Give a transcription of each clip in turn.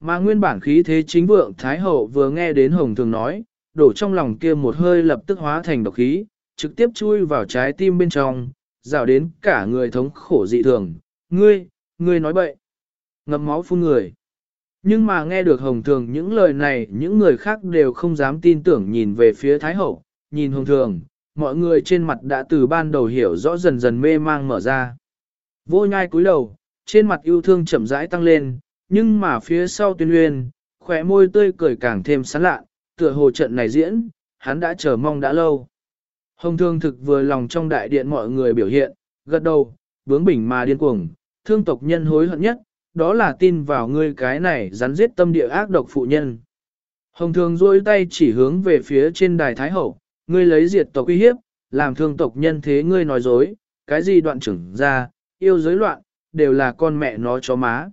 Mà nguyên bản khí thế chính vượng Thái Hậu vừa nghe đến Hồng Thường nói, đổ trong lòng kia một hơi lập tức hóa thành độc khí, trực tiếp chui vào trái tim bên trong, rào đến cả người thống khổ dị thường. Ngươi, ngươi nói bậy. Ngậm máu phun người. Nhưng mà nghe được Hồng Thường những lời này những người khác đều không dám tin tưởng nhìn về phía Thái Hậu, nhìn Hồng Thường, mọi người trên mặt đã từ ban đầu hiểu rõ dần dần mê mang mở ra. Vô nhai cúi đầu, trên mặt yêu thương chậm rãi tăng lên, nhưng mà phía sau tuyên uyên, khỏe môi tươi cười càng thêm sán lạ, tựa hồ trận này diễn, hắn đã chờ mong đã lâu. Hồng thương thực vừa lòng trong đại điện mọi người biểu hiện, gật đầu, bướng bỉnh mà điên cuồng, thương tộc nhân hối hận nhất, đó là tin vào ngươi cái này rắn giết tâm địa ác độc phụ nhân. Hồng thường duỗi tay chỉ hướng về phía trên đài Thái Hậu, ngươi lấy diệt tộc uy hiếp, làm thương tộc nhân thế ngươi nói dối, cái gì đoạn trưởng ra, yêu giới loạn, đều là con mẹ nó chó má.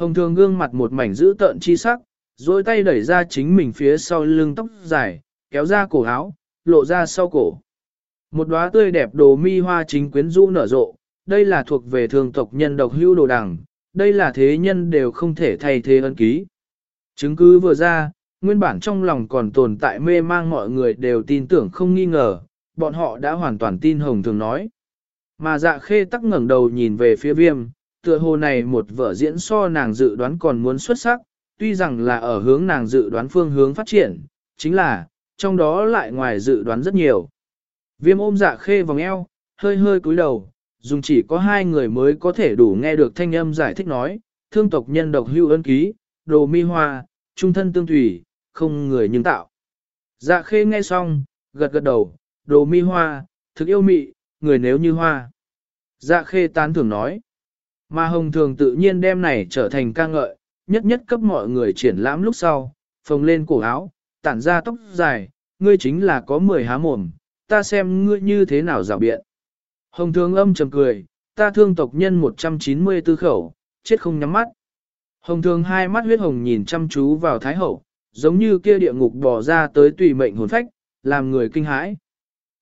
Hồng thường gương mặt một mảnh dữ tợn chi sắc, duỗi tay đẩy ra chính mình phía sau lưng tóc dài, kéo ra cổ áo, lộ ra sau cổ. Một đóa tươi đẹp đồ mi hoa chính quyến rũ nở rộ, đây là thuộc về thường tộc nhân độc hưu đồ đằng, đây là thế nhân đều không thể thay thế ân ký. Chứng cứ vừa ra, nguyên bản trong lòng còn tồn tại mê mang mọi người đều tin tưởng không nghi ngờ, bọn họ đã hoàn toàn tin Hồng Thường nói. Mà dạ khê tắc ngẩng đầu nhìn về phía viêm, tựa hồ này một vở diễn so nàng dự đoán còn muốn xuất sắc, tuy rằng là ở hướng nàng dự đoán phương hướng phát triển, chính là, trong đó lại ngoài dự đoán rất nhiều. Viêm ôm dạ khê vòng eo, hơi hơi cúi đầu, dùng chỉ có hai người mới có thể đủ nghe được thanh âm giải thích nói, thương tộc nhân độc hưu ân ký, đồ mi hoa, trung thân tương thủy, không người nhưng tạo. Dạ khê nghe xong, gật gật đầu, đồ mi hoa, thực yêu mị, người nếu như hoa. Dạ khê tán thưởng nói, mà hồng thường tự nhiên đem này trở thành ca ngợi, nhất nhất cấp mọi người triển lãm lúc sau, phồng lên cổ áo, tản ra tóc dài, ngươi chính là có mười há mồm, ta xem ngươi như thế nào rào biện. Hồng thường âm trầm cười, ta thương tộc nhân 194 khẩu, chết không nhắm mắt. Hồng thường hai mắt huyết hồng nhìn chăm chú vào Thái Hậu, giống như kia địa ngục bỏ ra tới tùy mệnh hồn phách, làm người kinh hãi.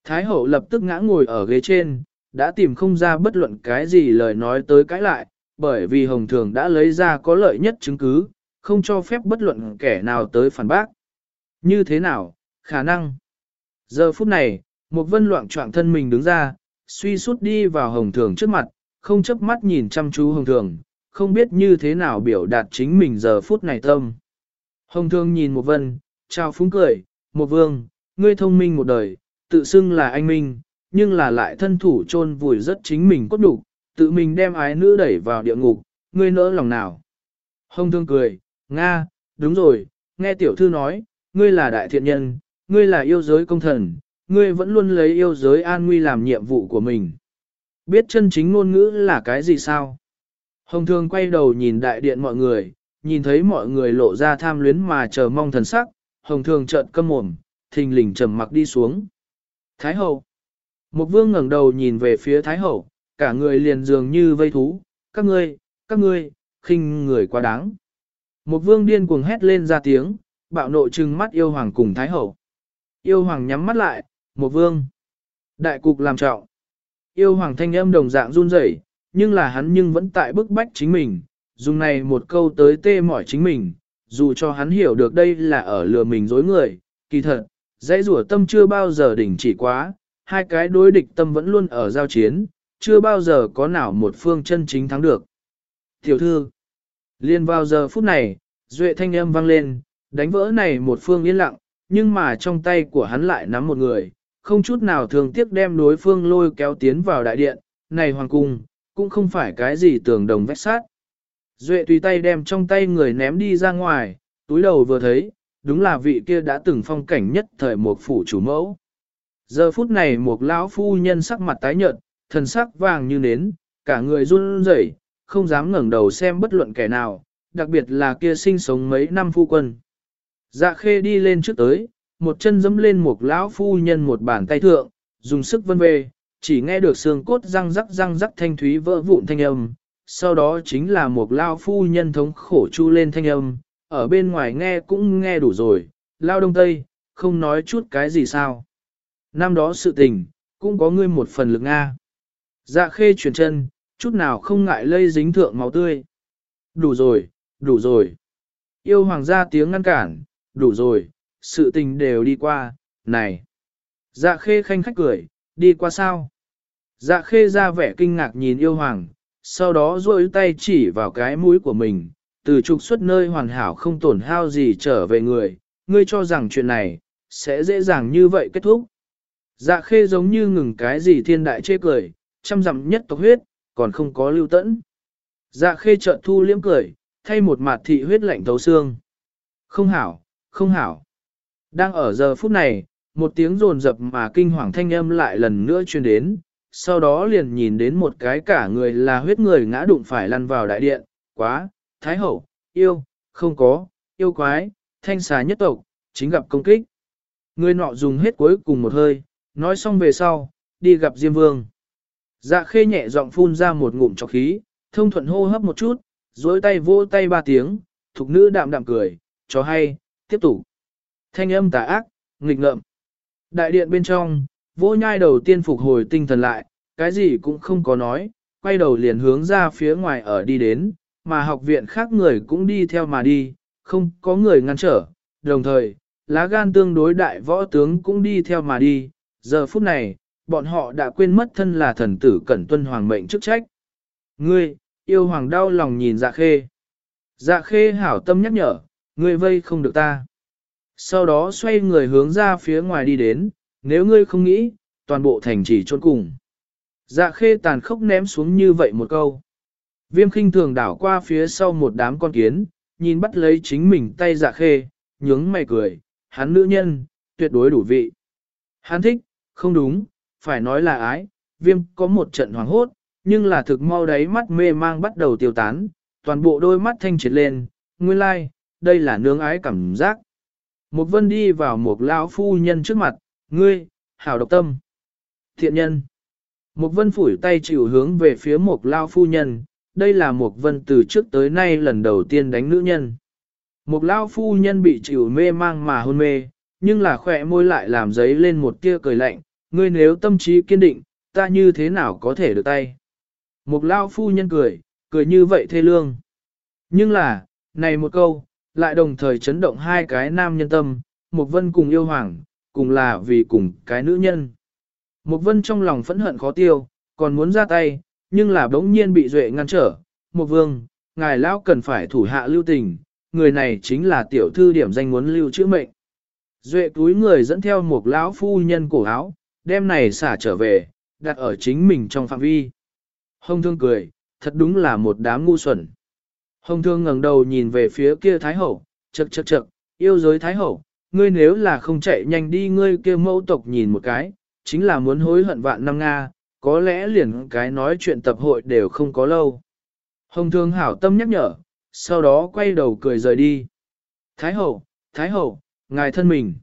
Thái Hậu lập tức ngã ngồi ở ghế trên, đã tìm không ra bất luận cái gì lời nói tới cãi lại, bởi vì Hồng Thường đã lấy ra có lợi nhất chứng cứ, không cho phép bất luận kẻ nào tới phản bác. Như thế nào, khả năng. Giờ phút này, một vân loạn trọng thân mình đứng ra, suy sút đi vào Hồng Thường trước mặt, không chấp mắt nhìn chăm chú Hồng Thường, không biết như thế nào biểu đạt chính mình giờ phút này tâm. Hồng Thường nhìn một vân, chào phúng cười, một vương, ngươi thông minh một đời, tự xưng là anh minh, nhưng là lại thân thủ chôn vùi rất chính mình cốt đủ, tự mình đem ái nữ đẩy vào địa ngục, ngươi nỡ lòng nào. Hồng thương cười, Nga, đúng rồi, nghe tiểu thư nói, ngươi là đại thiện nhân, ngươi là yêu giới công thần, ngươi vẫn luôn lấy yêu giới an nguy làm nhiệm vụ của mình. Biết chân chính ngôn ngữ là cái gì sao? Hồng thương quay đầu nhìn đại điện mọi người, nhìn thấy mọi người lộ ra tham luyến mà chờ mong thần sắc, hồng thương trợn câm mồm, thình lình trầm mặc đi xuống. Thái hậu. Một vương ngẩng đầu nhìn về phía Thái hậu, cả người liền dường như vây thú, các ngươi, các ngươi, khinh người quá đáng. Một vương điên cuồng hét lên ra tiếng, bạo nộ trừng mắt yêu hoàng cùng thái hậu. Yêu hoàng nhắm mắt lại, một vương. Đại cục làm trọng. Yêu hoàng thanh âm đồng dạng run rẩy, nhưng là hắn nhưng vẫn tại bức bách chính mình, dùng này một câu tới tê mỏi chính mình, dù cho hắn hiểu được đây là ở lừa mình dối người, kỳ thật, dãy rủa tâm chưa bao giờ đỉnh chỉ quá, hai cái đối địch tâm vẫn luôn ở giao chiến, chưa bao giờ có nào một phương chân chính thắng được. Tiểu thư, liền vào giờ phút này, duệ thanh âm vang lên, đánh vỡ này một phương yên lặng, nhưng mà trong tay của hắn lại nắm một người, không chút nào thường tiếc đem đối phương lôi kéo tiến vào đại điện, này hoàng cung, cũng không phải cái gì tường đồng vách sát. Duệ tùy tay đem trong tay người ném đi ra ngoài, túi đầu vừa thấy, đúng là vị kia đã từng phong cảnh nhất thời một phủ chủ mẫu. Giờ phút này một lão phu nhân sắc mặt tái nhợt, thần sắc vàng như nến, cả người run rẩy, không dám ngẩng đầu xem bất luận kẻ nào, đặc biệt là kia sinh sống mấy năm phu quân. Dạ khê đi lên trước tới, một chân dẫm lên một lão phu nhân một bàn tay thượng, dùng sức vân về, chỉ nghe được xương cốt răng rắc răng rắc thanh thúy vỡ vụn thanh âm, sau đó chính là một lão phu nhân thống khổ chu lên thanh âm, ở bên ngoài nghe cũng nghe đủ rồi, lao đông tây, không nói chút cái gì sao. Năm đó sự tình, cũng có ngươi một phần lực Nga. Dạ khê chuyển chân, chút nào không ngại lây dính thượng máu tươi. Đủ rồi, đủ rồi. Yêu hoàng gia tiếng ngăn cản, đủ rồi, sự tình đều đi qua, này. Dạ khê khanh khách cười, đi qua sao? Dạ khê ra vẻ kinh ngạc nhìn yêu hoàng, sau đó duỗi tay chỉ vào cái mũi của mình, từ trục xuất nơi hoàn hảo không tổn hao gì trở về người, ngươi cho rằng chuyện này, sẽ dễ dàng như vậy kết thúc. Dạ khê giống như ngừng cái gì thiên đại chê cười, chăm dặm nhất tộc huyết, còn không có lưu tẫn. Dạ khê chợt thu liễm cười, thay một mặt thị huyết lạnh thấu xương. Không hảo, không hảo. Đang ở giờ phút này, một tiếng rồn rập mà kinh hoàng thanh âm lại lần nữa truyền đến, sau đó liền nhìn đến một cái cả người là huyết người ngã đụng phải lăn vào đại điện, quá, thái hậu, yêu, không có, yêu quái, thanh xà nhất tộc, chính gặp công kích. Người nọ dùng hết cuối cùng một hơi, nói xong về sau, đi gặp Diêm Vương. Dạ khê nhẹ giọng phun ra một ngụm trọc khí, thông thuận hô hấp một chút, dối tay vô tay ba tiếng, thục nữ đạm đạm cười, cho hay, tiếp tục. Thanh âm tà ác, nghịch ngợm. Đại điện bên trong, vô nhai đầu tiên phục hồi tinh thần lại, cái gì cũng không có nói, quay đầu liền hướng ra phía ngoài ở đi đến, mà học viện khác người cũng đi theo mà đi, không có người ngăn trở, đồng thời, lá gan tương đối đại võ tướng cũng đi theo mà đi, giờ phút này, bọn họ đã quên mất thân là thần tử cẩn tuân hoàng mệnh chức trách. Ngươi, yêu hoàng đau lòng nhìn dạ khê. Dạ khê hảo tâm nhắc nhở, ngươi vây không được ta. Sau đó xoay người hướng ra phía ngoài đi đến, nếu ngươi không nghĩ, toàn bộ thành chỉ trôn cùng. Dạ khê tàn khốc ném xuống như vậy một câu. Viêm khinh thường đảo qua phía sau một đám con kiến, nhìn bắt lấy chính mình tay dạ khê, nhướng mày cười, hắn nữ nhân, tuyệt đối đủ vị. Hắn thích, không đúng, phải nói là ái, viêm có một trận hoảng hốt, nhưng là thực mau đáy mắt mê mang bắt đầu tiêu tán, toàn bộ đôi mắt thanh triệt lên, nguyên lai, like, đây là nướng ái cảm giác. Một vân đi vào một lão phu nhân trước mặt, ngươi, hảo độc tâm. Thiện nhân. Một vân phủi tay chịu hướng về phía một lão phu nhân, đây là một vân từ trước tới nay lần đầu tiên đánh nữ nhân. Một lão phu nhân bị chịu mê mang mà hôn mê, nhưng là khỏe môi lại làm giấy lên một tia cười lạnh, ngươi nếu tâm trí kiên định, ta như thế nào có thể được tay. Một lão phu nhân cười, cười như vậy thê lương. Nhưng là, này một câu, lại đồng thời chấn động hai cái nam nhân tâm, một vân cùng yêu hoàng, cùng là vì cùng cái nữ nhân. Một vân trong lòng phẫn hận khó tiêu, còn muốn ra tay, nhưng là bỗng nhiên bị duệ ngăn trở. Một vương, ngài lão cần phải thủ hạ lưu tình, người này chính là tiểu thư điểm danh muốn lưu chữ mệnh. Duệ túi người dẫn theo một lão phu nhân cổ áo, đem này xả trở về, đặt ở chính mình trong phạm vi. Hồng thương cười, thật đúng là một đám ngu xuẩn. Hồng thương ngẩng đầu nhìn về phía kia Thái Hậu, chật chật chật, yêu giới Thái Hậu, ngươi nếu là không chạy nhanh đi ngươi kia mẫu tộc nhìn một cái, chính là muốn hối hận vạn năm Nga, có lẽ liền cái nói chuyện tập hội đều không có lâu. Hồng thương hảo tâm nhắc nhở, sau đó quay đầu cười rời đi. Thái Hậu, Thái Hậu, ngài thân mình.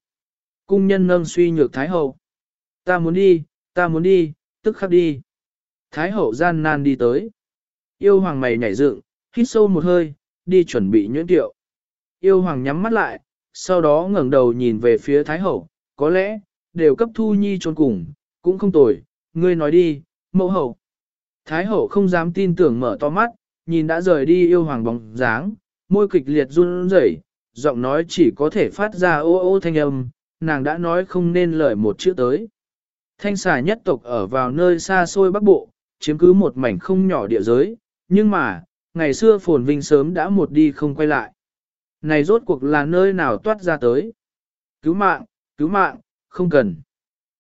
Cung nhân nâng suy nhược Thái Hậu. Ta muốn đi, ta muốn đi, tức khắc đi. Thái Hậu gian nan đi tới. Yêu hoàng mày nhảy dựng, hít sâu một hơi, đi chuẩn bị nhuyễn tiệu. Yêu hoàng nhắm mắt lại, sau đó ngẩng đầu nhìn về phía Thái Hậu, có lẽ, đều cấp thu nhi trốn cùng, cũng không tồi, ngươi nói đi, mẫu hậu. Thái Hậu không dám tin tưởng mở to mắt, nhìn đã rời đi yêu hoàng bóng dáng, môi kịch liệt run rẩy, giọng nói chỉ có thể phát ra ô ô thanh âm, nàng đã nói không nên lời một chữ tới. Thanh xà nhất tộc ở vào nơi xa xôi bắc bộ, chiếm cứ một mảnh không nhỏ địa giới, nhưng mà, ngày xưa phồn vinh sớm đã một đi không quay lại. Này rốt cuộc là nơi nào toát ra tới? Cứu mạng, cứu mạng, không cần.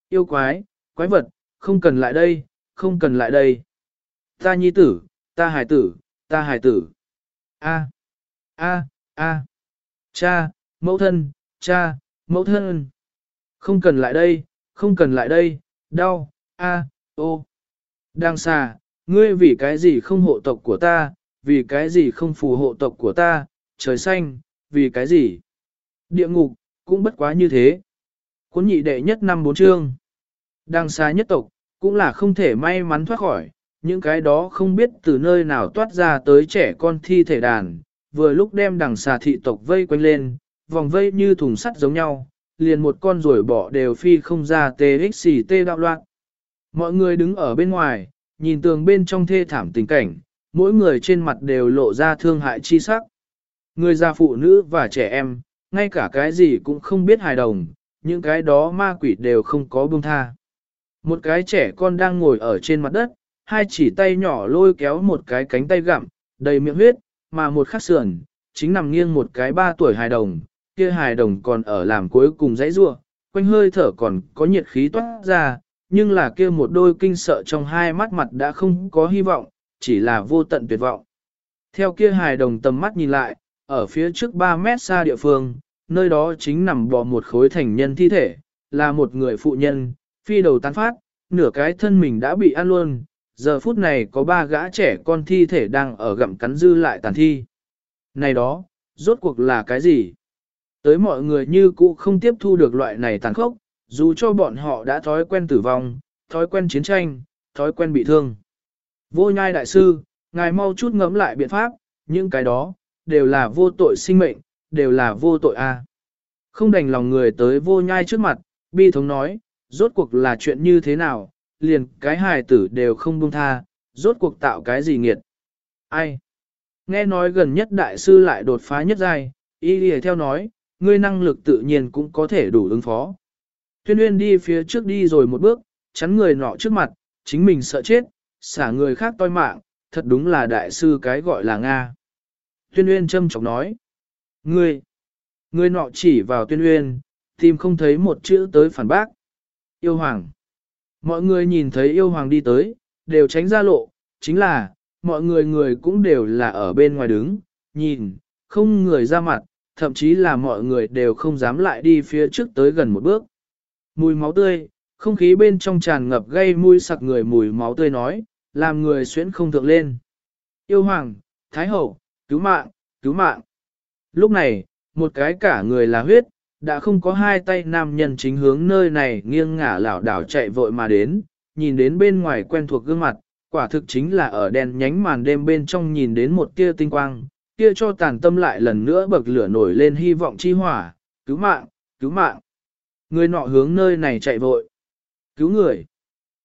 Yêu quái, quái vật, không cần lại đây, không cần lại đây. Ta nhi tử, ta hải tử, ta hải tử. A, a, a. Cha, mẫu thân, cha, mẫu thân. Không cần lại đây, không cần lại đây, đau, a, ô. Đang xà ngươi vì cái gì không hộ tộc của ta, vì cái gì không phù hộ tộc của ta, trời xanh, vì cái gì? Địa ngục, cũng bất quá như thế. Cuốn nhị đệ nhất năm bốn chương. Đang xà nhất tộc, cũng là không thể may mắn thoát khỏi, những cái đó không biết từ nơi nào toát ra tới trẻ con thi thể đàn, vừa lúc đem đằng xà thị tộc vây quanh lên, vòng vây như thùng sắt giống nhau, liền một con rồi bỏ đều phi không ra TXT đạo loạn. Mọi người đứng ở bên ngoài, nhìn tường bên trong thê thảm tình cảnh, mỗi người trên mặt đều lộ ra thương hại chi sắc. Người già phụ nữ và trẻ em, ngay cả cái gì cũng không biết hài đồng, những cái đó ma quỷ đều không có buông tha. Một cái trẻ con đang ngồi ở trên mặt đất, hai chỉ tay nhỏ lôi kéo một cái cánh tay gặm, đầy miệng huyết, mà một khắc sườn, chính nằm nghiêng một cái ba tuổi hài đồng, kia hài đồng còn ở làm cuối cùng dãy rua, quanh hơi thở còn có nhiệt khí toát ra, nhưng là kia một đôi kinh sợ trong hai mắt mặt đã không có hy vọng, chỉ là vô tận tuyệt vọng. Theo kia hài đồng tầm mắt nhìn lại, ở phía trước 3 mét xa địa phương, nơi đó chính nằm bò một khối thành nhân thi thể, là một người phụ nhân, phi đầu tán phát, nửa cái thân mình đã bị ăn luôn, giờ phút này có ba gã trẻ con thi thể đang ở gặm cắn dư lại tàn thi. Này đó, rốt cuộc là cái gì? Tới mọi người như cũ không tiếp thu được loại này tàn khốc, dù cho bọn họ đã thói quen tử vong, thói quen chiến tranh, thói quen bị thương. Vô nhai đại sư, ngài mau chút ngẫm lại biện pháp, những cái đó, đều là vô tội sinh mệnh, đều là vô tội a. Không đành lòng người tới vô nhai trước mặt, bi thống nói, rốt cuộc là chuyện như thế nào, liền cái hài tử đều không buông tha, rốt cuộc tạo cái gì nghiệt. Ai? Nghe nói gần nhất đại sư lại đột phá nhất giai, y lìa theo nói, ngươi năng lực tự nhiên cũng có thể đủ ứng phó. Tuyên Uyên đi phía trước đi rồi một bước, chắn người nọ trước mặt, chính mình sợ chết, xả người khác toi mạng, thật đúng là đại sư cái gọi là Nga. Tuyên Uyên châm chọc nói, ngươi, ngươi nọ chỉ vào Tuyên Uyên, tìm không thấy một chữ tới phản bác. Yêu Hoàng. Mọi người nhìn thấy yêu Hoàng đi tới, đều tránh ra lộ, chính là, mọi người người cũng đều là ở bên ngoài đứng, nhìn, không người ra mặt, thậm chí là mọi người đều không dám lại đi phía trước tới gần một bước. Mùi máu tươi, không khí bên trong tràn ngập gây mùi sặc người mùi máu tươi nói, làm người xuyễn không thượng lên. Yêu hoàng, thái hậu, cứu mạng, cứu mạng. Lúc này, một cái cả người là huyết, đã không có hai tay nam nhân chính hướng nơi này nghiêng ngả lảo đảo chạy vội mà đến, nhìn đến bên ngoài quen thuộc gương mặt, quả thực chính là ở đèn nhánh màn đêm bên trong nhìn đến một tia tinh quang, kia cho tàn tâm lại lần nữa bậc lửa nổi lên hy vọng chi hỏa, cứu mạng, cứu mạng. Người nọ hướng nơi này chạy vội. Cứu người.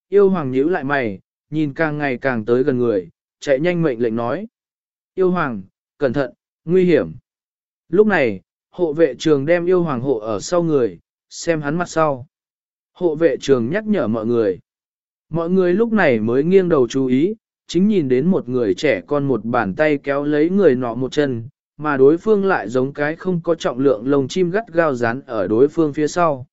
Yêu hoàng nhíu lại mày, nhìn càng ngày càng tới gần người, chạy nhanh mệnh lệnh nói. Yêu hoàng, cẩn thận, nguy hiểm. Lúc này, hộ vệ trường đem yêu hoàng hộ ở sau người, xem hắn mặt sau. Hộ vệ trường nhắc nhở mọi người. Mọi người lúc này mới nghiêng đầu chú ý, chính nhìn đến một người trẻ con một bàn tay kéo lấy người nọ một chân, mà đối phương lại giống cái không có trọng lượng lồng chim gắt gao dán ở đối phương phía sau.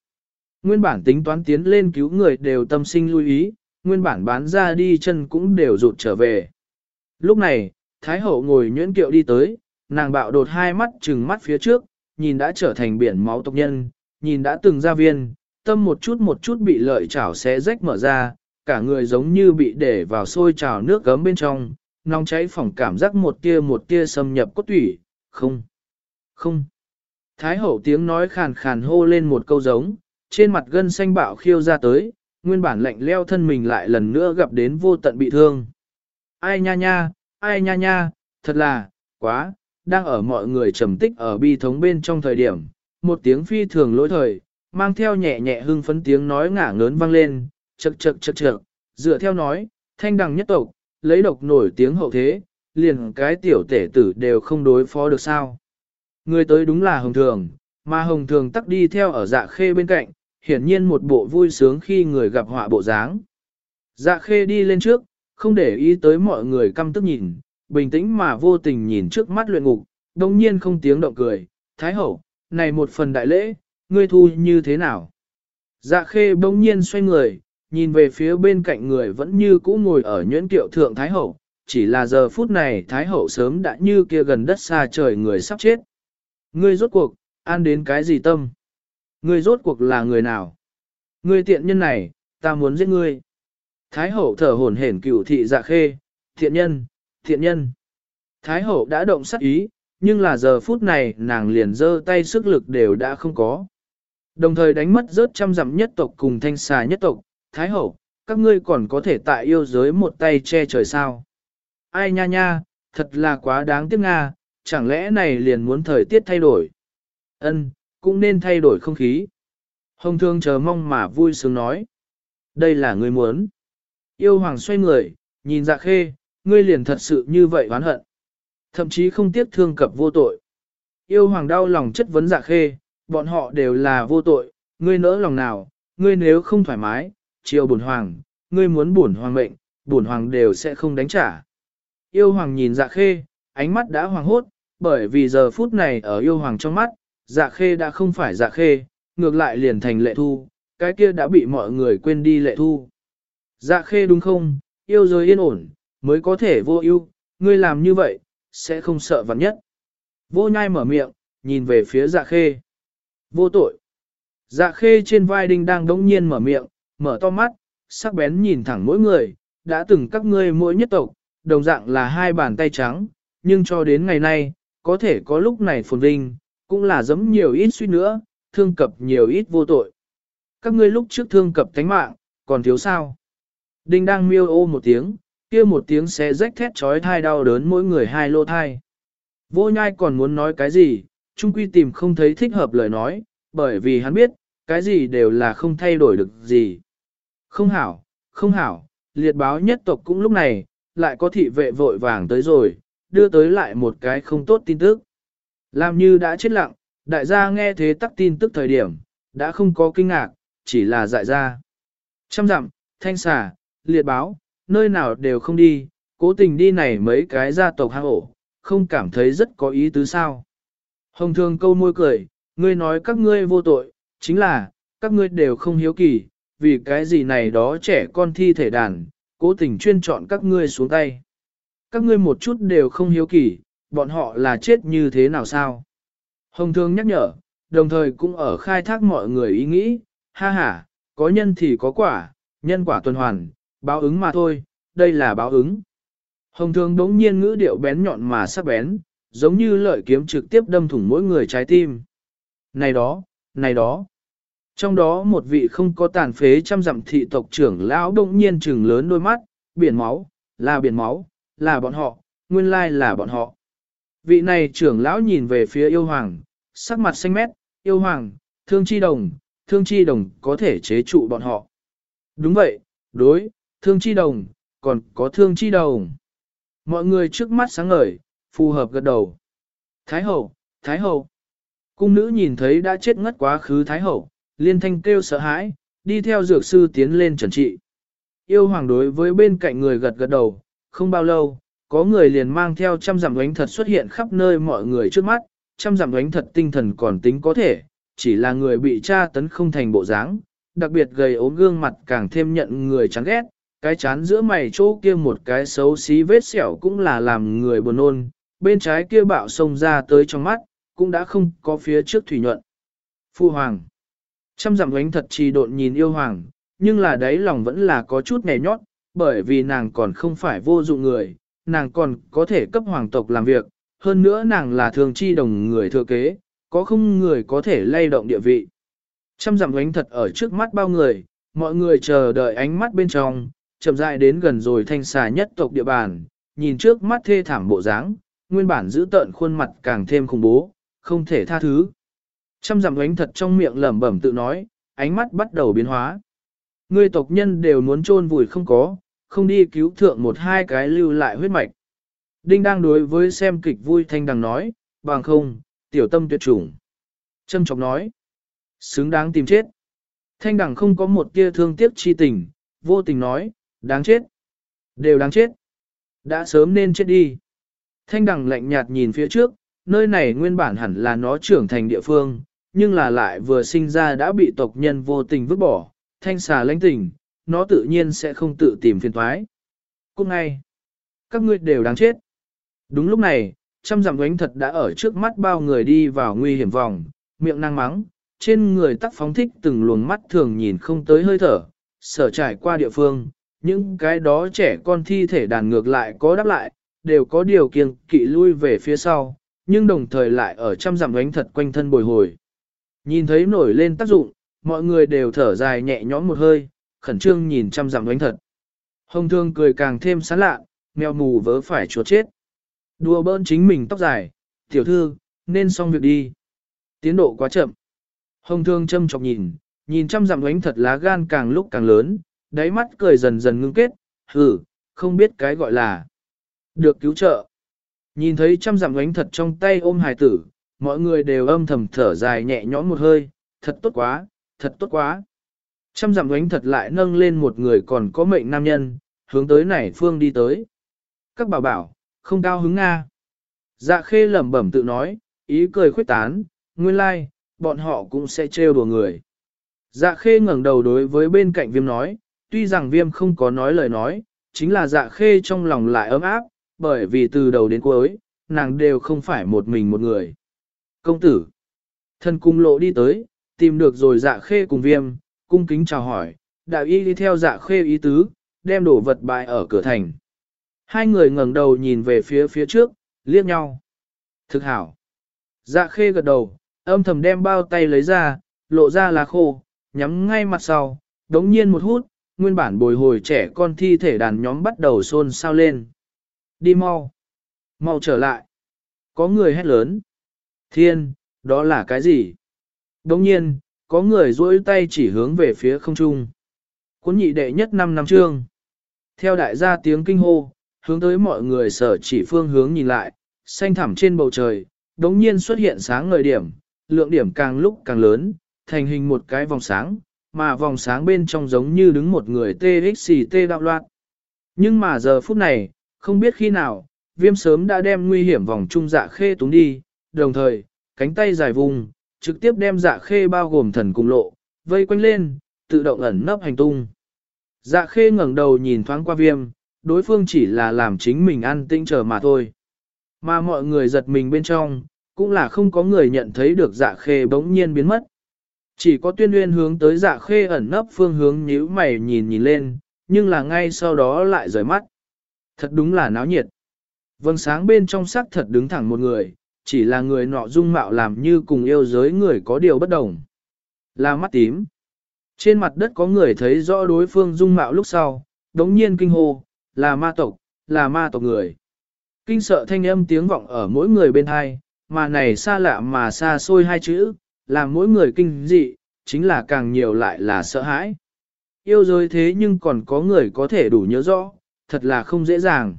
Nguyên bản tính toán tiến lên cứu người đều tâm sinh lưu ý, nguyên bản bán ra đi chân cũng đều rụt trở về. Lúc này, Thái Hậu ngồi nhuyễn kiệu đi tới, nàng bạo đột hai mắt trừng mắt phía trước, nhìn đã trở thành biển máu tộc nhân, nhìn đã từng ra viên, tâm một chút một chút bị lợi chảo xé rách mở ra, cả người giống như bị để vào sôi trào nước gấm bên trong, nóng cháy phỏng cảm giác một tia một tia xâm nhập cốt tủy, không, không. Thái hậu tiếng nói khàn khàn hô lên một câu giống, trên mặt gân xanh bạo khiêu ra tới, nguyên bản lạnh leo thân mình lại lần nữa gặp đến vô tận bị thương. Ai nha nha, ai nha nha, thật là, quá, đang ở mọi người trầm tích ở bi thống bên trong thời điểm, một tiếng phi thường lỗi thời, mang theo nhẹ nhẹ hưng phấn tiếng nói ngả ngớn vang lên, chật chật chật chật, dựa theo nói, thanh đằng nhất tộc, lấy độc nổi tiếng hậu thế, liền cái tiểu tể tử đều không đối phó được sao. Người tới đúng là hồng thường, mà hồng thường tắc đi theo ở dạ khê bên cạnh, hiển nhiên một bộ vui sướng khi người gặp họa bộ dáng. Dạ khê đi lên trước, không để ý tới mọi người căm tức nhìn, bình tĩnh mà vô tình nhìn trước mắt luyện ngục, đồng nhiên không tiếng động cười, thái hậu, này một phần đại lễ, ngươi thu như thế nào? Dạ khê bỗng nhiên xoay người, nhìn về phía bên cạnh người vẫn như cũ ngồi ở nhuyễn kiệu thượng Thái Hậu, chỉ là giờ phút này Thái Hậu sớm đã như kia gần đất xa trời người sắp chết. Ngươi rốt cuộc, an đến cái gì tâm? Ngươi rốt cuộc là người nào? Ngươi tiện nhân này, ta muốn giết ngươi. Thái Hậu thở hổn hển cửu thị dạ khê, thiện nhân, thiện nhân. Thái Hậu đã động sắc ý, nhưng là giờ phút này nàng liền giơ tay sức lực đều đã không có. Đồng thời đánh mất rớt trăm dặm nhất tộc cùng thanh xà nhất tộc, Thái hậu, các ngươi còn có thể tại yêu giới một tay che trời sao. Ai nha nha, thật là quá đáng tiếc Nga, chẳng lẽ này liền muốn thời tiết thay đổi. Ân, cũng nên thay đổi không khí. Hồng thương chờ mong mà vui sướng nói. Đây là ngươi muốn. Yêu hoàng xoay người, nhìn dạ khê, ngươi liền thật sự như vậy oán hận. Thậm chí không tiếc thương cập vô tội. Yêu hoàng đau lòng chất vấn dạ khê, bọn họ đều là vô tội, ngươi nỡ lòng nào, ngươi nếu không thoải mái, chiêu bổn hoàng, ngươi muốn bổn hoàng mệnh, bổn hoàng đều sẽ không đánh trả. Yêu hoàng nhìn dạ khê, ánh mắt đã hoàng hốt, bởi vì giờ phút này ở yêu hoàng trong mắt, dạ khê đã không phải dạ khê, ngược lại liền thành lệ thu, cái kia đã bị mọi người quên đi lệ thu. Dạ khê đúng không, yêu rồi yên ổn, mới có thể vô ưu, ngươi làm như vậy, sẽ không sợ vắn nhất. Vô nhai mở miệng, nhìn về phía dạ khê. Vô tội. Dạ khê trên vai đinh đang đống nhiên mở miệng, mở to mắt, sắc bén nhìn thẳng mỗi người, đã từng các ngươi mỗi nhất tộc, đồng dạng là hai bàn tay trắng, nhưng cho đến ngày nay, có thể có lúc này phồn vinh, cũng là giống nhiều ít suy nữa, thương cập nhiều ít vô tội. Các ngươi lúc trước thương cập tánh mạng, còn thiếu sao? Đinh đang miêu ô một tiếng, kia một tiếng sẽ rách thét trói thai đau đớn mỗi người hai lô thai. Vô nhai còn muốn nói cái gì, trung quy tìm không thấy thích hợp lời nói, bởi vì hắn biết, cái gì đều là không thay đổi được gì. Không hảo, không hảo, liệt báo nhất tộc cũng lúc này, lại có thị vệ vội vàng tới rồi, đưa tới lại một cái không tốt tin tức. Làm như đã chết lặng, đại gia nghe thế tắc tin tức thời điểm, đã không có kinh ngạc, chỉ là dại ra. Trăm dặm, thanh xà, liệt báo, nơi nào đều không đi, cố tình đi này mấy cái gia tộc hang ổ, không cảm thấy rất có ý tứ sao. Hồng thường câu môi cười, ngươi nói các ngươi vô tội, chính là, các ngươi đều không hiếu kỳ, vì cái gì này đó trẻ con thi thể đàn, cố tình chuyên chọn các ngươi xuống tay. Các ngươi một chút đều không hiếu kỳ, bọn họ là chết như thế nào sao? Hồng Thương nhắc nhở, đồng thời cũng ở khai thác mọi người ý nghĩ, ha ha, có nhân thì có quả, nhân quả tuần hoàn, báo ứng mà thôi, đây là báo ứng. Hồng Thương đống nhiên ngữ điệu bén nhọn mà sắc bén, giống như lợi kiếm trực tiếp đâm thủng mỗi người trái tim. Này đó, này đó. Trong đó một vị không có tàn phế trăm dặm thị tộc trưởng lão đông nhiên trừng lớn đôi mắt, biển máu, là biển máu, là bọn họ, nguyên lai là bọn họ. Vị này trưởng lão nhìn về phía yêu hoàng, sắc mặt xanh mét, yêu hoàng, thương chi đồng, thương chi đồng có thể chế trụ bọn họ. Đúng vậy, đối, thương chi đồng, còn có thương chi đồng. Mọi người trước mắt sáng ngời, phù hợp gật đầu. Thái hậu, Thái hậu. Cung nữ nhìn thấy đã chết ngất quá khứ Thái hậu, liên thanh kêu sợ hãi, đi theo dược sư tiến lên trần trị. Yêu hoàng đối với bên cạnh người gật gật đầu, không bao lâu, có người liền mang theo trăm giảm đánh thật xuất hiện khắp nơi mọi người trước mắt, trăm giảm đánh thật tinh thần còn tính có thể, chỉ là người bị tra tấn không thành bộ dáng, đặc biệt gầy ốm gương mặt càng thêm nhận người chán ghét, cái chán giữa mày chỗ kia một cái xấu xí vết sẹo cũng là làm người buồn nôn, bên trái kia bạo sông ra tới trong mắt, cũng đã không có phía trước thủy nhuận. Phu Hoàng Trăm dặm ánh thật trì độn nhìn yêu hoàng, nhưng là đấy lòng vẫn là có chút nghè nhót, bởi vì nàng còn không phải vô dụng người, nàng còn có thể cấp hoàng tộc làm việc, hơn nữa nàng là thường chi đồng người thừa kế, có không người có thể lay động địa vị. Trăm dặm ánh thật ở trước mắt bao người, mọi người chờ đợi ánh mắt bên trong, chậm rãi đến gần rồi thanh xà nhất tộc địa bàn, nhìn trước mắt thê thảm bộ dáng, nguyên bản giữ tợn khuôn mặt càng thêm khủng bố, không thể tha thứ. Trăm dặm ánh thật trong miệng lẩm bẩm tự nói, ánh mắt bắt đầu biến hóa. Ngươi tộc nhân đều muốn chôn vùi không có, không đi cứu thượng một hai cái lưu lại huyết mạch. Đinh đang đối với xem kịch vui thanh đằng nói, bằng không, tiểu tâm tuyệt chủng. Trâm trọng nói, xứng đáng tìm chết. Thanh đằng không có một tia thương tiếc chi tình, vô tình nói, đáng chết. Đều đáng chết. Đã sớm nên chết đi. Thanh đằng lạnh nhạt nhìn phía trước, nơi này nguyên bản hẳn là nó trưởng thành địa phương, nhưng là lại vừa sinh ra đã bị tộc nhân vô tình vứt bỏ, thanh xà lãnh tình, nó tự nhiên sẽ không tự tìm phiền thoái. Cũng ngay, các ngươi đều đáng chết. Đúng lúc này, trăm dặm ánh thật đã ở trước mắt bao người đi vào nguy hiểm vòng, miệng năng mắng, trên người tắc phóng thích từng luồng mắt thường nhìn không tới hơi thở, sở trải qua địa phương, những cái đó trẻ con thi thể đàn ngược lại có đáp lại, đều có điều kiêng kỵ lui về phía sau, nhưng đồng thời lại ở trăm dặm ánh thật quanh thân bồi hồi. Nhìn thấy nổi lên tác dụng, mọi người đều thở dài nhẹ nhõm một hơi, khẩn trương nhìn chăm dặm đánh thật. Hồng thương cười càng thêm sán lạ, mèo mù vớ phải chuột chết. Đùa bơn chính mình tóc dài, tiểu thư, nên xong việc đi. Tiến độ quá chậm. Hồng thương châm chọc nhìn, nhìn chăm dặm đánh thật lá gan càng lúc càng lớn, đáy mắt cười dần dần ngưng kết, hừ, không biết cái gọi là được cứu trợ. Nhìn thấy chăm dặm đánh thật trong tay ôm hài tử, mọi người đều âm thầm thở dài nhẹ nhõm một hơi, thật tốt quá, thật tốt quá. Trăm dặm ánh thật lại nâng lên một người còn có mệnh nam nhân, hướng tới này phương đi tới. Các bảo bảo, không cao hứng Nga. Dạ khê lẩm bẩm tự nói, ý cười khuyết tán, nguyên lai, like, bọn họ cũng sẽ trêu đùa người. Dạ khê ngẩng đầu đối với bên cạnh viêm nói, tuy rằng viêm không có nói lời nói, chính là dạ khê trong lòng lại ấm áp, bởi vì từ đầu đến cuối, nàng đều không phải một mình một người. Công tử, thân cung lộ đi tới, tìm được rồi dạ khê cùng viêm, cung kính chào hỏi, đạo y đi theo dạ khê ý tứ, đem đổ vật bại ở cửa thành. Hai người ngẩng đầu nhìn về phía phía trước, liếc nhau. Thực hảo. Dạ khê gật đầu, âm thầm đem bao tay lấy ra, lộ ra là khô, nhắm ngay mặt sau, đống nhiên một hút, nguyên bản bồi hồi trẻ con thi thể đàn nhóm bắt đầu xôn xao lên. Đi mau. Mau trở lại. Có người hét lớn. Thiên, đó là cái gì? Đống nhiên, có người duỗi tay chỉ hướng về phía không trung. Cuốn nhị đệ nhất năm năm trương. Theo đại gia tiếng kinh hô, hướng tới mọi người sở chỉ phương hướng nhìn lại, xanh thẳm trên bầu trời, đống nhiên xuất hiện sáng ngời điểm, lượng điểm càng lúc càng lớn, thành hình một cái vòng sáng, mà vòng sáng bên trong giống như đứng một người TXT đạo loạn. Nhưng mà giờ phút này, không biết khi nào, viêm sớm đã đem nguy hiểm vòng trung dạ khê túng đi, đồng thời, cánh tay dài vùng, trực tiếp đem dạ khê bao gồm thần cùng lộ, vây quanh lên, tự động ẩn nấp hành tung. Dạ khê ngẩng đầu nhìn thoáng qua viêm, đối phương chỉ là làm chính mình ăn tinh chờ mà thôi. Mà mọi người giật mình bên trong, cũng là không có người nhận thấy được dạ khê bỗng nhiên biến mất. Chỉ có tuyên uyên hướng tới dạ khê ẩn nấp phương hướng nhíu mày nhìn nhìn lên, nhưng là ngay sau đó lại rời mắt. Thật đúng là náo nhiệt. Vâng sáng bên trong sắc thật đứng thẳng một người, chỉ là người nọ dung mạo làm như cùng yêu giới người có điều bất đồng. Là mắt tím. Trên mặt đất có người thấy rõ đối phương dung mạo lúc sau, đống nhiên kinh hô, là ma tộc, là ma tộc người. Kinh sợ thanh âm tiếng vọng ở mỗi người bên hai, mà này xa lạ mà xa xôi hai chữ, làm mỗi người kinh dị, chính là càng nhiều lại là sợ hãi. Yêu rồi thế nhưng còn có người có thể đủ nhớ rõ, thật là không dễ dàng.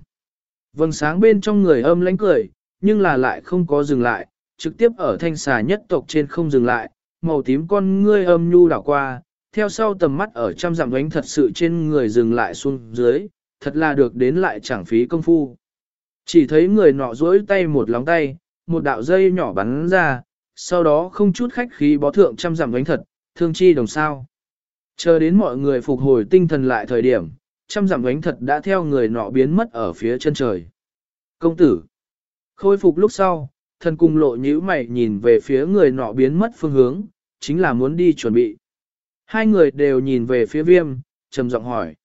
vầng sáng bên trong người âm lánh cười, nhưng là lại không có dừng lại, trực tiếp ở thanh xà nhất tộc trên không dừng lại, màu tím con ngươi âm nhu đảo qua, theo sau tầm mắt ở trăm dặm đánh thật sự trên người dừng lại xuống dưới, thật là được đến lại chẳng phí công phu. Chỉ thấy người nọ duỗi tay một lóng tay, một đạo dây nhỏ bắn ra, sau đó không chút khách khí bó thượng trăm dặm đánh thật, thương chi đồng sao. Chờ đến mọi người phục hồi tinh thần lại thời điểm, trăm dặm đánh thật đã theo người nọ biến mất ở phía chân trời. Công tử, khôi phục lúc sau, thần cung lộ nhíu mày nhìn về phía người nọ biến mất phương hướng, chính là muốn đi chuẩn bị. Hai người đều nhìn về phía viêm, trầm giọng hỏi.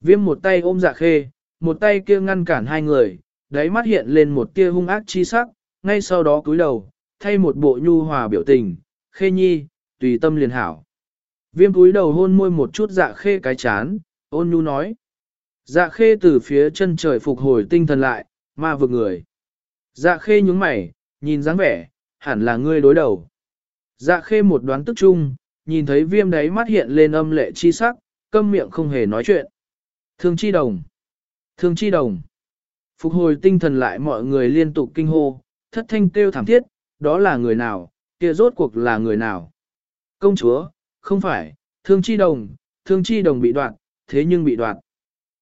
Viêm một tay ôm dạ khê, một tay kia ngăn cản hai người, đáy mắt hiện lên một tia hung ác chi sắc, ngay sau đó cúi đầu, thay một bộ nhu hòa biểu tình, khê nhi, tùy tâm liền hảo. Viêm cúi đầu hôn môi một chút dạ khê cái chán, ôn nhu nói. Dạ khê từ phía chân trời phục hồi tinh thần lại, ma vực người. Dạ khê nhúng mày, nhìn dáng vẻ, hẳn là ngươi đối đầu. Dạ khê một đoán tức chung, nhìn thấy viêm đáy mắt hiện lên âm lệ chi sắc, câm miệng không hề nói chuyện. Thương chi đồng. Thương chi đồng. Phục hồi tinh thần lại mọi người liên tục kinh hô, thất thanh kêu thảm thiết, đó là người nào, kia rốt cuộc là người nào. Công chúa, không phải, thương chi đồng, thương chi đồng bị đoạn, thế nhưng bị đoạn.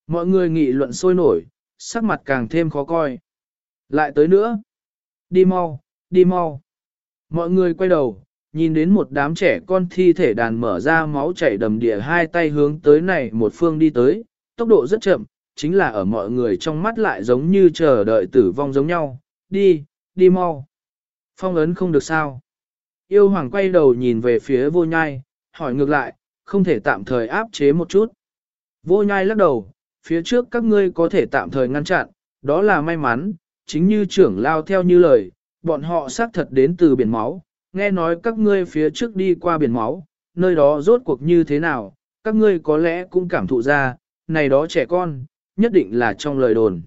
Mọi người nghị luận sôi nổi, sắc mặt càng thêm khó coi. Lại tới nữa. Đi mau, đi mau. Mọi người quay đầu, nhìn đến một đám trẻ con thi thể đàn mở ra máu chảy đầm địa hai tay hướng tới này một phương đi tới, tốc độ rất chậm, chính là ở mọi người trong mắt lại giống như chờ đợi tử vong giống nhau, đi, đi mau. Phong ấn không được sao. Yêu hoàng quay đầu nhìn về phía vô nhai, hỏi ngược lại, không thể tạm thời áp chế một chút. Vô nhai lắc đầu, phía trước các ngươi có thể tạm thời ngăn chặn, đó là may mắn, chính như trưởng lao theo như lời, bọn họ xác thật đến từ biển máu, nghe nói các ngươi phía trước đi qua biển máu, nơi đó rốt cuộc như thế nào, các ngươi có lẽ cũng cảm thụ ra, này đó trẻ con, nhất định là trong lời đồn.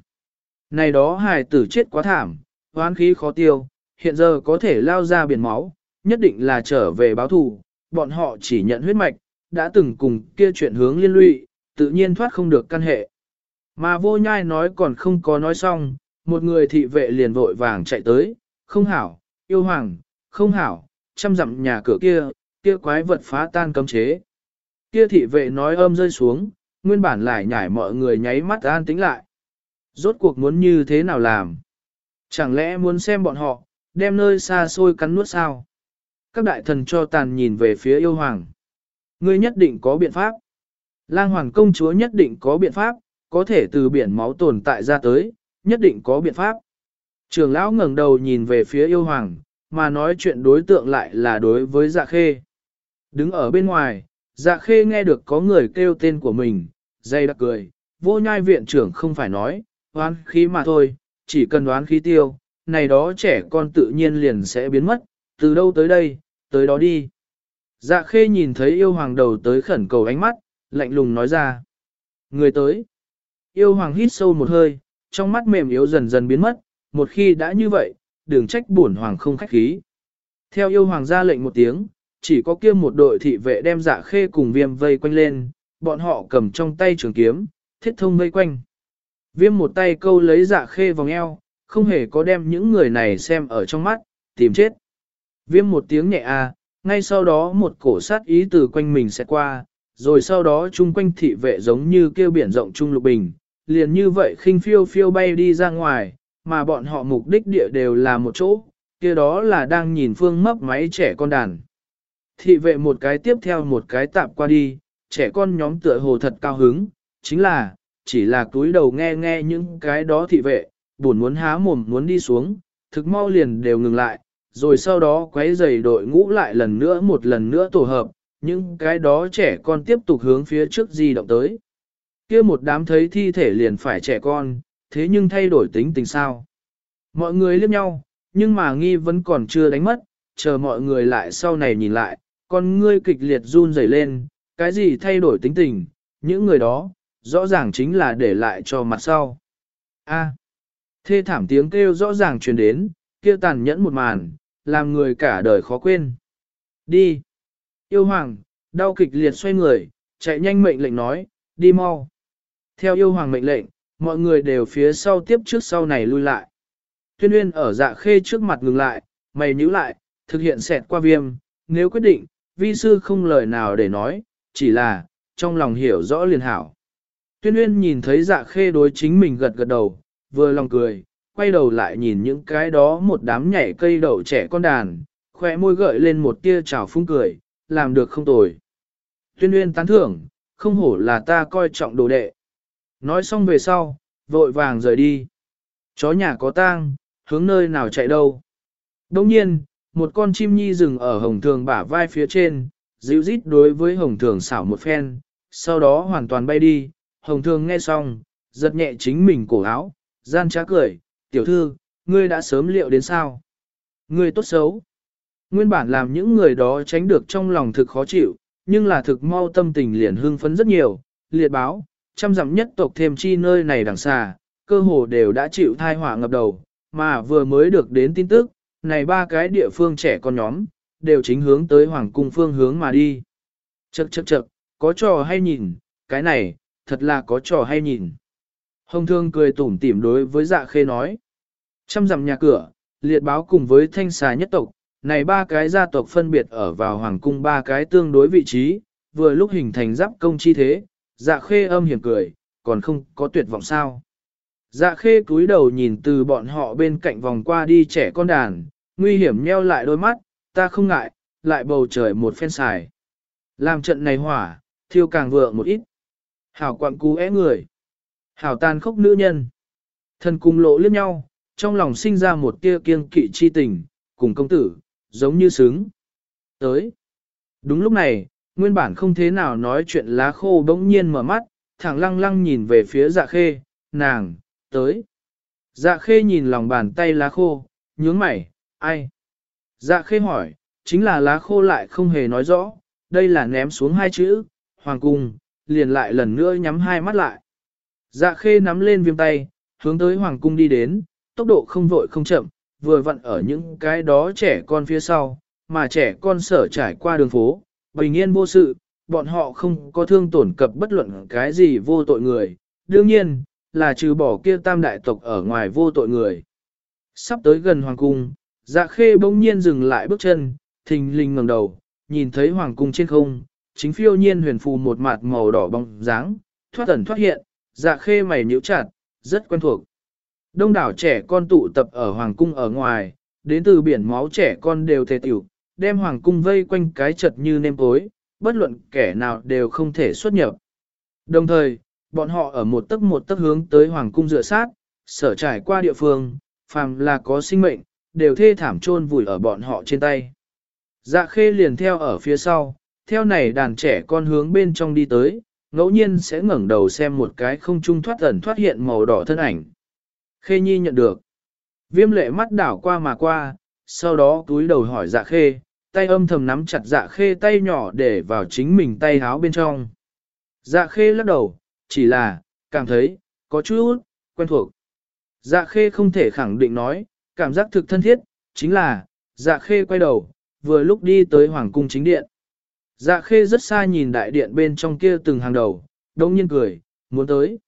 Này đó hài tử chết quá thảm, hoán khí khó tiêu, hiện giờ có thể lao ra biển máu, nhất định là trở về báo thù, bọn họ chỉ nhận huyết mạch, đã từng cùng kia chuyện hướng liên lụy, tự nhiên thoát không được căn hệ. Mà vô nhai nói còn không có nói xong, một người thị vệ liền vội vàng chạy tới, không hảo, yêu hoàng, không hảo, chăm dặm nhà cửa kia, kia quái vật phá tan cấm chế. Kia thị vệ nói âm rơi xuống, nguyên bản lại nhảy mọi người nháy mắt an tính lại. Rốt cuộc muốn như thế nào làm? Chẳng lẽ muốn xem bọn họ, đem nơi xa xôi cắn nuốt sao? Các đại thần cho tàn nhìn về phía yêu hoàng. Ngươi nhất định có biện pháp. Lang hoàng công chúa nhất định có biện pháp, có thể từ biển máu tồn tại ra tới, nhất định có biện pháp. Trường lão ngẩng đầu nhìn về phía yêu hoàng, mà nói chuyện đối tượng lại là đối với dạ khê. Đứng ở bên ngoài, dạ khê nghe được có người kêu tên của mình, dây đặc cười, vô nhai viện trưởng không phải nói, oán khí mà thôi, chỉ cần đoán khí tiêu, này đó trẻ con tự nhiên liền sẽ biến mất, từ đâu tới đây, tới đó đi. Dạ khê nhìn thấy yêu hoàng đầu tới khẩn cầu ánh mắt, lạnh lùng nói ra. Người tới. Yêu hoàng hít sâu một hơi, trong mắt mềm yếu dần dần biến mất, một khi đã như vậy, đừng trách bổn hoàng không khách khí. Theo yêu hoàng ra lệnh một tiếng, chỉ có kia một đội thị vệ đem dạ khê cùng viêm vây quanh lên, bọn họ cầm trong tay trường kiếm, thiết thông vây quanh. Viêm một tay câu lấy dạ khê vòng eo, không hề có đem những người này xem ở trong mắt, tìm chết. Viêm một tiếng nhẹ à, ngay sau đó một cổ sát ý từ quanh mình sẽ qua, rồi sau đó chung quanh thị vệ giống như kêu biển rộng trung lục bình, liền như vậy khinh phiêu phiêu bay đi ra ngoài, mà bọn họ mục đích địa đều là một chỗ, kia đó là đang nhìn phương mấp máy trẻ con đàn. Thị vệ một cái tiếp theo một cái tạp qua đi, trẻ con nhóm tựa hồ thật cao hứng, chính là, chỉ là túi đầu nghe nghe những cái đó thị vệ, buồn muốn há mồm muốn đi xuống, thực mau liền đều ngừng lại, rồi sau đó quấy giày đội ngũ lại lần nữa một lần nữa tổ hợp, những cái đó trẻ con tiếp tục hướng phía trước di động tới kia một đám thấy thi thể liền phải trẻ con, thế nhưng thay đổi tính tình sao. Mọi người liếc nhau, nhưng mà nghi vẫn còn chưa đánh mất, chờ mọi người lại sau này nhìn lại, con ngươi kịch liệt run rẩy lên, cái gì thay đổi tính tình, những người đó, rõ ràng chính là để lại cho mặt sau. A. thê thảm tiếng kêu rõ ràng truyền đến, kia tàn nhẫn một màn, làm người cả đời khó quên. Đi. Yêu hoàng, đau kịch liệt xoay người, chạy nhanh mệnh lệnh nói, đi mau. Theo yêu hoàng mệnh lệnh, mọi người đều phía sau tiếp trước sau này lui lại. Tuyên Uyên ở dạ khê trước mặt ngừng lại, mày nhíu lại, thực hiện xẹt qua viêm, nếu quyết định, vi sư không lời nào để nói, chỉ là, trong lòng hiểu rõ liền hảo. Tuyên Uyên nhìn thấy dạ khê đối chính mình gật gật đầu, vừa lòng cười, quay đầu lại nhìn những cái đó một đám nhảy cây đậu trẻ con đàn, khỏe môi gợi lên một tia trào phúng cười, làm được không tồi. Tuyên Uyên tán thưởng, không hổ là ta coi trọng đồ đệ. Nói xong về sau, vội vàng rời đi. Chó nhà có tang, hướng nơi nào chạy đâu. Đông nhiên, một con chim nhi dừng ở hồng thường bả vai phía trên, dịu rít đối với hồng thường xảo một phen, sau đó hoàn toàn bay đi, hồng thường nghe xong, giật nhẹ chính mình cổ áo, gian trá cười, tiểu thư, ngươi đã sớm liệu đến sao? Ngươi tốt xấu. Nguyên bản làm những người đó tránh được trong lòng thực khó chịu, nhưng là thực mau tâm tình liền hưng phấn rất nhiều, liệt báo, trăm dặm nhất tộc thêm chi nơi này đằng xa, cơ hồ đều đã chịu thai họa ngập đầu, mà vừa mới được đến tin tức, này ba cái địa phương trẻ con nhóm, đều chính hướng tới hoàng cung phương hướng mà đi. Chậc chậc chậc, có trò hay nhìn, cái này, thật là có trò hay nhìn. Hồng thương cười tủm tỉm đối với dạ khê nói. Trăm dặm nhà cửa, liệt báo cùng với thanh xà nhất tộc, này ba cái gia tộc phân biệt ở vào hoàng cung ba cái tương đối vị trí, vừa lúc hình thành giáp công chi thế, dạ khê âm hiểm cười, còn không có tuyệt vọng sao. Dạ khê cúi đầu nhìn từ bọn họ bên cạnh vòng qua đi trẻ con đàn, nguy hiểm nheo lại đôi mắt, ta không ngại, lại bầu trời một phen xài. Làm trận này hỏa, thiêu càng vượng một ít. Hảo quặng cú é người. Hảo tàn khốc nữ nhân. Thần cùng lộ liếc nhau, trong lòng sinh ra một tia kiêng kỵ chi tình, cùng công tử, giống như sướng. Tới. Đúng lúc này, nguyên bản không thế nào nói chuyện lá khô bỗng nhiên mở mắt, thẳng lăng lăng nhìn về phía dạ khê, nàng, tới. Dạ khê nhìn lòng bàn tay lá khô, nhướng mày, ai? Dạ khê hỏi, chính là lá khô lại không hề nói rõ, đây là ném xuống hai chữ, hoàng cung, liền lại lần nữa nhắm hai mắt lại. Dạ khê nắm lên viêm tay, hướng tới hoàng cung đi đến, tốc độ không vội không chậm, vừa vặn ở những cái đó trẻ con phía sau, mà trẻ con sở trải qua đường phố, bình yên vô sự, bọn họ không có thương tổn cập bất luận cái gì vô tội người. Đương nhiên, là trừ bỏ kia tam đại tộc ở ngoài vô tội người. Sắp tới gần hoàng cung, Dạ khê bỗng nhiên dừng lại bước chân, thình lình ngẩng đầu, nhìn thấy hoàng cung trên không, chính phiêu nhiên huyền phù một mặt màu đỏ bóng dáng, thoát ẩn thoát hiện, dạ khê mày nhíu chặt, rất quen thuộc. Đông đảo trẻ con tụ tập ở hoàng cung ở ngoài, đến từ biển máu trẻ con đều thề tiểu, đem hoàng cung vây quanh cái chật như nêm tối, bất luận kẻ nào đều không thể xuất nhập. Đồng thời, bọn họ ở một tấc một tấc hướng tới hoàng cung dựa sát, sở trải qua địa phương, phàm là có sinh mệnh, đều thê thảm chôn vùi ở bọn họ trên tay. Dạ khê liền theo ở phía sau, theo này đàn trẻ con hướng bên trong đi tới, ngẫu nhiên sẽ ngẩng đầu xem một cái không trung thoát ẩn thoát hiện màu đỏ thân ảnh. Khê nhi nhận được. Viêm lệ mắt đảo qua mà qua, sau đó túi đầu hỏi dạ khê, tay âm thầm nắm chặt dạ khê tay nhỏ để vào chính mình tay háo bên trong. Dạ khê lắc đầu, chỉ là, cảm thấy, có chút, quen thuộc. Dạ khê không thể khẳng định nói, cảm giác thực thân thiết, chính là, dạ khê quay đầu, vừa lúc đi tới hoàng cung chính điện. Dạ khê rất xa nhìn đại điện bên trong kia từng hàng đầu, đông nhiên cười, muốn tới.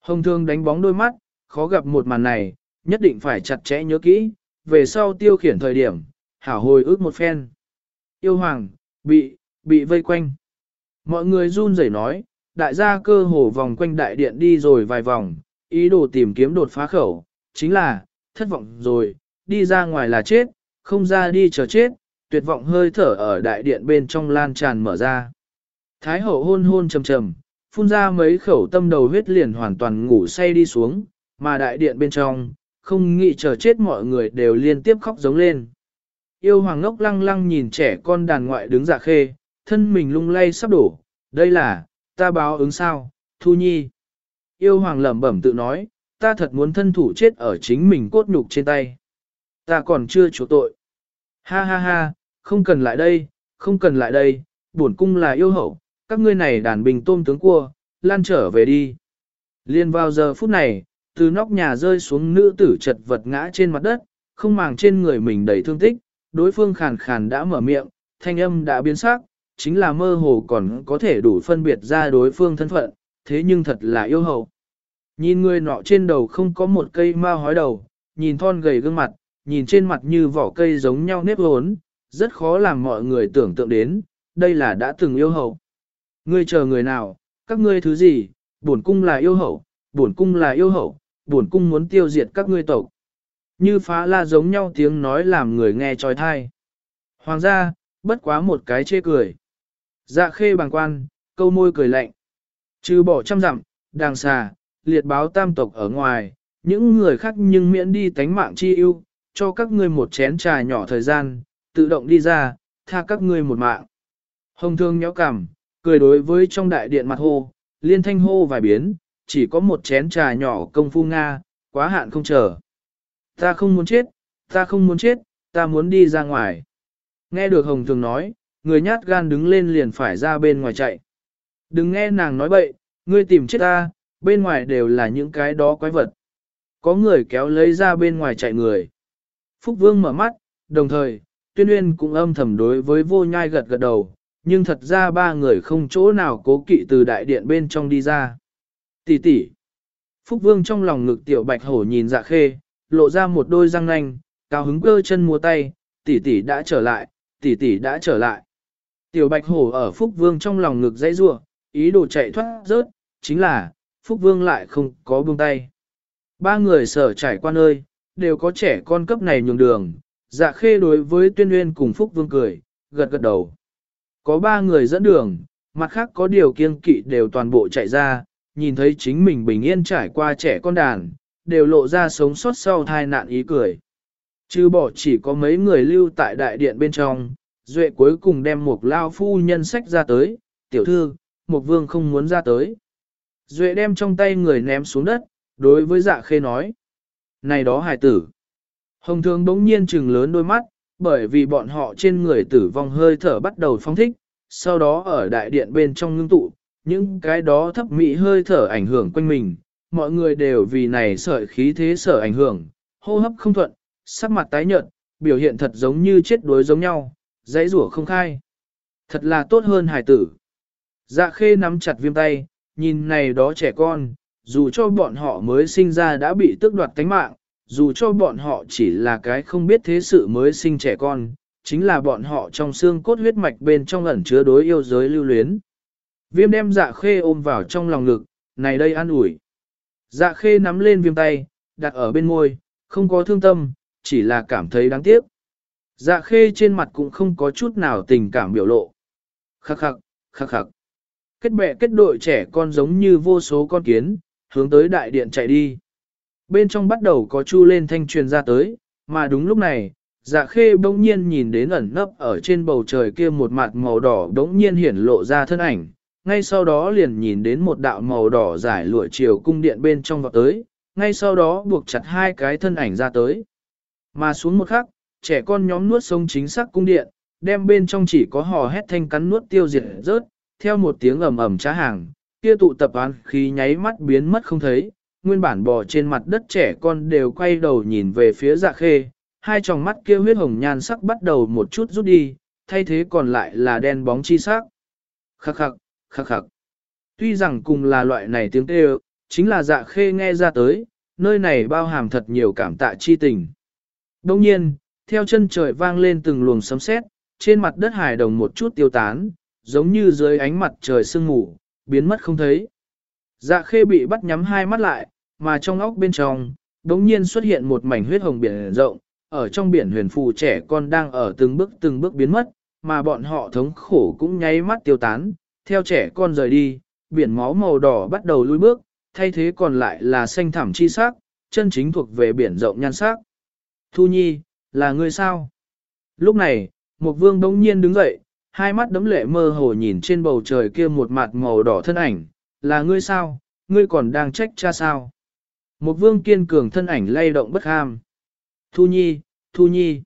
Hồng thương đánh bóng đôi mắt, khó gặp một màn này, nhất định phải chặt chẽ nhớ kỹ, về sau tiêu khiển thời điểm, hảo hồi ước một phen. Yêu hoàng, bị, bị vây quanh. Mọi người run rẩy nói, đại gia cơ hồ vòng quanh đại điện đi rồi vài vòng, ý đồ tìm kiếm đột phá khẩu, chính là, thất vọng rồi, đi ra ngoài là chết, không ra đi chờ chết, tuyệt vọng hơi thở ở đại điện bên trong lan tràn mở ra. Thái hậu hôn hôn trầm trầm, phun ra mấy khẩu tâm đầu huyết liền hoàn toàn ngủ say đi xuống, mà đại điện bên trong, không nghĩ chờ chết mọi người đều liên tiếp khóc giống lên. Yêu hoàng ngốc lăng lăng nhìn trẻ con đàn ngoại đứng dạ khê, thân mình lung lay sắp đổ, đây là, ta báo ứng sao, thu nhi. Yêu hoàng lẩm bẩm tự nói, ta thật muốn thân thủ chết ở chính mình cốt nhục trên tay. Ta còn chưa chỗ tội. Ha ha ha, không cần lại đây, không cần lại đây, bổn cung là yêu hậu, các ngươi này đàn bình tôm tướng cua, lan trở về đi. Liên vào giờ phút này, từ nóc nhà rơi xuống nữ tử chật vật ngã trên mặt đất, không màng trên người mình đầy thương tích, đối phương khàn khàn đã mở miệng, thanh âm đã biến sắc, chính là mơ hồ còn có thể đủ phân biệt ra đối phương thân phận, thế nhưng thật là yêu hậu. Nhìn người nọ trên đầu không có một cây ma hói đầu, nhìn thon gầy gương mặt, nhìn trên mặt như vỏ cây giống nhau nếp hốn, rất khó làm mọi người tưởng tượng đến, đây là đã từng yêu hậu. Ngươi chờ người nào, các ngươi thứ gì, bổn cung là yêu hậu, bổn cung là yêu hậu, bổn cung muốn tiêu diệt các ngươi tộc. Như phá la giống nhau tiếng nói làm người nghe trói thai. Hoàng gia, bất quá một cái chê cười. Dạ khê bằng quan, câu môi cười lạnh. Trừ bỏ trăm dặm, đàng xà, liệt báo tam tộc ở ngoài, những người khác nhưng miễn đi tánh mạng chi ưu, cho các ngươi một chén trà nhỏ thời gian, tự động đi ra, tha các ngươi một mạng. Hồng thương nhó cằm, cười đối với trong đại điện mặt hô, liên thanh hô vài biến, chỉ có một chén trà nhỏ công phu Nga, quá hạn không chờ. Ta không muốn chết, ta không muốn chết, ta muốn đi ra ngoài. Nghe được Hồng Thường nói, người nhát gan đứng lên liền phải ra bên ngoài chạy. Đừng nghe nàng nói bậy, ngươi tìm chết ta, bên ngoài đều là những cái đó quái vật. Có người kéo lấy ra bên ngoài chạy người. Phúc Vương mở mắt, đồng thời, Tuyên Uyên cũng âm thầm đối với vô nhai gật gật đầu, nhưng thật ra ba người không chỗ nào cố kỵ từ đại điện bên trong đi ra. Tỷ tỷ. Phúc Vương trong lòng ngực tiểu bạch hổ nhìn dạ khê, lộ ra một đôi răng nanh, cao hứng cơ chân mua tay, tỷ tỷ đã trở lại, tỷ tỷ đã trở lại. Tiểu bạch hổ ở Phúc Vương trong lòng ngực dãy rua, ý đồ chạy thoát rớt, chính là, Phúc Vương lại không có buông tay. Ba người sở trải qua nơi, đều có trẻ con cấp này nhường đường, dạ khê đối với tuyên nguyên cùng Phúc Vương cười, gật gật đầu. Có ba người dẫn đường, mặt khác có điều kiêng kỵ đều toàn bộ chạy ra, nhìn thấy chính mình bình yên trải qua trẻ con đàn, đều lộ ra sống sót sau tai nạn ý cười. Chứ bỏ chỉ có mấy người lưu tại đại điện bên trong, Duệ cuối cùng đem một lao phu nhân sách ra tới, tiểu thư, một vương không muốn ra tới. Duệ đem trong tay người ném xuống đất, đối với dạ khê nói. Này đó hài tử. Hồng thương bỗng nhiên trừng lớn đôi mắt, bởi vì bọn họ trên người tử vong hơi thở bắt đầu phong thích, sau đó ở đại điện bên trong ngưng tụ, những cái đó thấp mỹ hơi thở ảnh hưởng quanh mình, mọi người đều vì này sợi khí thế sở ảnh hưởng, hô hấp không thuận, sắc mặt tái nhợt, biểu hiện thật giống như chết đuối giống nhau, dãy rủa không khai. Thật là tốt hơn hải tử. Dạ khê nắm chặt viêm tay, nhìn này đó trẻ con, dù cho bọn họ mới sinh ra đã bị tước đoạt tánh mạng, dù cho bọn họ chỉ là cái không biết thế sự mới sinh trẻ con, chính là bọn họ trong xương cốt huyết mạch bên trong ẩn chứa đối yêu giới lưu luyến. Viêm đem dạ khê ôm vào trong lòng ngực, này đây an ủi. Dạ khê nắm lên viêm tay, đặt ở bên môi, không có thương tâm, chỉ là cảm thấy đáng tiếc. Dạ khê trên mặt cũng không có chút nào tình cảm biểu lộ. Khắc khắc, khắc khắc. Kết bè kết đội trẻ con giống như vô số con kiến, hướng tới đại điện chạy đi. Bên trong bắt đầu có chu lên thanh truyền ra tới, mà đúng lúc này, dạ khê bỗng nhiên nhìn đến ẩn nấp ở trên bầu trời kia một mặt màu đỏ bỗng nhiên hiển lộ ra thân ảnh, ngay sau đó liền nhìn đến một đạo màu đỏ giải lụa chiều cung điện bên trong vọt tới, ngay sau đó buộc chặt hai cái thân ảnh ra tới. Mà xuống một khắc, trẻ con nhóm nuốt sông chính xác cung điện, đem bên trong chỉ có hò hét thanh cắn nuốt tiêu diệt rớt, theo một tiếng ầm ầm trá hàng, kia tụ tập án khí nháy mắt biến mất không thấy, nguyên bản bò trên mặt đất trẻ con đều quay đầu nhìn về phía dạ khê, hai tròng mắt kia huyết hồng nhan sắc bắt đầu một chút rút đi, thay thế còn lại là đen bóng chi sắc. Khắc khắc, khắc khắc. Tuy rằng cùng là loại này tiếng kêu, chính là dạ khê nghe ra tới, nơi này bao hàm thật nhiều cảm tạ chi tình. Đồng nhiên, theo chân trời vang lên từng luồng sấm sét, trên mặt đất hải đồng một chút tiêu tán, giống như dưới ánh mặt trời sương mù, biến mất không thấy. Dạ khê bị bắt nhắm hai mắt lại, mà trong óc bên trong, đống nhiên xuất hiện một mảnh huyết hồng biển rộng, ở trong biển huyền phù trẻ con đang ở từng bước từng bước biến mất, mà bọn họ thống khổ cũng nháy mắt tiêu tán, theo trẻ con rời đi, biển máu màu đỏ bắt đầu lùi bước, thay thế còn lại là xanh thẳm chi sắc, chân chính thuộc về biển rộng nhan sắc. Thu Nhi, là ngươi sao? Lúc này, một vương đống nhiên đứng dậy, hai mắt đấm lệ mơ hồ nhìn trên bầu trời kia một mặt màu đỏ thân ảnh, là ngươi sao, ngươi còn đang trách cha sao? Một vương kiên cường thân ảnh lay động bất ham. Thu Nhi, Thu Nhi.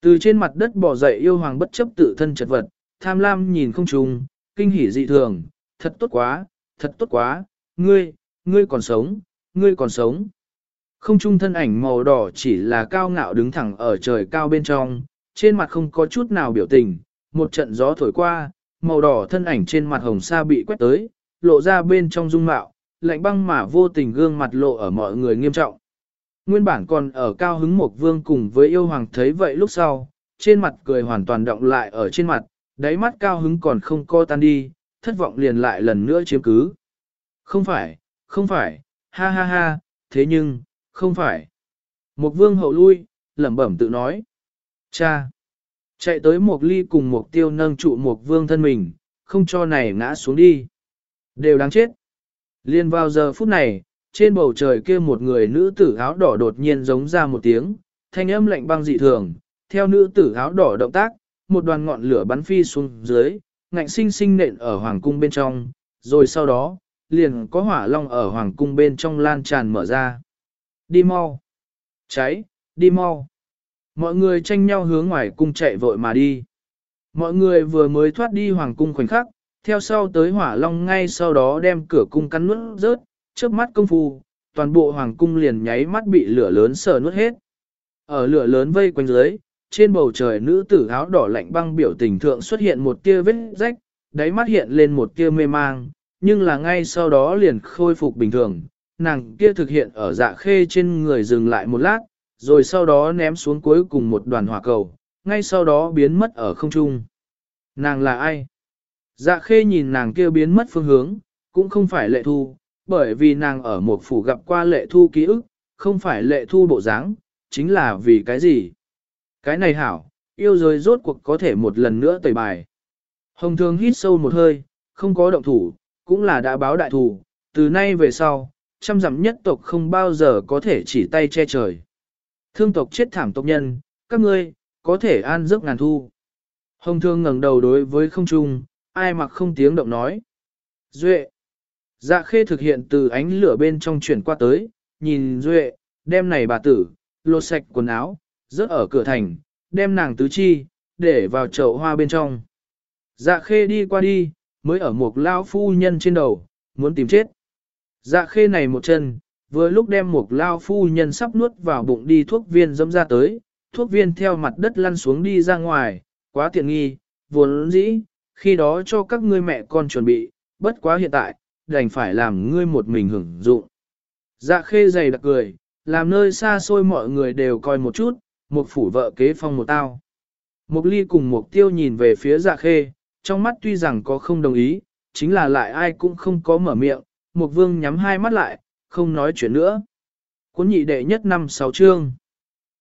Từ trên mặt đất bỏ dậy yêu hoàng bất chấp tự thân chật vật, tham lam nhìn không trùng, kinh hỉ dị thường, thật tốt quá, thật tốt quá, ngươi, ngươi còn sống, ngươi còn sống. Không trung thân ảnh màu đỏ chỉ là cao ngạo đứng thẳng ở trời cao bên trong, trên mặt không có chút nào biểu tình, một trận gió thổi qua, màu đỏ thân ảnh trên mặt hồng sa bị quét tới, lộ ra bên trong dung mạo, lạnh băng mà vô tình gương mặt lộ ở mọi người nghiêm trọng. Nguyên bản còn ở cao hứng một vương cùng với yêu hoàng thấy vậy lúc sau, trên mặt cười hoàn toàn động lại ở trên mặt, đáy mắt cao hứng còn không co tan đi, thất vọng liền lại lần nữa chiếm cứ. Không phải, không phải, ha ha ha, thế nhưng, không phải. Một vương hậu lui, lẩm bẩm tự nói. Cha! Chạy tới một ly cùng một tiêu nâng trụ một vương thân mình, không cho này ngã xuống đi. Đều đáng chết. Liên vào giờ phút này, trên bầu trời kia một người nữ tử áo đỏ đột nhiên giống ra một tiếng, thanh âm lạnh băng dị thường, theo nữ tử áo đỏ động tác, một đoàn ngọn lửa bắn phi xuống dưới, ngạnh sinh sinh nện ở hoàng cung bên trong, rồi sau đó, liền có hỏa long ở hoàng cung bên trong lan tràn mở ra. Đi mau! Cháy! Đi mau! Mọi người tranh nhau hướng ngoài cung chạy vội mà đi. Mọi người vừa mới thoát đi hoàng cung khoảnh khắc, theo sau tới hỏa long ngay sau đó đem cửa cung cắn nuốt rớt, trước mắt công phu, toàn bộ hoàng cung liền nháy mắt bị lửa lớn sờ nuốt hết. Ở lửa lớn vây quanh dưới, trên bầu trời nữ tử áo đỏ lạnh băng biểu tình thượng xuất hiện một tia vết rách, đáy mắt hiện lên một tia mê mang, nhưng là ngay sau đó liền khôi phục bình thường, nàng kia thực hiện ở dạ khê trên người dừng lại một lát, rồi sau đó ném xuống cuối cùng một đoàn hỏa cầu, ngay sau đó biến mất ở không trung. Nàng là ai? Dạ khê nhìn nàng kia biến mất phương hướng, cũng không phải lệ thu, bởi vì nàng ở một phủ gặp qua lệ thu ký ức, không phải lệ thu bộ dáng, chính là vì cái gì? Cái này hảo, yêu rồi rốt cuộc có thể một lần nữa tẩy bài. Hồng thường hít sâu một hơi, không có động thủ, cũng là đã báo đại thủ, từ nay về sau, trăm dặm nhất tộc không bao giờ có thể chỉ tay che trời. Thương tộc chết thảm tộc nhân, các ngươi, có thể an giấc ngàn thu. Hồng thương ngẩng đầu đối với không trung, ai mặc không tiếng động nói. Duệ. Dạ khê thực hiện từ ánh lửa bên trong chuyển qua tới, nhìn Duệ, đem này bà tử, lột sạch quần áo, rớt ở cửa thành, đem nàng tứ chi, để vào chậu hoa bên trong. Dạ khê đi qua đi, mới ở một lao phu nhân trên đầu, muốn tìm chết. Dạ khê này một chân, vừa lúc đem một lao phu nhân sắp nuốt vào bụng đi thuốc viên dâm ra tới, thuốc viên theo mặt đất lăn xuống đi ra ngoài, quá tiện nghi, vốn dĩ, khi đó cho các ngươi mẹ con chuẩn bị, bất quá hiện tại, đành phải làm ngươi một mình hưởng dụng. Dạ khê dày đặc cười, làm nơi xa xôi mọi người đều coi một chút, một phủ vợ kế phong một tao. Một ly cùng một tiêu nhìn về phía dạ khê, trong mắt tuy rằng có không đồng ý, chính là lại ai cũng không có mở miệng, một vương nhắm hai mắt lại, không nói chuyện nữa. Cuốn nhị đệ nhất năm sáu chương.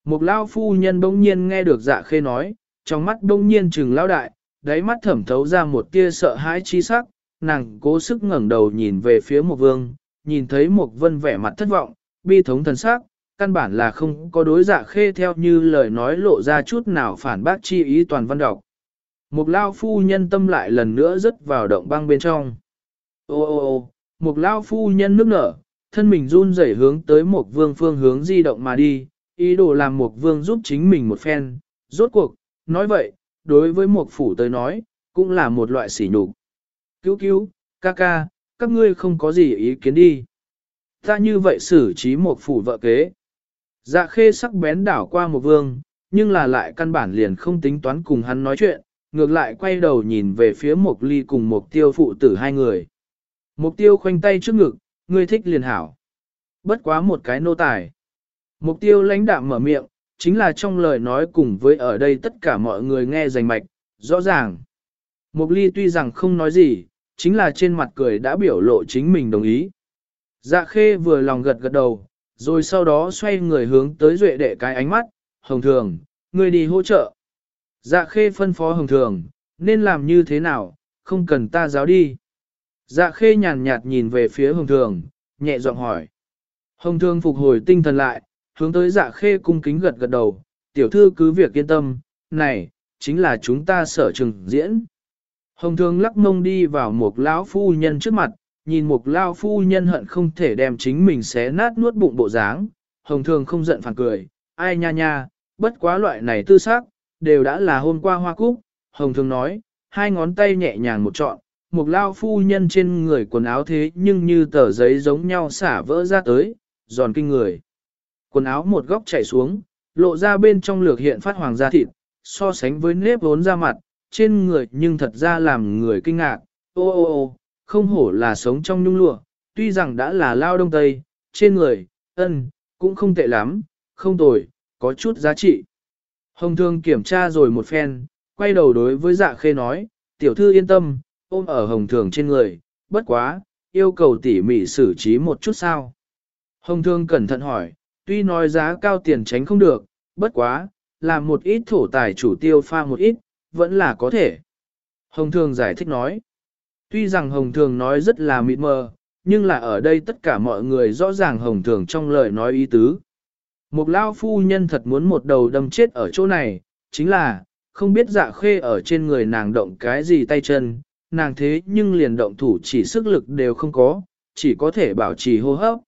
Một lao phu nhân bỗng nhiên nghe được dạ khê nói, trong mắt bỗng nhiên trừng lao đại, đáy mắt thẩm thấu ra một tia sợ hãi chi sắc, nàng cố sức ngẩng đầu nhìn về phía một vương, nhìn thấy một vân vẻ mặt thất vọng, bi thống thần sắc, căn bản là không có đối dạ khê theo như lời nói lộ ra chút nào phản bác chi ý toàn văn đọc. Mục lao phu nhân tâm lại lần nữa rớt vào động băng bên trong. Ô ô ô, mục lao phu nhân nước nở, thân mình run rẩy hướng tới một vương phương hướng di động mà đi, ý đồ làm một vương giúp chính mình một phen. Rốt cuộc, nói vậy, đối với một phủ tới nói, cũng là một loại sỉ nhục. Cứu cứu, ca ca, các ngươi không có gì ý kiến đi. Ta như vậy xử trí một phủ vợ kế. Dạ khê sắc bén đảo qua một vương, nhưng là lại căn bản liền không tính toán cùng hắn nói chuyện, ngược lại quay đầu nhìn về phía Mộc ly cùng Mộc tiêu phụ tử hai người. Mục tiêu khoanh tay trước ngực, ngươi thích liền hảo. Bất quá một cái nô tài. Mục tiêu lãnh đạm mở miệng, chính là trong lời nói cùng với ở đây tất cả mọi người nghe rành mạch, rõ ràng. Mục ly tuy rằng không nói gì, chính là trên mặt cười đã biểu lộ chính mình đồng ý. Dạ khê vừa lòng gật gật đầu, rồi sau đó xoay người hướng tới duệ đệ cái ánh mắt, hồng thường, ngươi đi hỗ trợ. Dạ khê phân phó hồng thường, nên làm như thế nào, không cần ta giáo đi. Dạ khê nhàn nhạt nhìn về phía hồng thường, nhẹ giọng hỏi. Hồng thường phục hồi tinh thần lại, hướng tới dạ khê cung kính gật gật đầu, tiểu thư cứ việc yên tâm, này, chính là chúng ta sở trường diễn. Hồng thường lắc mông đi vào một lão phu nhân trước mặt, nhìn một lao phu nhân hận không thể đem chính mình xé nát nuốt bụng bộ dáng. Hồng thường không giận phản cười, ai nha nha, bất quá loại này tư xác, đều đã là hôm qua hoa cúc. Hồng thường nói, hai ngón tay nhẹ nhàng một trọn, một lao phu nhân trên người quần áo thế nhưng như tờ giấy giống nhau xả vỡ ra tới, giòn kinh người. Quần áo một góc chảy xuống, lộ ra bên trong lược hiện phát hoàng da thịt, so sánh với nếp vốn da mặt, trên người nhưng thật ra làm người kinh ngạc, ô ô ô, không hổ là sống trong nhung lụa, tuy rằng đã là lao đông tây, trên người, ân, cũng không tệ lắm, không tồi, có chút giá trị. Hồng thương kiểm tra rồi một phen, quay đầu đối với dạ khê nói, tiểu thư yên tâm, ôm ở hồng thường trên người, bất quá, yêu cầu tỉ mỉ xử trí một chút sao. Hồng thương cẩn thận hỏi, tuy nói giá cao tiền tránh không được, bất quá, làm một ít thổ tài chủ tiêu pha một ít, vẫn là có thể. Hồng Thương giải thích nói, tuy rằng hồng thường nói rất là mịt mờ, nhưng là ở đây tất cả mọi người rõ ràng hồng thường trong lời nói ý tứ. Một lao phu nhân thật muốn một đầu đâm chết ở chỗ này, chính là, không biết dạ khê ở trên người nàng động cái gì tay chân, nàng thế nhưng liền động thủ chỉ sức lực đều không có, chỉ có thể bảo trì hô hấp.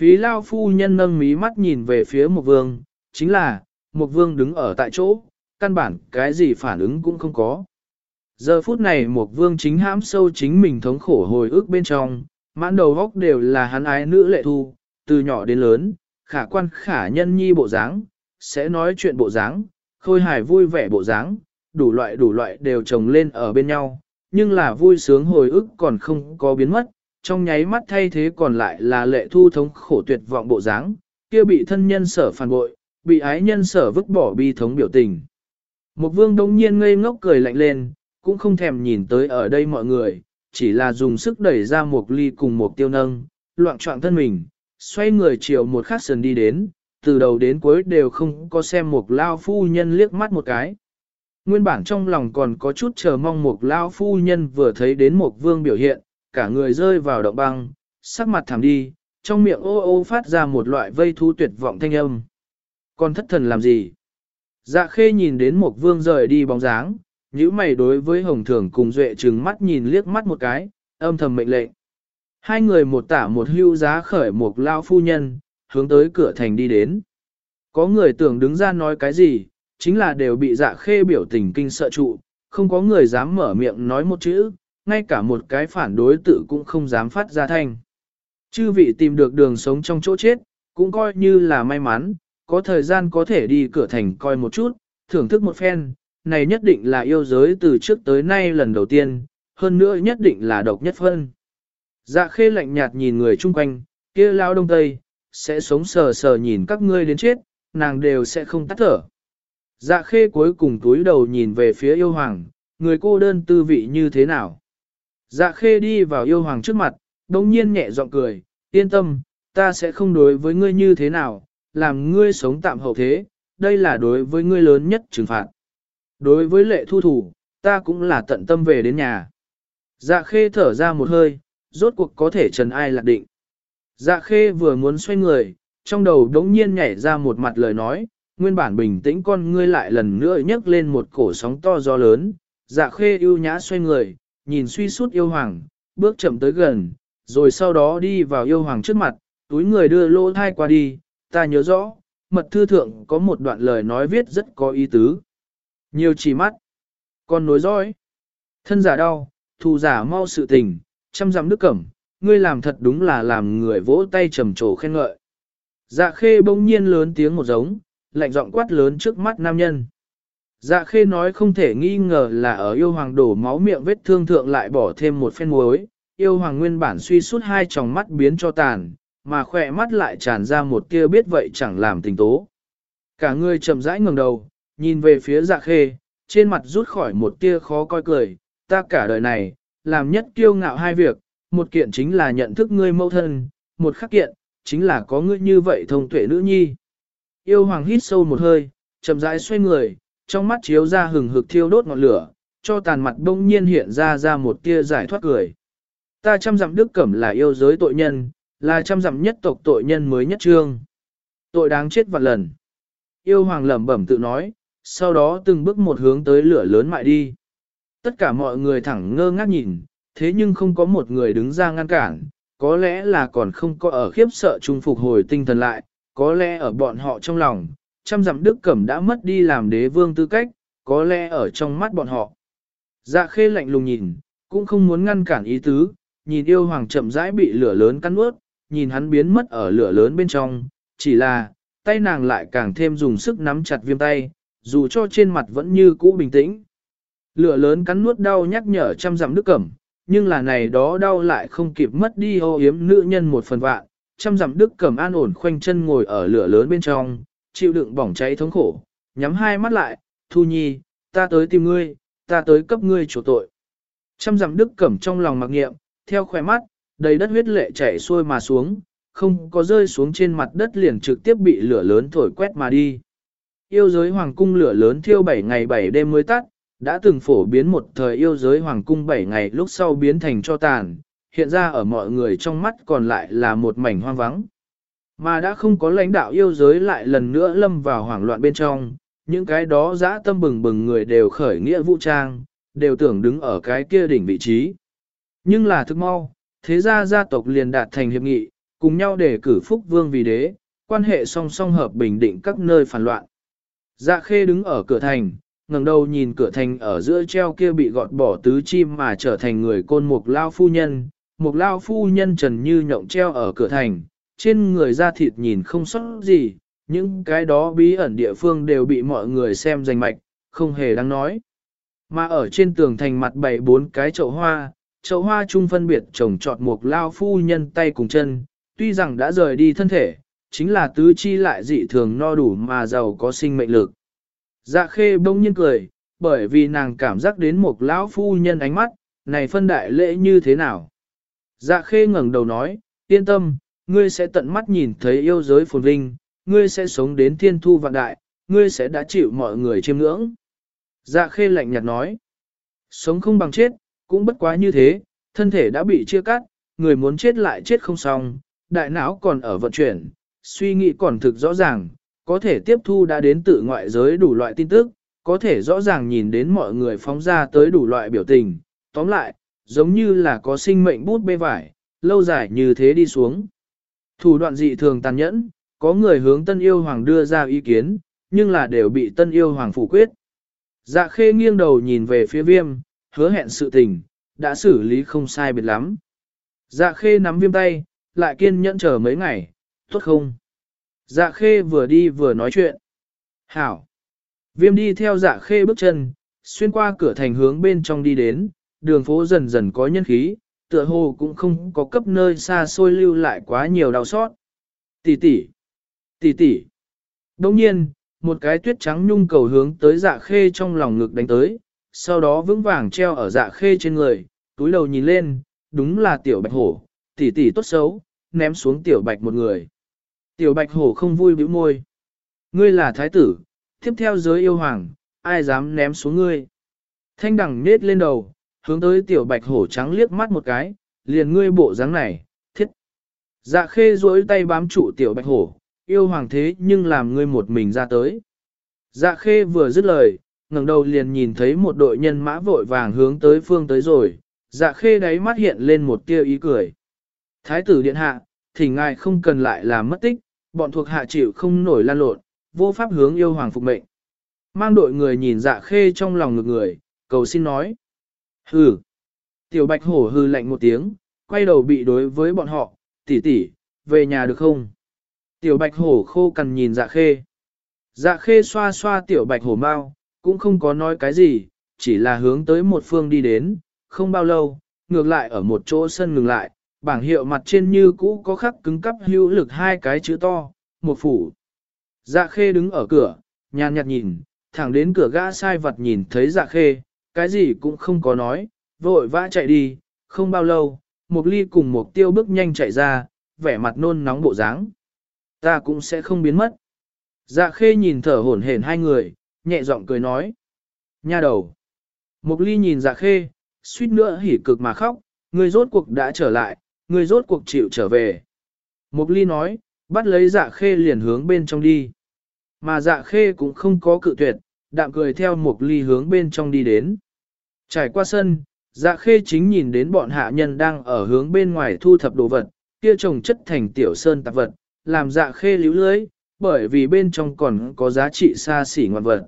Phí lao phu nhân nâng mí mắt nhìn về phía một vương, chính là, một vương đứng ở tại chỗ, căn bản cái gì phản ứng cũng không có. Giờ phút này một vương chính hãm sâu chính mình thống khổ hồi ức bên trong, mãn đầu góc đều là hắn ái nữ lệ thu, từ nhỏ đến lớn, khả quan khả nhân nhi bộ dáng, sẽ nói chuyện bộ dáng, khôi hài vui vẻ bộ dáng, đủ loại đủ loại đều chồng lên ở bên nhau, nhưng là vui sướng hồi ức còn không có biến mất, trong nháy mắt thay thế còn lại là lệ thu thống khổ tuyệt vọng bộ dáng, kia bị thân nhân sở phản bội, bị ái nhân sở vứt bỏ bi thống biểu tình. Một vương đông nhiên ngây ngốc cười lạnh lên, cũng không thèm nhìn tới ở đây mọi người, chỉ là dùng sức đẩy ra một ly cùng một tiêu nâng, loạn trọng thân mình, xoay người chiều một khắc sườn đi đến, từ đầu đến cuối đều không có xem một lao phu nhân liếc mắt một cái. Nguyên bản trong lòng còn có chút chờ mong một lao phu nhân vừa thấy đến một vương biểu hiện, cả người rơi vào động băng, sắc mặt thảm đi, trong miệng ô ô phát ra một loại vây thú tuyệt vọng thanh âm. Còn thất thần làm gì? Dạ khê nhìn đến một vương rời đi bóng dáng, những mày đối với hồng thường cùng duệ trừng mắt nhìn liếc mắt một cái, âm thầm mệnh lệnh. Hai người một tả một hưu giá khởi một lao phu nhân, hướng tới cửa thành đi đến. Có người tưởng đứng ra nói cái gì, chính là đều bị dạ khê biểu tình kinh sợ trụ, không có người dám mở miệng nói một chữ, ngay cả một cái phản đối tự cũng không dám phát ra thanh. Chư vị tìm được đường sống trong chỗ chết, cũng coi như là may mắn, có thời gian có thể đi cửa thành coi một chút, thưởng thức một phen, này nhất định là yêu giới từ trước tới nay lần đầu tiên, hơn nữa nhất định là độc nhất phân. Dạ khê lạnh nhạt nhìn người chung quanh, kia lao đông tây, sẽ sống sờ sờ nhìn các ngươi đến chết, nàng đều sẽ không tắt thở. Dạ khê cuối cùng túi đầu nhìn về phía yêu hoàng, người cô đơn tư vị như thế nào. Dạ khê đi vào yêu hoàng trước mặt, đồng nhiên nhẹ giọng cười, yên tâm, ta sẽ không đối với ngươi như thế nào, làm ngươi sống tạm hậu thế, đây là đối với ngươi lớn nhất trừng phạt. Đối với lệ thu thủ, ta cũng là tận tâm về đến nhà. Dạ khê thở ra một hơi, rốt cuộc có thể trần ai lạc định. Dạ khê vừa muốn xoay người, trong đầu đống nhiên nhảy ra một mặt lời nói, nguyên bản bình tĩnh con ngươi lại lần nữa nhấc lên một cổ sóng to gió lớn. Dạ khê yêu nhã xoay người, nhìn suy sút yêu hoàng, bước chậm tới gần, rồi sau đó đi vào yêu hoàng trước mặt, túi người đưa lỗ thai qua đi, ta nhớ rõ, mật thư thượng có một đoạn lời nói viết rất có ý tứ. Nhiều chỉ mắt, còn nối dõi, thân giả đau, thù giả mau sự tình, chăm dặm đức cẩm, ngươi làm thật đúng là làm người vỗ tay trầm trồ khen ngợi. Dạ khê bỗng nhiên lớn tiếng một giống, lạnh giọng quát lớn trước mắt nam nhân. Dạ khê nói không thể nghi ngờ là ở yêu hoàng đổ máu miệng vết thương thượng lại bỏ thêm một phen muối, yêu hoàng nguyên bản suy suốt hai tròng mắt biến cho tàn, mà khỏe mắt lại tràn ra một tia biết vậy chẳng làm tình tố. Cả người chậm rãi ngẩng đầu, nhìn về phía dạ khê, trên mặt rút khỏi một tia khó coi cười, ta cả đời này, làm nhất kiêu ngạo hai việc, một kiện chính là nhận thức ngươi mẫu thân, một khắc kiện, chính là có ngươi như vậy thông tuệ nữ nhi. Yêu hoàng hít sâu một hơi, chậm rãi xoay người, trong mắt chiếu ra hừng hực thiêu đốt ngọn lửa, cho tàn mặt đông nhiên hiện ra ra một tia giải thoát cười. Ta chăm dặm đức cẩm là yêu giới tội nhân, là chăm dặm nhất tộc tội nhân mới nhất trương. Tội đáng chết vạn lần. Yêu hoàng lẩm bẩm tự nói, sau đó từng bước một hướng tới lửa lớn mại đi. Tất cả mọi người thẳng ngơ ngác nhìn, thế nhưng không có một người đứng ra ngăn cản, có lẽ là còn không có ở khiếp sợ trung phục hồi tinh thần lại, có lẽ ở bọn họ trong lòng, trăm dặm đức cẩm đã mất đi làm đế vương tư cách, có lẽ ở trong mắt bọn họ. Dạ khê lạnh lùng nhìn, cũng không muốn ngăn cản ý tứ, nhìn yêu hoàng chậm rãi bị lửa lớn cắn ướt, nhìn hắn biến mất ở lửa lớn bên trong, chỉ là, tay nàng lại càng thêm dùng sức nắm chặt viêm tay, dù cho trên mặt vẫn như cũ bình tĩnh. Lửa lớn cắn nuốt đau nhắc nhở trăm dặm nước cẩm, nhưng là này đó đau lại không kịp mất đi ô yếm nữ nhân một phần vạn, trăm dặm đức cẩm an ổn khoanh chân ngồi ở lửa lớn bên trong, chịu đựng bỏng cháy thống khổ, nhắm hai mắt lại, thu nhi, ta tới tìm ngươi, ta tới cấp ngươi chủ tội. Trăm dặm đức cẩm trong lòng mặc nghiệm, theo khỏe mắt, đầy đất huyết lệ chảy xuôi mà xuống, không có rơi xuống trên mặt đất liền trực tiếp bị lửa lớn thổi quét mà đi. Yêu giới hoàng cung lửa lớn thiêu 7 ngày 7 đêm mới tắt, đã từng phổ biến một thời yêu giới hoàng cung 7 ngày lúc sau biến thành cho tàn, hiện ra ở mọi người trong mắt còn lại là một mảnh hoang vắng. Mà đã không có lãnh đạo yêu giới lại lần nữa lâm vào hoảng loạn bên trong, những cái đó dã tâm bừng bừng người đều khởi nghĩa vũ trang, đều tưởng đứng ở cái kia đỉnh vị trí. Nhưng là thức mau, thế gia gia tộc liền đạt thành hiệp nghị, cùng nhau để cử phúc vương vì đế, quan hệ song song hợp bình định các nơi phản loạn. Dạ khê đứng ở cửa thành, ngẩng đầu nhìn cửa thành ở giữa treo kia bị gọt bỏ tứ chim mà trở thành người côn mục lao phu nhân. Mục lao phu nhân trần như nhộng treo ở cửa thành, trên người da thịt nhìn không sót gì, những cái đó bí ẩn địa phương đều bị mọi người xem danh mạch, không hề đáng nói. Mà ở trên tường thành mặt bày bốn cái chậu hoa, chậu hoa chung phân biệt trồng trọt một lao phu nhân tay cùng chân, tuy rằng đã rời đi thân thể, chính là tứ chi lại dị thường no đủ mà giàu có sinh mệnh lực. Dạ khê bỗng nhiên cười, bởi vì nàng cảm giác đến một lão phu nhân ánh mắt, này phân đại lễ như thế nào. Dạ khê ngẩng đầu nói, yên tâm, ngươi sẽ tận mắt nhìn thấy yêu giới phồn vinh, ngươi sẽ sống đến thiên thu vạn đại, ngươi sẽ đã chịu mọi người chiêm ngưỡng. Dạ khê lạnh nhạt nói, sống không bằng chết, cũng bất quá như thế, thân thể đã bị chia cắt, người muốn chết lại chết không xong, đại não còn ở vận chuyển, suy nghĩ còn thực rõ ràng, có thể tiếp thu đã đến từ ngoại giới đủ loại tin tức, có thể rõ ràng nhìn đến mọi người phóng ra tới đủ loại biểu tình, tóm lại, giống như là có sinh mệnh bút bê vải, lâu dài như thế đi xuống. Thủ đoạn dị thường tàn nhẫn, có người hướng tân yêu hoàng đưa ra ý kiến, nhưng là đều bị tân yêu hoàng phủ quyết. Dạ khê nghiêng đầu nhìn về phía viêm, hứa hẹn sự tình, đã xử lý không sai biệt lắm. Dạ khê nắm viêm tay, lại kiên nhẫn chờ mấy ngày, tốt không? Dạ khê vừa đi vừa nói chuyện. Hảo. Viêm đi theo dạ khê bước chân, xuyên qua cửa thành hướng bên trong đi đến, đường phố dần dần có nhân khí, tựa hồ cũng không có cấp nơi xa xôi lưu lại quá nhiều đau xót. Tỷ tỷ, tỷ tỷ. Đồng nhiên, một cái tuyết trắng nhung cầu hướng tới dạ khê trong lòng ngực đánh tới, sau đó vững vàng treo ở dạ khê trên người, túi đầu nhìn lên, đúng là tiểu bạch hổ, tỷ tỷ tốt xấu, ném xuống tiểu bạch một người. Tiểu bạch hổ không vui bĩu môi. Ngươi là thái tử, tiếp theo giới yêu hoàng, ai dám ném xuống ngươi. Thanh đẳng nết lên đầu, hướng tới tiểu bạch hổ trắng liếc mắt một cái, liền ngươi bộ dáng này, thiết. Dạ khê duỗi tay bám trụ tiểu bạch hổ, yêu hoàng thế nhưng làm ngươi một mình ra tới. Dạ khê vừa dứt lời, ngẩng đầu liền nhìn thấy một đội nhân mã vội vàng hướng tới phương tới rồi, dạ khê đáy mắt hiện lên một tia ý cười. Thái tử điện hạ, thì ngài không cần lại làm mất tích, bọn thuộc hạ chịu không nổi lan lộn, vô pháp hướng yêu hoàng phục mệnh. Mang đội người nhìn dạ khê trong lòng ngực người, cầu xin nói. Hừ. Tiểu bạch hổ hừ lạnh một tiếng, quay đầu bị đối với bọn họ, tỷ tỷ, về nhà được không? Tiểu bạch hổ khô cằn nhìn dạ khê. Dạ khê xoa xoa tiểu bạch hổ mau, cũng không có nói cái gì, chỉ là hướng tới một phương đi đến, không bao lâu, ngược lại ở một chỗ sân ngừng lại, bảng hiệu mặt trên như cũ có khắc cứng cắp hữu lực hai cái chữ to, một phủ. Dạ khê đứng ở cửa, nhàn nhạt nhìn, thẳng đến cửa gã sai vật nhìn thấy dạ khê, cái gì cũng không có nói, vội vã chạy đi, không bao lâu, một ly cùng một tiêu bước nhanh chạy ra, vẻ mặt nôn nóng bộ dáng. Ta cũng sẽ không biến mất. Dạ khê nhìn thở hổn hển hai người, nhẹ giọng cười nói. Nha đầu. Một ly nhìn dạ khê, suýt nữa hỉ cực mà khóc, người rốt cuộc đã trở lại, người rốt cuộc chịu trở về. Mục ly nói, bắt lấy dạ khê liền hướng bên trong đi. Mà dạ khê cũng không có cự tuyệt, đạm cười theo Mục ly hướng bên trong đi đến. Trải qua sân, dạ khê chính nhìn đến bọn hạ nhân đang ở hướng bên ngoài thu thập đồ vật, kia trồng chất thành tiểu sơn tạp vật, làm dạ khê líu lưới, bởi vì bên trong còn có giá trị xa xỉ ngoạn vật.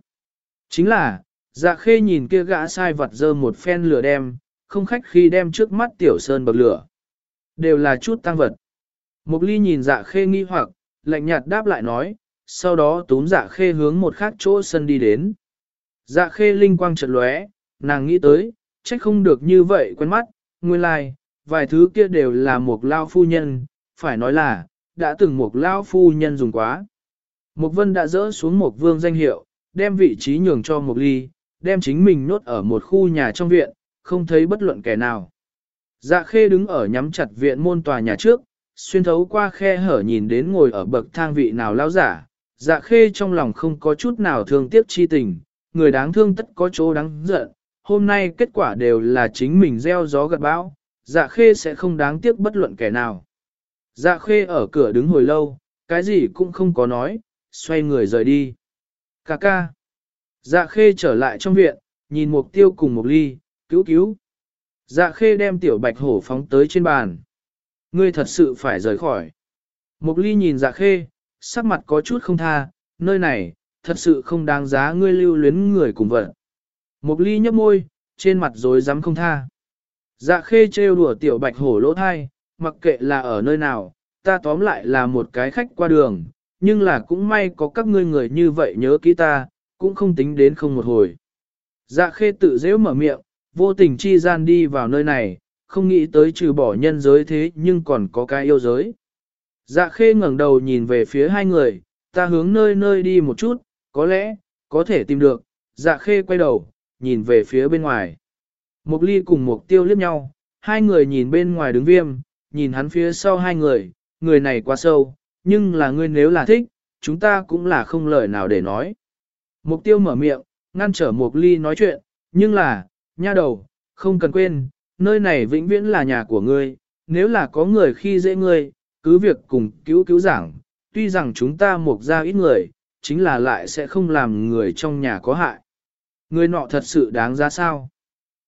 Chính là, dạ khê nhìn kia gã sai vật dơ một phen lửa đem, không khách khi đem trước mắt tiểu sơn bậc lửa. Đều là chút tăng vật. Mục ly nhìn dạ khê nghi hoặc, lạnh nhạt đáp lại nói, sau đó túm dạ khê hướng một khác chỗ sân đi đến. Dạ khê linh quang chợt lóe, nàng nghĩ tới, trách không được như vậy quen mắt, nguyên lai, like, vài thứ kia đều là một lao phu nhân, phải nói là, đã từng một lao phu nhân dùng quá. Mục vân đã dỡ xuống một vương danh hiệu, đem vị trí nhường cho một ly, đem chính mình nốt ở một khu nhà trong viện, không thấy bất luận kẻ nào. Dạ khê đứng ở nhắm chặt viện môn tòa nhà trước, xuyên thấu qua khe hở nhìn đến ngồi ở bậc thang vị nào lao giả, dạ khê trong lòng không có chút nào thương tiếc chi tình, người đáng thương tất có chỗ đáng giận, hôm nay kết quả đều là chính mình gieo gió gặt bão, dạ khê sẽ không đáng tiếc bất luận kẻ nào. Dạ khê ở cửa đứng hồi lâu, cái gì cũng không có nói, xoay người rời đi. Cà ca. Dạ khê trở lại trong viện, nhìn mục tiêu cùng một ly, cứu cứu. Dạ khê đem tiểu bạch hổ phóng tới trên bàn. Ngươi thật sự phải rời khỏi. Mục ly nhìn dạ khê, sắc mặt có chút không tha, nơi này, thật sự không đáng giá ngươi lưu luyến người cùng vợ. Mục ly nhấp môi, trên mặt dối dám không tha. Dạ khê trêu đùa tiểu bạch hổ lỗ thai, mặc kệ là ở nơi nào, ta tóm lại là một cái khách qua đường, nhưng là cũng may có các ngươi người như vậy nhớ kỹ ta, cũng không tính đến không một hồi. Dạ khê tự dễ mở miệng, vô tình chi gian đi vào nơi này, không nghĩ tới trừ bỏ nhân giới thế nhưng còn có cái yêu giới. Dạ khê ngẩng đầu nhìn về phía hai người, ta hướng nơi nơi đi một chút, có lẽ, có thể tìm được. Dạ khê quay đầu, nhìn về phía bên ngoài. Mục ly cùng mục tiêu liếc nhau, hai người nhìn bên ngoài đứng viêm, nhìn hắn phía sau hai người, người này quá sâu, nhưng là ngươi nếu là thích, chúng ta cũng là không lời nào để nói. Mục tiêu mở miệng, ngăn trở mục ly nói chuyện, nhưng là, nha đầu, không cần quên, nơi này vĩnh viễn là nhà của ngươi, nếu là có người khi dễ ngươi, cứ việc cùng cứu cứu giảng, tuy rằng chúng ta mục ra ít người, chính là lại sẽ không làm người trong nhà có hại. Người nọ thật sự đáng giá sao?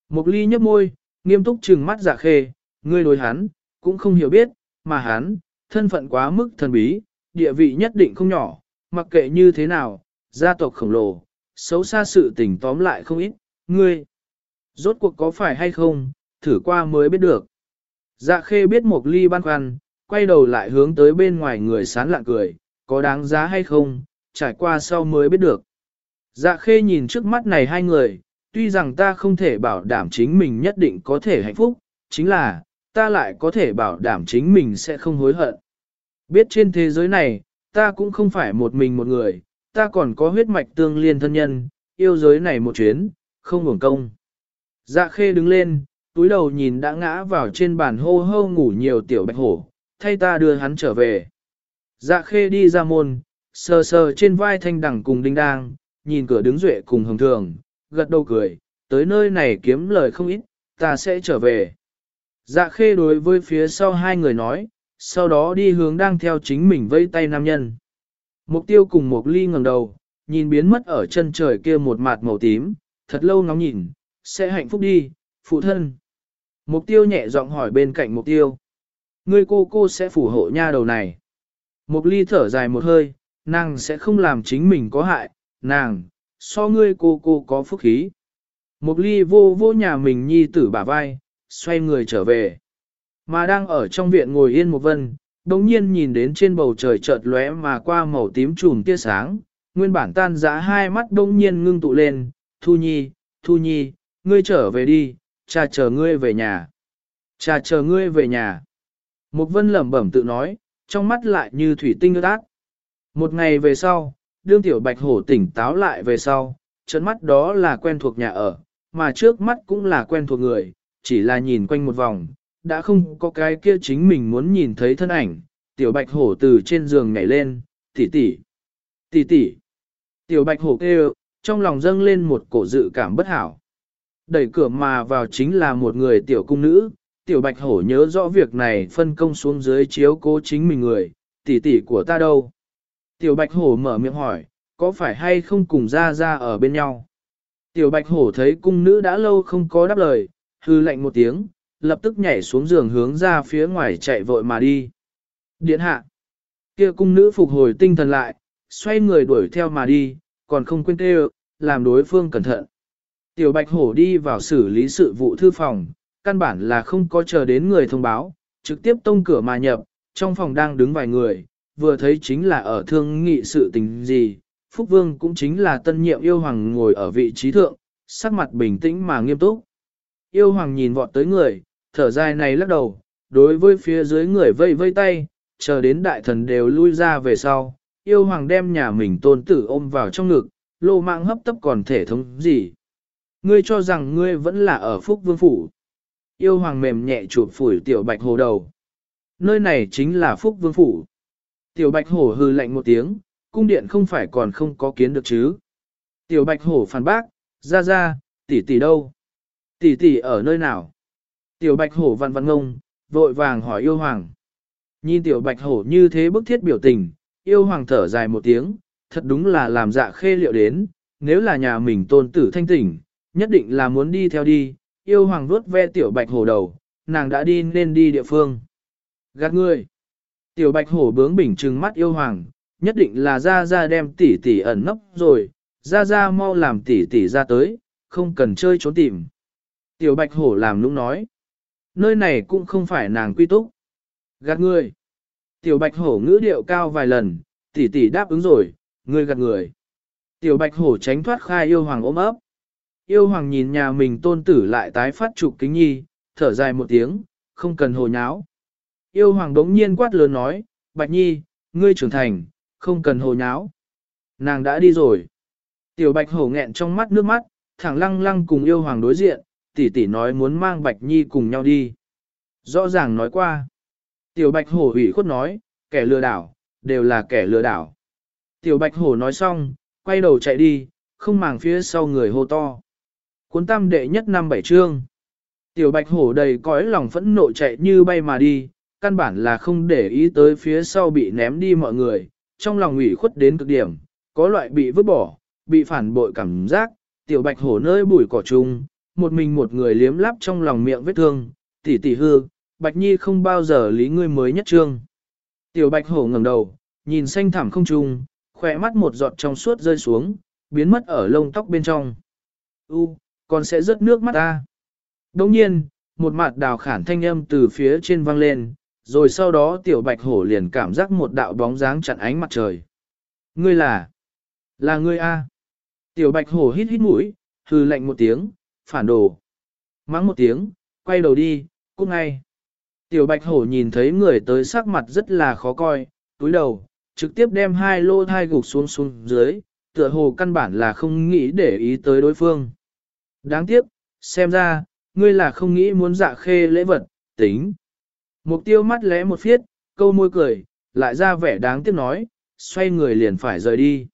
Mục ly nhấp môi, nghiêm túc trừng mắt giả khê, ngươi đối hắn, cũng không hiểu biết, mà hắn, thân phận quá mức thần bí, địa vị nhất định không nhỏ, mặc kệ như thế nào, gia tộc khổng lồ, xấu xa sự tình tóm lại không ít, ngươi. Rốt cuộc có phải hay không, thử qua mới biết được. Dạ khê biết một ly băn khoăn, quay đầu lại hướng tới bên ngoài người sán lạng cười, có đáng giá hay không, trải qua sau mới biết được. Dạ khê nhìn trước mắt này hai người, tuy rằng ta không thể bảo đảm chính mình nhất định có thể hạnh phúc, chính là, ta lại có thể bảo đảm chính mình sẽ không hối hận. Biết trên thế giới này, ta cũng không phải một mình một người, ta còn có huyết mạch tương liên thân nhân, yêu giới này một chuyến, không hưởng công. Dạ khê đứng lên, túi đầu nhìn đã ngã vào trên bàn hô hô ngủ nhiều tiểu bạch hổ, thay ta đưa hắn trở về. Dạ khê đi ra môn, sờ sờ trên vai thanh đẳng cùng đinh đang, nhìn cửa đứng duệ cùng hồng thường, gật đầu cười, tới nơi này kiếm lời không ít, ta sẽ trở về. Dạ khê đối với phía sau hai người nói, sau đó đi hướng đang theo chính mình vây tay nam nhân. Mục tiêu cùng một ly ngẩng đầu, nhìn biến mất ở chân trời kia một mặt màu tím, thật lâu ngóng nhìn, sẽ hạnh phúc đi, phụ thân. Mục tiêu nhẹ giọng hỏi bên cạnh mục tiêu. Ngươi cô cô sẽ phủ hộ nha đầu này. Mục ly thở dài một hơi, nàng sẽ không làm chính mình có hại, nàng, so ngươi cô cô có phúc khí. Mục ly vô vô nhà mình nhi tử bả vai, xoay người trở về. Mà đang ở trong viện ngồi yên một vân, đồng nhiên nhìn đến trên bầu trời chợt lóe mà qua màu tím trùm tia sáng, nguyên bản tan dã hai mắt đông nhiên ngưng tụ lên, Thu Nhi, Thu Nhi, ngươi trở về đi, cha chờ ngươi về nhà. Cha chờ ngươi về nhà. Mục vân lẩm bẩm tự nói, trong mắt lại như thủy tinh ướt át. Một ngày về sau, đương tiểu bạch hổ tỉnh táo lại về sau, trận mắt đó là quen thuộc nhà ở, mà trước mắt cũng là quen thuộc người, chỉ là nhìn quanh một vòng, đã không có cái kia chính mình muốn nhìn thấy thân ảnh, tiểu bạch hổ từ trên giường nhảy lên, tỷ tỷ, tỷ tỷ. Tiểu bạch hổ kêu, trong lòng dâng lên một cổ dự cảm bất hảo. Đẩy cửa mà vào chính là một người tiểu cung nữ, tiểu bạch hổ nhớ rõ việc này phân công xuống dưới chiếu cố chính mình người, tỷ tỷ của ta đâu. Tiểu bạch hổ mở miệng hỏi, có phải hay không cùng ra ra ở bên nhau. Tiểu bạch hổ thấy cung nữ đã lâu không có đáp lời, hư lạnh một tiếng, lập tức nhảy xuống giường hướng ra phía ngoài chạy vội mà đi. Điện hạ, kia cung nữ phục hồi tinh thần lại, xoay người đuổi theo mà đi, còn không quên kêu, làm đối phương cẩn thận. Tiểu bạch hổ đi vào xử lý sự vụ thư phòng, căn bản là không có chờ đến người thông báo, trực tiếp tông cửa mà nhập, trong phòng đang đứng vài người, vừa thấy chính là ở thương nghị sự tình gì, Phúc Vương cũng chính là tân nhiệm yêu hoàng ngồi ở vị trí thượng, sắc mặt bình tĩnh mà nghiêm túc. Yêu hoàng nhìn vọt tới người, thở dài này lắc đầu, đối với phía dưới người vây vây tay, chờ đến đại thần đều lui ra về sau, yêu hoàng đem nhà mình tôn tử ôm vào trong ngực, lô mạng hấp tấp còn thể thống gì. Ngươi cho rằng ngươi vẫn là ở phúc vương phủ. Yêu hoàng mềm nhẹ chụp phủi tiểu bạch hồ đầu. Nơi này chính là phúc vương phủ. Tiểu bạch hổ hư lạnh một tiếng, cung điện không phải còn không có kiến được chứ. Tiểu bạch hổ phản bác, ra ra, tỷ tỷ đâu? Tỷ tỷ ở nơi nào? Tiểu bạch hổ văn văn ngông, vội vàng hỏi yêu hoàng. Nhìn tiểu bạch hổ như thế bức thiết biểu tình, yêu hoàng thở dài một tiếng, thật đúng là làm dạ khê liệu đến, nếu là nhà mình tôn tử thanh tỉnh, nhất định là muốn đi theo đi, yêu hoàng vuốt ve tiểu bạch hổ đầu, nàng đã đi nên đi địa phương. Gạt ngươi. Tiểu bạch hổ bướng bỉnh trừng mắt yêu hoàng, nhất định là ra ra đem tỷ tỷ ẩn nấp rồi, ra ra mau làm tỷ tỷ ra tới, không cần chơi trốn tìm. Tiểu bạch hổ làm lúc nói, nơi này cũng không phải nàng quy túc. Gạt ngươi. Tiểu bạch hổ ngữ điệu cao vài lần, tỷ tỷ đáp ứng rồi, ngươi gạt người. Tiểu bạch hổ tránh thoát khai yêu hoàng ôm ấp. Yêu hoàng nhìn nhà mình tôn tử lại tái phát trục kính nhi, thở dài một tiếng, không cần hồ nháo. Yêu hoàng đống nhiên quát lớn nói, bạch nhi, ngươi trưởng thành, không cần hồ nháo. Nàng đã đi rồi. Tiểu bạch hổ nghẹn trong mắt nước mắt, thẳng lăng lăng cùng yêu hoàng đối diện, tỷ tỷ nói muốn mang bạch nhi cùng nhau đi. Rõ ràng nói qua. Tiểu bạch hổ ủy khuất nói, kẻ lừa đảo, đều là kẻ lừa đảo. Tiểu bạch hổ nói xong, quay đầu chạy đi, không màng phía sau người hô to. Cuốn tam đệ nhất năm bảy chương. Tiểu bạch hổ đầy cõi lòng phẫn nộ chạy như bay mà đi, căn bản là không để ý tới phía sau bị ném đi mọi người, trong lòng ủy khuất đến cực điểm, có loại bị vứt bỏ, bị phản bội cảm giác, tiểu bạch hổ nơi bụi cỏ trùng, một mình một người liếm lắp trong lòng miệng vết thương, tỉ tỉ hư, bạch nhi không bao giờ lý ngươi mới nhất trương. Tiểu bạch hổ ngẩng đầu, nhìn xanh thẳm không trung, khỏe mắt một giọt trong suốt rơi xuống, biến mất ở lông tóc bên trong. U, còn sẽ rớt nước mắt ta. Đồng nhiên, một mặt đào khản thanh âm từ phía trên vang lên, rồi sau đó tiểu bạch hổ liền cảm giác một đạo bóng dáng chặn ánh mặt trời. Ngươi là? Là ngươi A. Tiểu bạch hổ hít hít mũi, hư lạnh một tiếng, phản đồ. Mắng một tiếng, quay đầu đi, cút ngay. Tiểu bạch hổ nhìn thấy người tới sắc mặt rất là khó coi, túi đầu, trực tiếp đem hai lô thai gục xuống xuống dưới, tựa hồ căn bản là không nghĩ để ý tới đối phương. Đáng tiếc, xem ra, ngươi là không nghĩ muốn dạ khê lễ vật, tính. Mục tiêu mắt lẽ một phiết, câu môi cười, lại ra vẻ đáng tiếc nói, xoay người liền phải rời đi.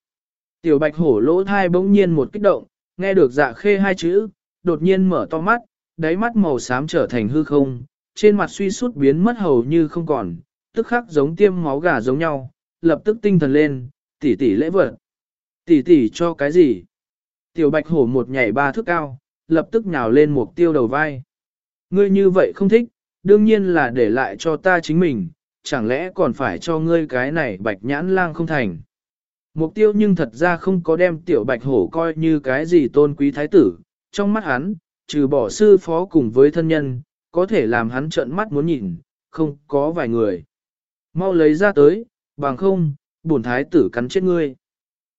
Tiểu bạch hổ lỗ thai bỗng nhiên một kích động, nghe được dạ khê hai chữ, đột nhiên mở to mắt, đáy mắt màu xám trở thành hư không, trên mặt suy sút biến mất hầu như không còn, tức khắc giống tiêm máu gà giống nhau, lập tức tinh thần lên, tỷ tỷ lễ vật. Tỷ tỷ cho cái gì? Tiểu bạch hổ một nhảy ba thước cao, lập tức nhào lên mục tiêu đầu vai. Ngươi như vậy không thích, đương nhiên là để lại cho ta chính mình, chẳng lẽ còn phải cho ngươi cái này bạch nhãn lang không thành. Mục tiêu nhưng thật ra không có đem tiểu bạch hổ coi như cái gì tôn quý thái tử, trong mắt hắn, trừ bỏ sư phó cùng với thân nhân, có thể làm hắn trợn mắt muốn nhìn, không có vài người. Mau lấy ra tới, bằng không, bổn thái tử cắn chết ngươi.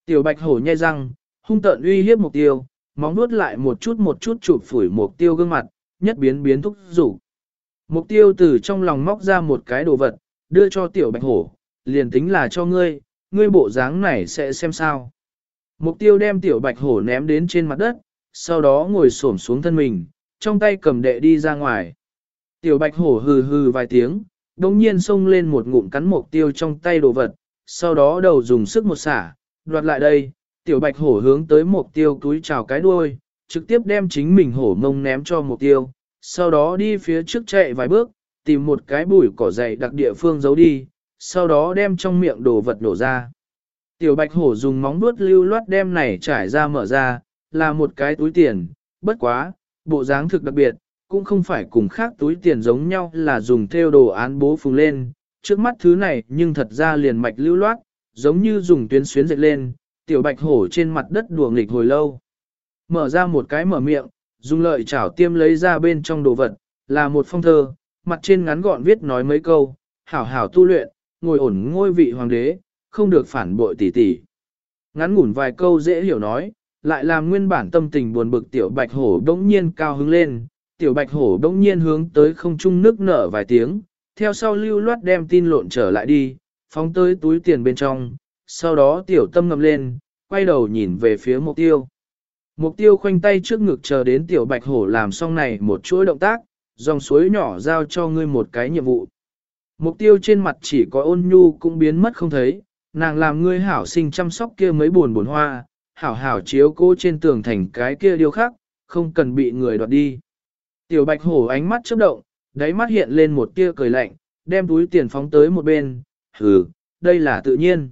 Tiểu bạch hổ nhai răng, hung tợn uy hiếp mục tiêu, móng nuốt lại một chút một chút chụp phủi mục tiêu gương mặt, nhất biến biến thúc rủ. Mục tiêu từ trong lòng móc ra một cái đồ vật, đưa cho tiểu bạch hổ, liền tính là cho ngươi, ngươi bộ dáng này sẽ xem sao. Mục tiêu đem tiểu bạch hổ ném đến trên mặt đất, sau đó ngồi xổm xuống thân mình, trong tay cầm đệ đi ra ngoài. Tiểu bạch hổ hừ hừ vài tiếng, đồng nhiên xông lên một ngụm cắn mục tiêu trong tay đồ vật, sau đó đầu dùng sức một xả, đoạt lại đây, tiểu bạch hổ hướng tới mục tiêu túi chào cái đuôi, trực tiếp đem chính mình hổ mông ném cho mục tiêu, sau đó đi phía trước chạy vài bước, tìm một cái bụi cỏ dày đặc địa phương giấu đi, sau đó đem trong miệng đồ vật đổ ra. Tiểu bạch hổ dùng móng vuốt lưu loát đem này trải ra mở ra, là một cái túi tiền, bất quá, bộ dáng thực đặc biệt, cũng không phải cùng khác túi tiền giống nhau là dùng theo đồ án bố phùng lên, trước mắt thứ này nhưng thật ra liền mạch lưu loát, giống như dùng tuyến xuyến dệt lên, tiểu bạch hổ trên mặt đất đùa nghịch hồi lâu. Mở ra một cái mở miệng, dùng lợi chảo tiêm lấy ra bên trong đồ vật, là một phong thơ, mặt trên ngắn gọn viết nói mấy câu, hảo hảo tu luyện, ngồi ổn ngôi vị hoàng đế, không được phản bội tỷ tỷ. Ngắn ngủn vài câu dễ hiểu nói, lại làm nguyên bản tâm tình buồn bực tiểu bạch hổ đống nhiên cao hứng lên, tiểu bạch hổ đống nhiên hướng tới không trung nước nở vài tiếng, theo sau lưu loát đem tin lộn trở lại đi, phóng tới túi tiền bên trong, sau đó tiểu tâm ngầm lên, quay đầu nhìn về phía mục tiêu. Mục tiêu khoanh tay trước ngực chờ đến tiểu bạch hổ làm xong này một chuỗi động tác, dòng suối nhỏ giao cho ngươi một cái nhiệm vụ. Mục tiêu trên mặt chỉ có ôn nhu cũng biến mất không thấy, nàng làm ngươi hảo sinh chăm sóc kia mấy buồn buồn hoa, hảo hảo chiếu cô trên tường thành cái kia điều khác, không cần bị người đoạt đi. Tiểu bạch hổ ánh mắt chớp động, đáy mắt hiện lên một tia cười lạnh, đem túi tiền phóng tới một bên, hừ, đây là tự nhiên.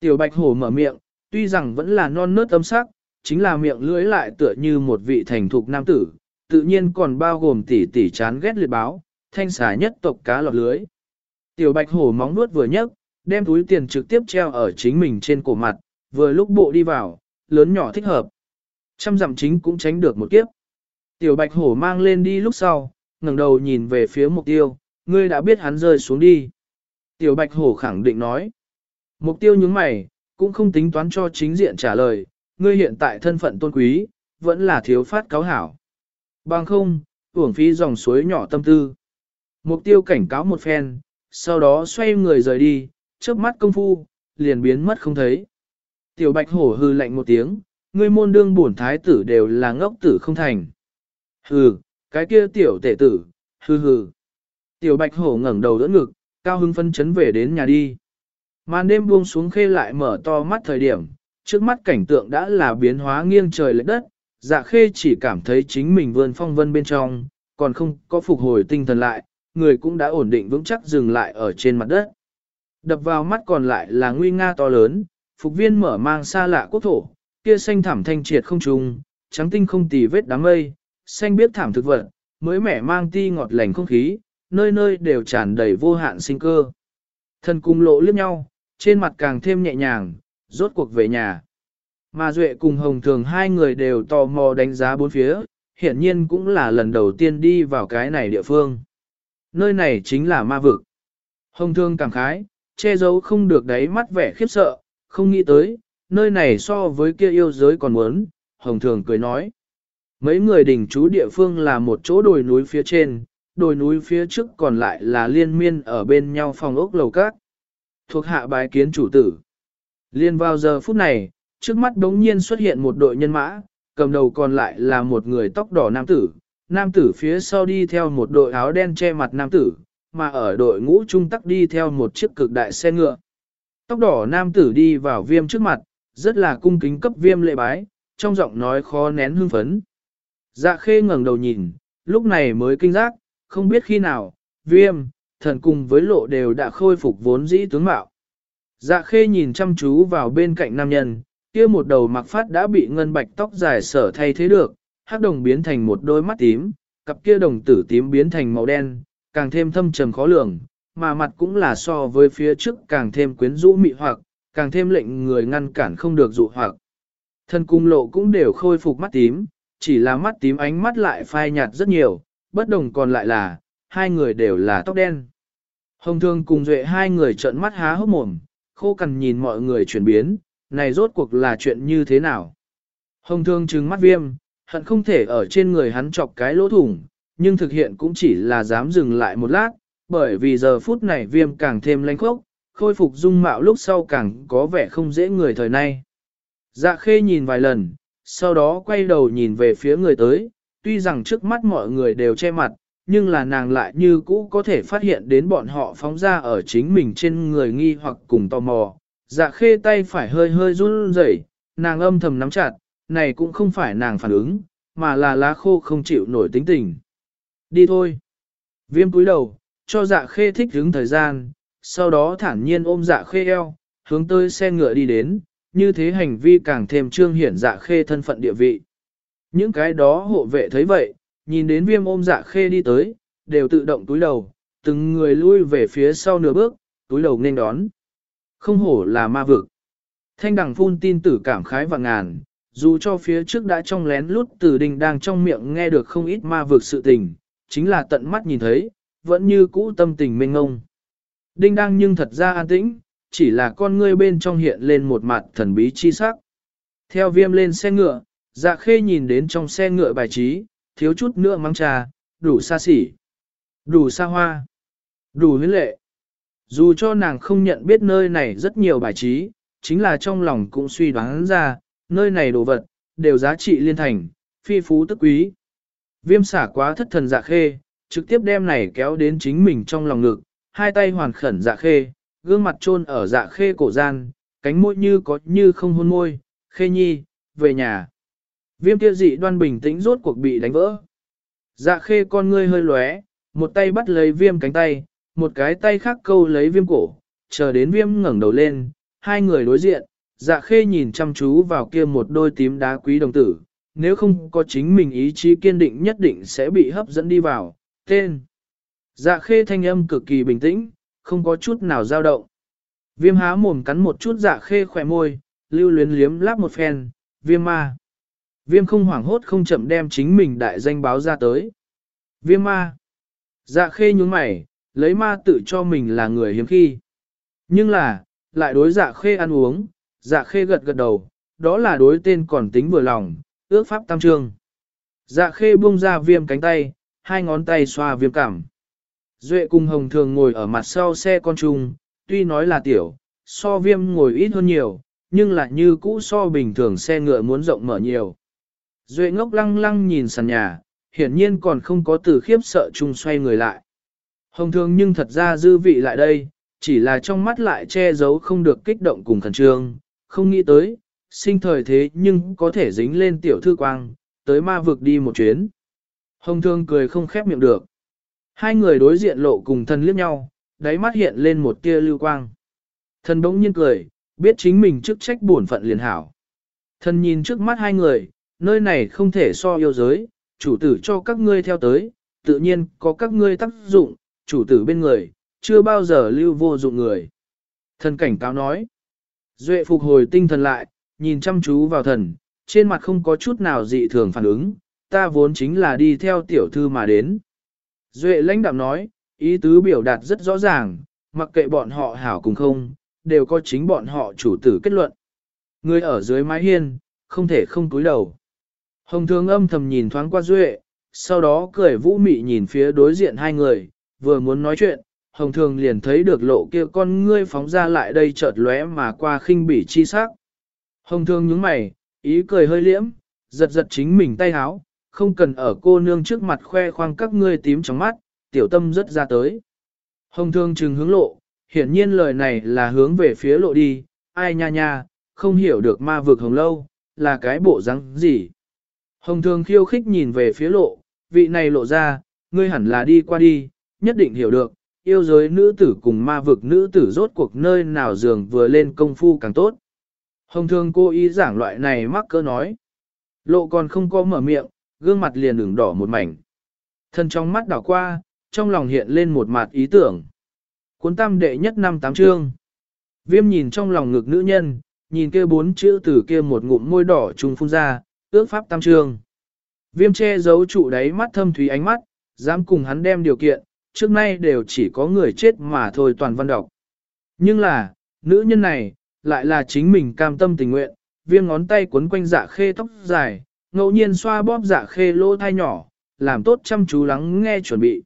Tiểu bạch hổ mở miệng, tuy rằng vẫn là non nớt âm sắc, chính là miệng lưỡi lại tựa như một vị thành thục nam tử, tự nhiên còn bao gồm tỷ tỷ chán ghét liệt báo, thanh xà nhất tộc cá lọt lưới. Tiểu bạch hổ móng nuốt vừa nhấc, đem túi tiền trực tiếp treo ở chính mình trên cổ mặt, vừa lúc bộ đi vào, lớn nhỏ thích hợp. Trăm dặm chính cũng tránh được một kiếp. Tiểu bạch hổ mang lên đi lúc sau, ngẩng đầu nhìn về phía mục tiêu, ngươi đã biết hắn rơi xuống đi. Tiểu bạch hổ khẳng định nói. Mục tiêu nhướng mày, cũng không tính toán cho chính diện trả lời, ngươi hiện tại thân phận tôn quý, vẫn là thiếu phát cáo hảo. Bằng không, uổng phí dòng suối nhỏ tâm tư. Mục tiêu cảnh cáo một phen, sau đó xoay người rời đi, trước mắt công phu, liền biến mất không thấy. Tiểu bạch hổ hư lạnh một tiếng, ngươi môn đương bổn thái tử đều là ngốc tử không thành. Hừ, cái kia tiểu tể tử, hừ hừ. Tiểu bạch hổ ngẩng đầu đỡ ngực, cao hưng phân chấn về đến nhà đi. Màn đêm buông xuống khê lại mở to mắt thời điểm, trước mắt cảnh tượng đã là biến hóa nghiêng trời lệch đất, dạ khê chỉ cảm thấy chính mình vươn phong vân bên trong, còn không có phục hồi tinh thần lại, người cũng đã ổn định vững chắc dừng lại ở trên mặt đất. Đập vào mắt còn lại là nguy nga to lớn, phục viên mở mang xa lạ quốc thổ, kia xanh thảm thanh triệt không trùng, trắng tinh không tì vết đám mây, xanh biết thảm thực vật, mới mẻ mang ti ngọt lành không khí, nơi nơi đều tràn đầy vô hạn sinh cơ. Thân cung lộ liếc nhau, trên mặt càng thêm nhẹ nhàng, rốt cuộc về nhà. Mà Duệ cùng Hồng Thường hai người đều tò mò đánh giá bốn phía, hiển nhiên cũng là lần đầu tiên đi vào cái này địa phương. Nơi này chính là ma vực. Hồng Thường cảm khái, che giấu không được đáy mắt vẻ khiếp sợ, không nghĩ tới, nơi này so với kia yêu giới còn muốn, Hồng Thường cười nói. Mấy người đỉnh trú địa phương là một chỗ đồi núi phía trên, đồi núi phía trước còn lại là liên miên ở bên nhau phòng ốc lầu cát. Thuộc hạ bái kiến chủ tử. Liên vào giờ phút này, trước mắt đống nhiên xuất hiện một đội nhân mã, cầm đầu còn lại là một người tóc đỏ nam tử. Nam tử phía sau đi theo một đội áo đen che mặt nam tử, mà ở đội ngũ trung tắc đi theo một chiếc cực đại xe ngựa. Tóc đỏ nam tử đi vào viêm trước mặt, rất là cung kính cấp viêm lệ bái, trong giọng nói khó nén hương phấn. Dạ khê ngẩng đầu nhìn, lúc này mới kinh giác, không biết khi nào, viêm, thần cùng với lộ đều đã khôi phục vốn dĩ tướng mạo. Dạ khê nhìn chăm chú vào bên cạnh nam nhân, kia một đầu mặc phát đã bị ngân bạch tóc dài sở thay thế được, hắc đồng biến thành một đôi mắt tím, cặp kia đồng tử tím biến thành màu đen, càng thêm thâm trầm khó lường, mà mặt cũng là so với phía trước càng thêm quyến rũ mị hoặc, càng thêm lệnh người ngăn cản không được dụ hoặc. Thân cung lộ cũng đều khôi phục mắt tím, chỉ là mắt tím ánh mắt lại phai nhạt rất nhiều, bất đồng còn lại là, hai người đều là tóc đen. Hồng thương cùng duệ hai người trợn mắt há hốc mồm, khô cằn nhìn mọi người chuyển biến, này rốt cuộc là chuyện như thế nào. Hồng thương trừng mắt viêm, hận không thể ở trên người hắn chọc cái lỗ thủng, nhưng thực hiện cũng chỉ là dám dừng lại một lát, bởi vì giờ phút này viêm càng thêm lanh khốc, khôi phục dung mạo lúc sau càng có vẻ không dễ người thời nay. Dạ khê nhìn vài lần, sau đó quay đầu nhìn về phía người tới, tuy rằng trước mắt mọi người đều che mặt, nhưng là nàng lại như cũ có thể phát hiện đến bọn họ phóng ra ở chính mình trên người nghi hoặc cùng tò mò. Dạ khê tay phải hơi hơi run rẩy, nàng âm thầm nắm chặt, này cũng không phải nàng phản ứng, mà là lá khô không chịu nổi tính tình. Đi thôi. Viêm cúi đầu, cho dạ khê thích hứng thời gian, sau đó thản nhiên ôm dạ khê eo, hướng tới xe ngựa đi đến, như thế hành vi càng thêm trương hiển dạ khê thân phận địa vị. Những cái đó hộ vệ thấy vậy, nhìn đến viêm ôm dạ khê đi tới, đều tự động túi đầu, từng người lui về phía sau nửa bước, túi đầu nên đón. Không hổ là ma vực. Thanh đằng phun tin tử cảm khái và ngàn, dù cho phía trước đã trong lén lút tử đình đang trong miệng nghe được không ít ma vực sự tình, chính là tận mắt nhìn thấy, vẫn như cũ tâm tình mênh ngông. Đinh đang nhưng thật ra an tĩnh, chỉ là con ngươi bên trong hiện lên một mặt thần bí chi sắc. Theo viêm lên xe ngựa, dạ khê nhìn đến trong xe ngựa bài trí, thiếu chút nữa mang trà, đủ xa xỉ, đủ xa hoa, đủ huyến lệ. Dù cho nàng không nhận biết nơi này rất nhiều bài trí, chính là trong lòng cũng suy đoán ra, nơi này đồ vật, đều giá trị liên thành, phi phú tức quý. Viêm xả quá thất thần dạ khê, trực tiếp đem này kéo đến chính mình trong lòng ngực, hai tay hoàn khẩn dạ khê, gương mặt chôn ở dạ khê cổ gian, cánh môi như có như không hôn môi, khê nhi, về nhà. Viêm kia dị đoan bình tĩnh rốt cuộc bị đánh vỡ. Dạ khê con ngươi hơi lóe, một tay bắt lấy viêm cánh tay, một cái tay khác câu lấy viêm cổ, chờ đến viêm ngẩng đầu lên, hai người đối diện, dạ khê nhìn chăm chú vào kia một đôi tím đá quý đồng tử, nếu không có chính mình ý chí kiên định nhất định sẽ bị hấp dẫn đi vào, tên. Dạ khê thanh âm cực kỳ bình tĩnh, không có chút nào dao động. Viêm há mồm cắn một chút dạ khê khỏe môi, lưu luyến liếm láp một phen, viêm ma. Viêm không hoảng hốt không chậm đem chính mình đại danh báo ra tới. Viêm ma. Dạ khê nhún mày, lấy ma tự cho mình là người hiếm khi. Nhưng là, lại đối dạ khê ăn uống, dạ khê gật gật đầu, đó là đối tên còn tính vừa lòng, ước pháp tam trương. Dạ khê buông ra viêm cánh tay, hai ngón tay xoa viêm cảm. Duệ cùng hồng thường ngồi ở mặt sau xe con trùng, tuy nói là tiểu, so viêm ngồi ít hơn nhiều, nhưng lại như cũ so bình thường xe ngựa muốn rộng mở nhiều. Duệ ngốc lăng lăng nhìn sàn nhà, hiển nhiên còn không có từ khiếp sợ chung xoay người lại. Hồng thường nhưng thật ra dư vị lại đây, chỉ là trong mắt lại che giấu không được kích động cùng khẩn trương, không nghĩ tới, sinh thời thế nhưng có thể dính lên tiểu thư quang, tới ma vực đi một chuyến. Hồng thương cười không khép miệng được. Hai người đối diện lộ cùng thân liếc nhau, đáy mắt hiện lên một tia lưu quang. Thần bỗng nhiên cười, biết chính mình chức trách bổn phận liền hảo. Thần nhìn trước mắt hai người, nơi này không thể so yêu giới, chủ tử cho các ngươi theo tới, tự nhiên có các ngươi tác dụng, chủ tử bên người, chưa bao giờ lưu vô dụng người. Thần cảnh cáo nói. Duệ phục hồi tinh thần lại, nhìn chăm chú vào thần, trên mặt không có chút nào dị thường phản ứng, ta vốn chính là đi theo tiểu thư mà đến. Duệ lãnh đạm nói, ý tứ biểu đạt rất rõ ràng, mặc kệ bọn họ hảo cùng không, đều có chính bọn họ chủ tử kết luận. Người ở dưới mái hiên, không thể không cúi đầu. Hồng thương âm thầm nhìn thoáng qua Duệ, sau đó cười vũ mị nhìn phía đối diện hai người, vừa muốn nói chuyện, hồng thường liền thấy được lộ kia con ngươi phóng ra lại đây chợt lóe mà qua khinh bỉ chi sắc. Hồng thường nhướng mày, ý cười hơi liễm, giật giật chính mình tay háo, không cần ở cô nương trước mặt khoe khoang các ngươi tím trong mắt, tiểu tâm rất ra tới. Hồng thương trừng hướng lộ, hiển nhiên lời này là hướng về phía lộ đi, ai nha nha, không hiểu được ma vực hồng lâu, là cái bộ răng gì. Hồng Thường khiêu khích nhìn về phía lộ, vị này lộ ra, ngươi hẳn là đi qua đi, nhất định hiểu được, yêu giới nữ tử cùng ma vực nữ tử rốt cuộc nơi nào giường vừa lên công phu càng tốt. Hồng Thường cô ý giảng loại này mắc cỡ nói. Lộ còn không có mở miệng, gương mặt liền ửng đỏ một mảnh. Thân trong mắt đảo qua, trong lòng hiện lên một mặt ý tưởng. Cuốn tam đệ nhất năm tám chương. Viêm nhìn trong lòng ngực nữ nhân, nhìn kia bốn chữ từ kia một ngụm môi đỏ trùng phun ra, ước pháp tam trương. Viêm che giấu trụ đáy mắt thâm thúy ánh mắt, dám cùng hắn đem điều kiện, trước nay đều chỉ có người chết mà thôi toàn văn đọc. Nhưng là, nữ nhân này, lại là chính mình cam tâm tình nguyện, viêm ngón tay quấn quanh dạ khê tóc dài, ngẫu nhiên xoa bóp dạ khê lỗ thai nhỏ, làm tốt chăm chú lắng nghe chuẩn bị.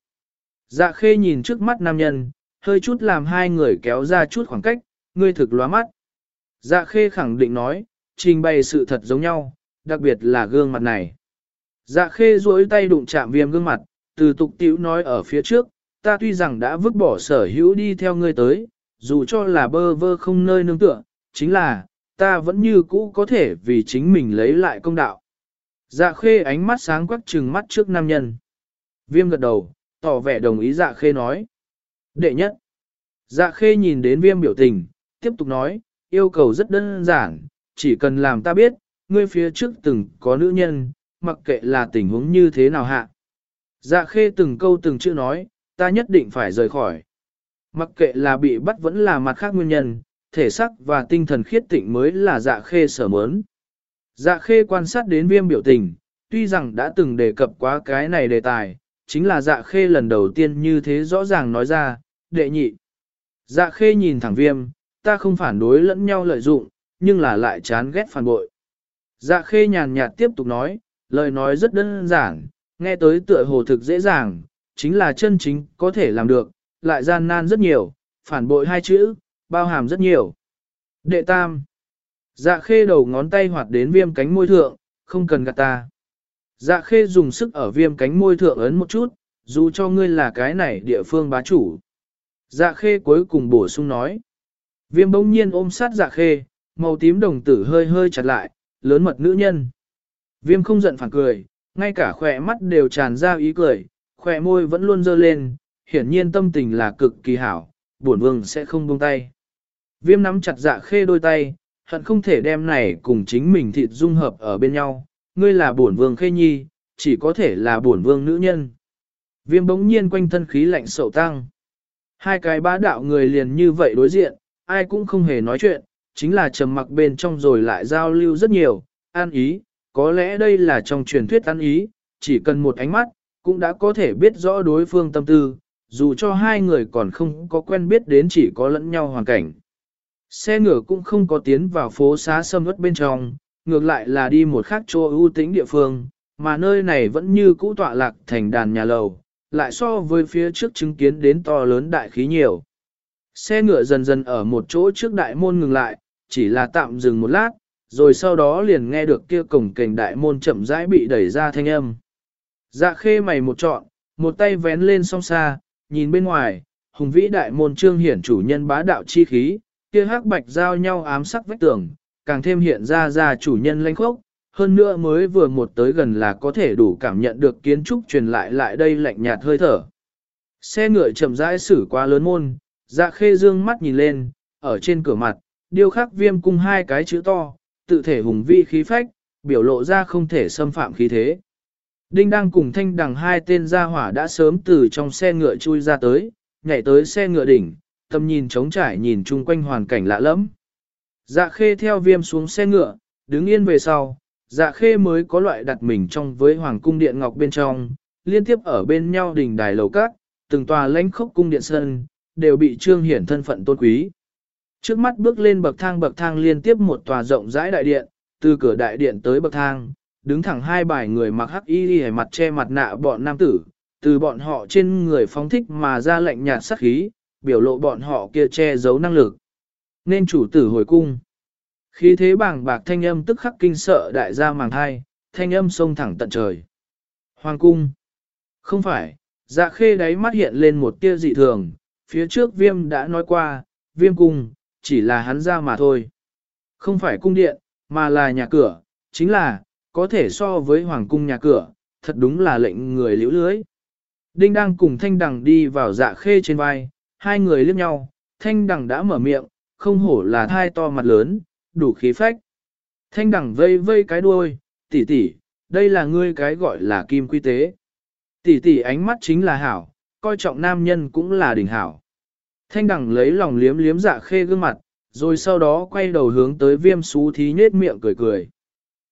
Dạ khê nhìn trước mắt nam nhân, hơi chút làm hai người kéo ra chút khoảng cách, ngươi thực lóa mắt. Dạ khê khẳng định nói, trình bày sự thật giống nhau, đặc biệt là gương mặt này. Dạ khê duỗi tay đụng chạm viêm gương mặt, từ tục tiểu nói ở phía trước, ta tuy rằng đã vứt bỏ sở hữu đi theo ngươi tới, dù cho là bơ vơ không nơi nương tựa, chính là, ta vẫn như cũ có thể vì chính mình lấy lại công đạo. Dạ khê ánh mắt sáng quắc trừng mắt trước nam nhân. Viêm gật đầu, tỏ vẻ đồng ý dạ khê nói. Đệ nhất, dạ khê nhìn đến viêm biểu tình, tiếp tục nói, yêu cầu rất đơn giản, chỉ cần làm ta biết, ngươi phía trước từng có nữ nhân, mặc kệ là tình huống như thế nào hạ. Dạ khê từng câu từng chữ nói, ta nhất định phải rời khỏi. Mặc kệ là bị bắt vẫn là mặt khác nguyên nhân, thể sắc và tinh thần khiết tịnh mới là dạ khê sở mớn. Dạ khê quan sát đến viêm biểu tình, tuy rằng đã từng đề cập quá cái này đề tài, chính là dạ khê lần đầu tiên như thế rõ ràng nói ra, đệ nhị. Dạ khê nhìn thẳng viêm, ta không phản đối lẫn nhau lợi dụng, nhưng là lại chán ghét phản bội. Dạ khê nhàn nhạt tiếp tục nói, lời nói rất đơn giản, nghe tới tựa hồ thực dễ dàng, chính là chân chính có thể làm được, lại gian nan rất nhiều, phản bội hai chữ, bao hàm rất nhiều. Đệ tam. Dạ khê đầu ngón tay hoạt đến viêm cánh môi thượng, không cần gạt ta. Dạ khê dùng sức ở viêm cánh môi thượng ấn một chút, dù cho ngươi là cái này địa phương bá chủ. Dạ khê cuối cùng bổ sung nói. Viêm bỗng nhiên ôm sát dạ khê, màu tím đồng tử hơi hơi chặt lại, lớn mật nữ nhân. Viêm không giận phản cười, ngay cả khỏe mắt đều tràn ra ý cười, khỏe môi vẫn luôn dơ lên, hiển nhiên tâm tình là cực kỳ hảo, buồn vương sẽ không buông tay. Viêm nắm chặt dạ khê đôi tay, hận không thể đem này cùng chính mình thịt dung hợp ở bên nhau, ngươi là bổn vương khê nhi, chỉ có thể là bổn vương nữ nhân. Viêm bỗng nhiên quanh thân khí lạnh sậu tăng. Hai cái bá đạo người liền như vậy đối diện, ai cũng không hề nói chuyện, chính là trầm mặc bên trong rồi lại giao lưu rất nhiều, an ý, có lẽ đây là trong truyền thuyết an ý, chỉ cần một ánh mắt, cũng đã có thể biết rõ đối phương tâm tư, dù cho hai người còn không có quen biết đến chỉ có lẫn nhau hoàn cảnh. Xe ngựa cũng không có tiến vào phố xá sâm ướt bên trong, ngược lại là đi một khác chỗ ưu tĩnh địa phương, mà nơi này vẫn như cũ tọa lạc thành đàn nhà lầu, lại so với phía trước chứng kiến đến to lớn đại khí nhiều. Xe ngựa dần dần ở một chỗ trước đại môn ngừng lại, chỉ là tạm dừng một lát, rồi sau đó liền nghe được kia cổng kềnh đại môn chậm rãi bị đẩy ra thanh âm. Dạ khê mày một trọn, một tay vén lên song xa, nhìn bên ngoài, hùng vĩ đại môn trương hiển chủ nhân bá đạo chi khí, kia hắc bạch giao nhau ám sắc vách tường, càng thêm hiện ra ra chủ nhân lãnh khốc, hơn nữa mới vừa một tới gần là có thể đủ cảm nhận được kiến trúc truyền lại lại đây lạnh nhạt hơi thở. Xe ngựa chậm rãi xử qua lớn môn, dạ khê dương mắt nhìn lên, ở trên cửa mặt, điêu khắc viêm cung hai cái chữ to, tự thể hùng vi khí phách, biểu lộ ra không thể xâm phạm khí thế. Đinh đang cùng thanh đằng hai tên gia hỏa đã sớm từ trong xe ngựa chui ra tới, nhảy tới xe ngựa đỉnh, tâm nhìn trống trải nhìn chung quanh hoàn cảnh lạ lẫm. Dạ khê theo viêm xuống xe ngựa, đứng yên về sau, dạ khê mới có loại đặt mình trong với hoàng cung điện ngọc bên trong, liên tiếp ở bên nhau đỉnh đài lầu các, từng tòa lãnh khốc cung điện sân, đều bị trương hiển thân phận tôn quý. Trước mắt bước lên bậc thang bậc thang liên tiếp một tòa rộng rãi đại điện, từ cửa đại điện tới bậc thang, đứng thẳng hai bài người mặc hắc y đi mặt che mặt nạ bọn nam tử, từ bọn họ trên người phóng thích mà ra lệnh nhạt sắc khí, biểu lộ bọn họ kia che giấu năng lực. Nên chủ tử hồi cung. Khí thế bàng bạc thanh âm tức khắc kinh sợ đại gia màng thai, thanh âm sông thẳng tận trời. Hoàng cung. Không phải, dạ khê đáy mắt hiện lên một tia dị thường, phía trước viêm đã nói qua, viêm cung, chỉ là hắn ra mà thôi. Không phải cung điện, mà là nhà cửa, chính là, có thể so với hoàng cung nhà cửa, thật đúng là lệnh người liễu lưới. Đinh đang cùng thanh đằng đi vào dạ khê trên vai, hai người liếc nhau, thanh đằng đã mở miệng, không hổ là thai to mặt lớn, đủ khí phách. Thanh đằng vây vây cái đuôi, tỷ tỷ, đây là ngươi cái gọi là kim quy tế. Tỷ tỷ ánh mắt chính là hảo, coi trọng nam nhân cũng là đỉnh hảo. Thanh đẳng lấy lòng liếm liếm dạ khê gương mặt, rồi sau đó quay đầu hướng tới viêm xú thí nhết miệng cười cười.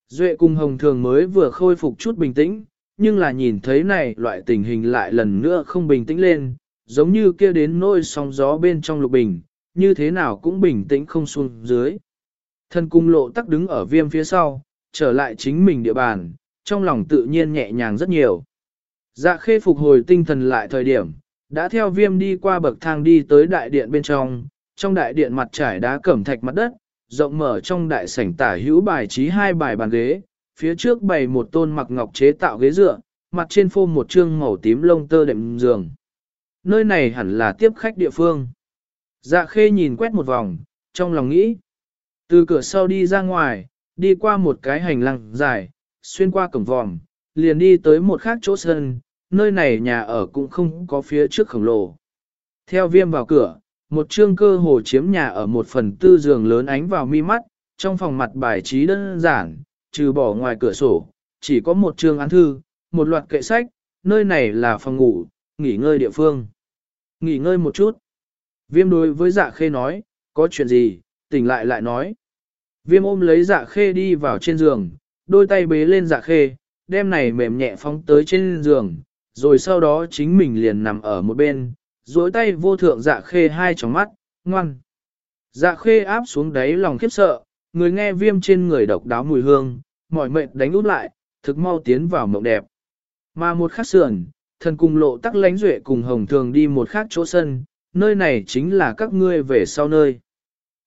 Duệ cùng hồng thường mới vừa khôi phục chút bình tĩnh, nhưng là nhìn thấy này loại tình hình lại lần nữa không bình tĩnh lên, giống như kia đến nỗi sóng gió bên trong lục bình, như thế nào cũng bình tĩnh không xuống dưới. Thân cung lộ tắc đứng ở viêm phía sau, trở lại chính mình địa bàn, trong lòng tự nhiên nhẹ nhàng rất nhiều. Dạ khê phục hồi tinh thần lại thời điểm, đã theo viêm đi qua bậc thang đi tới đại điện bên trong, trong đại điện mặt trải đá cẩm thạch mặt đất, rộng mở trong đại sảnh tả hữu bài trí hai bài bàn ghế, phía trước bày một tôn mặc ngọc chế tạo ghế dựa, mặt trên phô một trương màu tím lông tơ đệm giường. Nơi này hẳn là tiếp khách địa phương. Dạ khê nhìn quét một vòng, trong lòng nghĩ. Từ cửa sau đi ra ngoài, đi qua một cái hành lang dài, xuyên qua cổng vòm, liền đi tới một khác chỗ sân, nơi này nhà ở cũng không có phía trước khổng lồ. Theo viêm vào cửa, một trương cơ hồ chiếm nhà ở một phần tư giường lớn ánh vào mi mắt, trong phòng mặt bài trí đơn giản, trừ bỏ ngoài cửa sổ, chỉ có một trương án thư, một loạt kệ sách, nơi này là phòng ngủ, nghỉ ngơi địa phương. Nghỉ ngơi một chút. Viêm đối với dạ khê nói, có chuyện gì, tỉnh lại lại nói. Viêm ôm lấy dạ khê đi vào trên giường, đôi tay bế lên dạ khê, đem này mềm nhẹ phóng tới trên giường, rồi sau đó chính mình liền nằm ở một bên, duỗi tay vô thượng dạ khê hai tròng mắt, ngoan. Dạ khê áp xuống đáy lòng khiếp sợ, người nghe viêm trên người độc đáo mùi hương, mỏi mệt đánh út lại, thực mau tiến vào mộng đẹp. Mà một khắc sườn, thần cùng lộ tắc lánh duệ cùng hồng thường đi một khác chỗ sân, nơi này chính là các ngươi về sau nơi.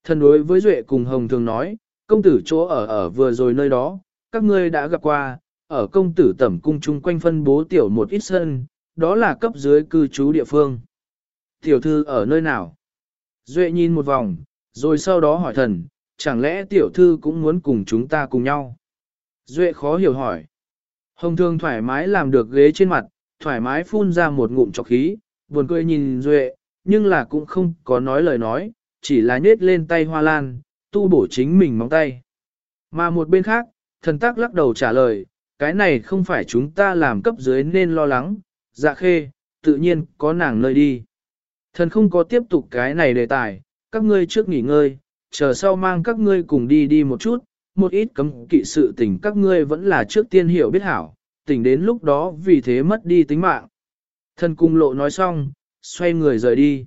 Thần đối với duệ cùng hồng thường nói, công tử chỗ ở ở vừa rồi nơi đó, các ngươi đã gặp qua, ở công tử tẩm cung chung quanh phân bố tiểu một ít sân, đó là cấp dưới cư trú địa phương. Tiểu thư ở nơi nào? Duệ nhìn một vòng, rồi sau đó hỏi thần, chẳng lẽ tiểu thư cũng muốn cùng chúng ta cùng nhau? Duệ khó hiểu hỏi. Hồng thương thoải mái làm được ghế trên mặt, thoải mái phun ra một ngụm trọc khí, buồn cười nhìn Duệ, nhưng là cũng không có nói lời nói, chỉ là nhết lên tay hoa lan, tu bổ chính mình móng tay. Mà một bên khác, thần tác lắc đầu trả lời, cái này không phải chúng ta làm cấp dưới nên lo lắng, dạ khê, tự nhiên có nàng nơi đi. Thần không có tiếp tục cái này đề tài, các ngươi trước nghỉ ngơi, chờ sau mang các ngươi cùng đi đi một chút, một ít cấm kỵ sự tình các ngươi vẫn là trước tiên hiểu biết hảo, tỉnh đến lúc đó vì thế mất đi tính mạng. Thần cung lộ nói xong, xoay người rời đi.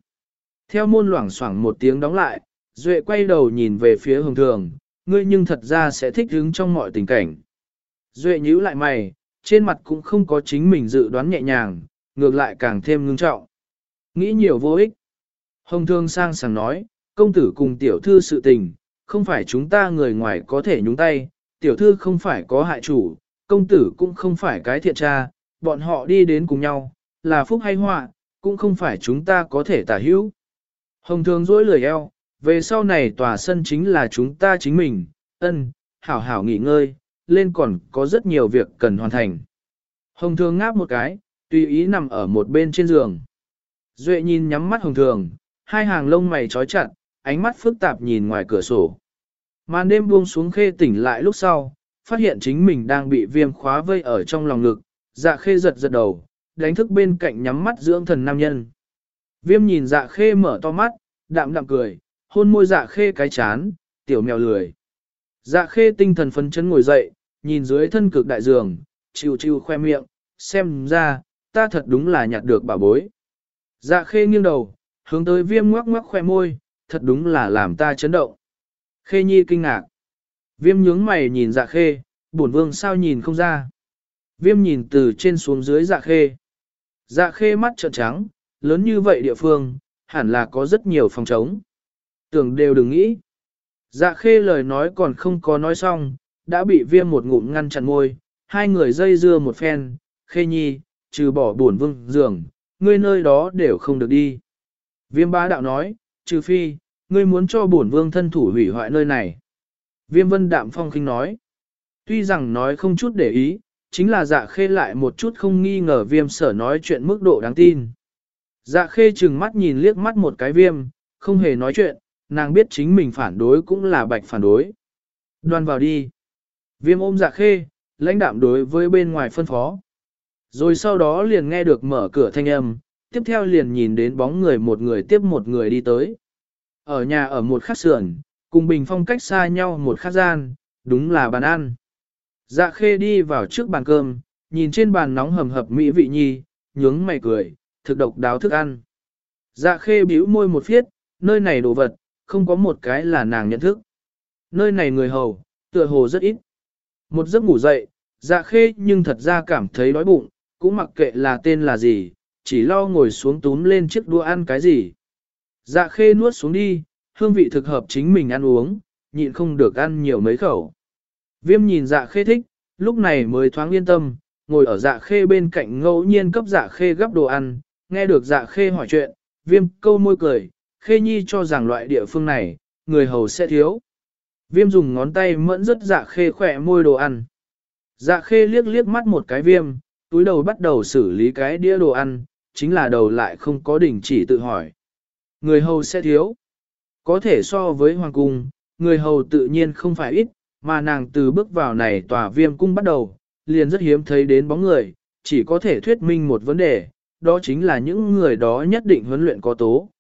Theo môn loảng xoảng một tiếng đóng lại, Duệ quay đầu nhìn về phía hồng thường, ngươi nhưng thật ra sẽ thích hứng trong mọi tình cảnh. Duệ nhíu lại mày, trên mặt cũng không có chính mình dự đoán nhẹ nhàng, ngược lại càng thêm ngưng trọng. Nghĩ nhiều vô ích. Hồng thương sang sảng nói, công tử cùng tiểu thư sự tình, không phải chúng ta người ngoài có thể nhúng tay, tiểu thư không phải có hại chủ, công tử cũng không phải cái thiện tra, bọn họ đi đến cùng nhau, là phúc hay họa, cũng không phải chúng ta có thể tả hữu. Hồng thương dỗi lười eo, về sau này tòa sân chính là chúng ta chính mình, ân, hảo hảo nghỉ ngơi, lên còn có rất nhiều việc cần hoàn thành. Hồng thường ngáp một cái, tùy ý nằm ở một bên trên giường. Duệ nhìn nhắm mắt hồng thường, hai hàng lông mày trói chặt, ánh mắt phức tạp nhìn ngoài cửa sổ. Màn đêm buông xuống khê tỉnh lại lúc sau, phát hiện chính mình đang bị viêm khóa vây ở trong lòng ngực, dạ khê giật giật đầu, đánh thức bên cạnh nhắm mắt dưỡng thần nam nhân. Viêm nhìn dạ khê mở to mắt, đạm đạm cười, hôn môi dạ khê cái chán, tiểu mèo lười. Dạ khê tinh thần phấn chấn ngồi dậy, nhìn dưới thân cực đại giường, chiều chiều khoe miệng, xem ra, ta thật đúng là nhặt được bảo bối. Dạ khê nghiêng đầu, hướng tới viêm ngoắc ngoắc khoe môi, thật đúng là làm ta chấn động. Khê nhi kinh ngạc. Viêm nhướng mày nhìn dạ khê, bổn vương sao nhìn không ra. Viêm nhìn từ trên xuống dưới dạ khê. Dạ khê mắt trợn trắng, lớn như vậy địa phương, hẳn là có rất nhiều phòng trống. Tưởng đều đừng nghĩ. Dạ khê lời nói còn không có nói xong, đã bị viêm một ngụm ngăn chặn môi, hai người dây dưa một phen, khê nhi, trừ bỏ buồn vương giường, ngươi nơi đó đều không được đi. Viêm bá đạo nói, trừ phi, ngươi muốn cho bổn vương thân thủ hủy hoại nơi này. Viêm vân đạm phong khinh nói, tuy rằng nói không chút để ý, chính là dạ khê lại một chút không nghi ngờ viêm sở nói chuyện mức độ đáng tin. Dạ khê chừng mắt nhìn liếc mắt một cái viêm, không hề nói chuyện, nàng biết chính mình phản đối cũng là bạch phản đối. Đoan vào đi. Viêm ôm dạ khê, lãnh đạm đối với bên ngoài phân phó. Rồi sau đó liền nghe được mở cửa thanh âm, tiếp theo liền nhìn đến bóng người một người tiếp một người đi tới. Ở nhà ở một khắc sườn, cùng bình phong cách xa nhau một khắc gian, đúng là bàn ăn. Dạ khê đi vào trước bàn cơm, nhìn trên bàn nóng hầm hập mỹ vị nhi, nhướng mày cười, thực độc đáo thức ăn. Dạ khê bĩu môi một phiết, nơi này đồ vật, không có một cái là nàng nhận thức. Nơi này người hầu, tựa hồ rất ít. Một giấc ngủ dậy, dạ khê nhưng thật ra cảm thấy đói bụng, cũng mặc kệ là tên là gì, chỉ lo ngồi xuống túm lên chiếc đũa ăn cái gì. Dạ khê nuốt xuống đi, hương vị thực hợp chính mình ăn uống, nhịn không được ăn nhiều mấy khẩu. Viêm nhìn dạ khê thích, lúc này mới thoáng yên tâm, ngồi ở dạ khê bên cạnh ngẫu nhiên cấp dạ khê gấp đồ ăn, nghe được dạ khê hỏi chuyện, viêm câu môi cười, khê nhi cho rằng loại địa phương này, người hầu sẽ thiếu. Viêm dùng ngón tay mẫn rất dạ khê khỏe môi đồ ăn. Dạ khê liếc liếc mắt một cái viêm, túi đầu bắt đầu xử lý cái đĩa đồ ăn, chính là đầu lại không có đỉnh chỉ tự hỏi. Người hầu sẽ thiếu. Có thể so với hoàng cung, người hầu tự nhiên không phải ít, mà nàng từ bước vào này tòa viêm cung bắt đầu, liền rất hiếm thấy đến bóng người, chỉ có thể thuyết minh một vấn đề, đó chính là những người đó nhất định huấn luyện có tố.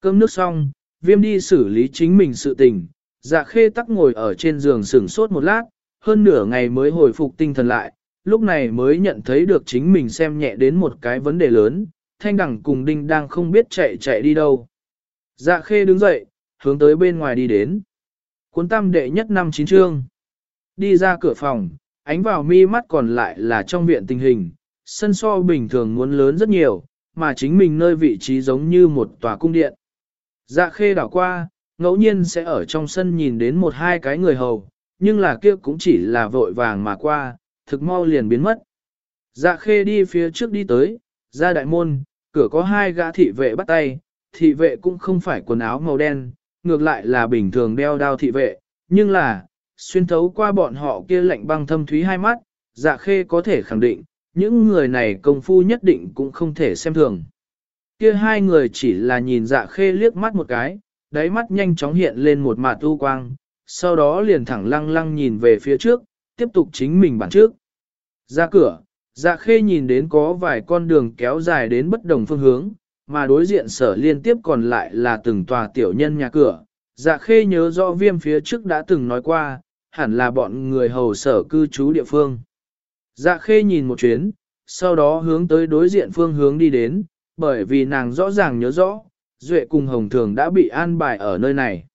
Cơm nước xong, viêm đi xử lý chính mình sự tình, dạ khê tắc ngồi ở trên giường sửng sốt một lát, hơn nửa ngày mới hồi phục tinh thần lại, lúc này mới nhận thấy được chính mình xem nhẹ đến một cái vấn đề lớn, thanh đẳng cùng đinh đang không biết chạy chạy đi đâu. Dạ khê đứng dậy, hướng tới bên ngoài đi đến. Cuốn tam đệ nhất năm chín chương. Đi ra cửa phòng, ánh vào mi mắt còn lại là trong viện tình hình, sân so bình thường muốn lớn rất nhiều, mà chính mình nơi vị trí giống như một tòa cung điện. Dạ khê đảo qua, ngẫu nhiên sẽ ở trong sân nhìn đến một hai cái người hầu, nhưng là kia cũng chỉ là vội vàng mà qua, thực mau liền biến mất. Dạ khê đi phía trước đi tới, ra đại môn, cửa có hai gã thị vệ bắt tay, thị vệ cũng không phải quần áo màu đen, ngược lại là bình thường đeo đao thị vệ, nhưng là, xuyên thấu qua bọn họ kia lạnh băng thâm thúy hai mắt, dạ khê có thể khẳng định, những người này công phu nhất định cũng không thể xem thường. Kia hai người chỉ là nhìn dạ khê liếc mắt một cái, đáy mắt nhanh chóng hiện lên một mạt u quang, sau đó liền thẳng lăng lăng nhìn về phía trước, tiếp tục chính mình bản trước. Ra cửa, dạ khê nhìn đến có vài con đường kéo dài đến bất đồng phương hướng, mà đối diện sở liên tiếp còn lại là từng tòa tiểu nhân nhà cửa. Dạ khê nhớ rõ viêm phía trước đã từng nói qua, hẳn là bọn người hầu sở cư trú địa phương. Dạ khê nhìn một chuyến, sau đó hướng tới đối diện phương hướng đi đến, bởi vì nàng rõ ràng nhớ rõ, Duệ cùng Hồng Thường đã bị an bài ở nơi này.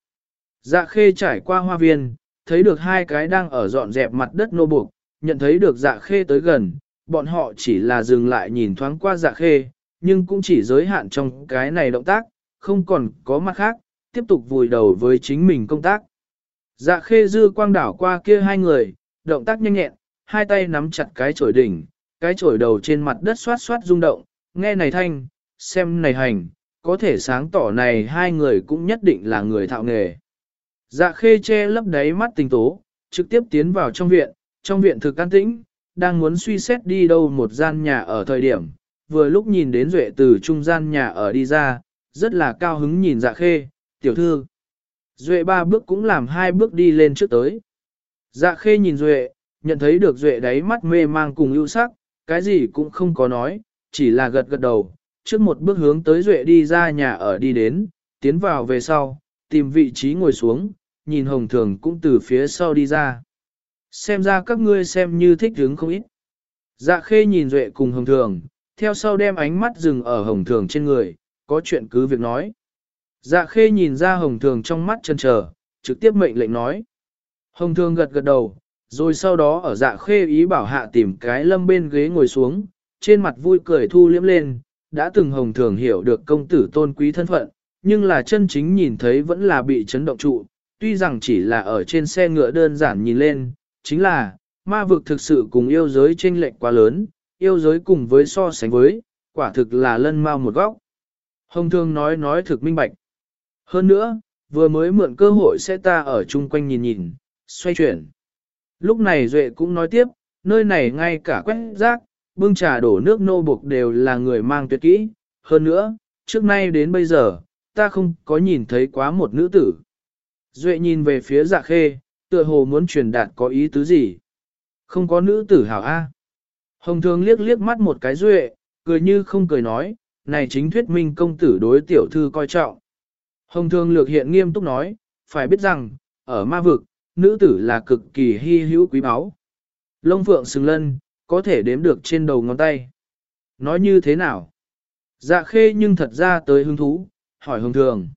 Dạ khê trải qua hoa viên, thấy được hai cái đang ở dọn dẹp mặt đất nô buộc, nhận thấy được dạ khê tới gần, bọn họ chỉ là dừng lại nhìn thoáng qua dạ khê, nhưng cũng chỉ giới hạn trong cái này động tác, không còn có mặt khác, tiếp tục vùi đầu với chính mình công tác. Dạ khê dư quang đảo qua kia hai người, động tác nhanh nhẹn, hai tay nắm chặt cái chổi đỉnh, cái chổi đầu trên mặt đất xoát xoát rung động, nghe này thanh, xem này hành, có thể sáng tỏ này hai người cũng nhất định là người thạo nghề. Dạ khê che lấp đáy mắt tình tố, trực tiếp tiến vào trong viện, trong viện thực an tĩnh, đang muốn suy xét đi đâu một gian nhà ở thời điểm, vừa lúc nhìn đến Duệ từ trung gian nhà ở đi ra, rất là cao hứng nhìn dạ khê, tiểu thư. Duệ ba bước cũng làm hai bước đi lên trước tới. Dạ khê nhìn Duệ, nhận thấy được Duệ đáy mắt mê mang cùng ưu sắc, cái gì cũng không có nói, chỉ là gật gật đầu, trước một bước hướng tới Duệ đi ra nhà ở đi đến, tiến vào về sau, tìm vị trí ngồi xuống, nhìn Hồng Thường cũng từ phía sau đi ra. Xem ra các ngươi xem như thích hứng không ít. Dạ khê nhìn Duệ cùng Hồng Thường, theo sau đem ánh mắt dừng ở Hồng Thường trên người, có chuyện cứ việc nói. Dạ khê nhìn ra Hồng Thường trong mắt chân chờ, trực tiếp mệnh lệnh nói. Hồng Thường gật gật đầu, rồi sau đó ở dạ khê ý bảo hạ tìm cái lâm bên ghế ngồi xuống, trên mặt vui cười thu liếm lên, đã từng hồng thường hiểu được công tử tôn quý thân phận, nhưng là chân chính nhìn thấy vẫn là bị chấn động trụ, tuy rằng chỉ là ở trên xe ngựa đơn giản nhìn lên, chính là, ma vực thực sự cùng yêu giới chênh lệch quá lớn, yêu giới cùng với so sánh với, quả thực là lân mau một góc. Hồng thường nói nói thực minh bạch. Hơn nữa, vừa mới mượn cơ hội sẽ ta ở chung quanh nhìn nhìn, xoay chuyển. Lúc này Duệ cũng nói tiếp, nơi này ngay cả quét rác, bưng trà đổ nước nô buộc đều là người mang tuyệt kỹ. Hơn nữa, trước nay đến bây giờ, ta không có nhìn thấy quá một nữ tử. Duệ nhìn về phía dạ khê, tựa hồ muốn truyền đạt có ý tứ gì. Không có nữ tử hảo A. Hồng thường liếc liếc mắt một cái Duệ, cười như không cười nói, này chính thuyết minh công tử đối tiểu thư coi trọng. Hồng thường lược hiện nghiêm túc nói, phải biết rằng, ở ma vực, nữ tử là cực kỳ hy hữu quý báu. Lông phượng sừng lân, có thể đếm được trên đầu ngón tay. Nói như thế nào? Dạ khê nhưng thật ra tới hứng thú, hỏi hồng thường.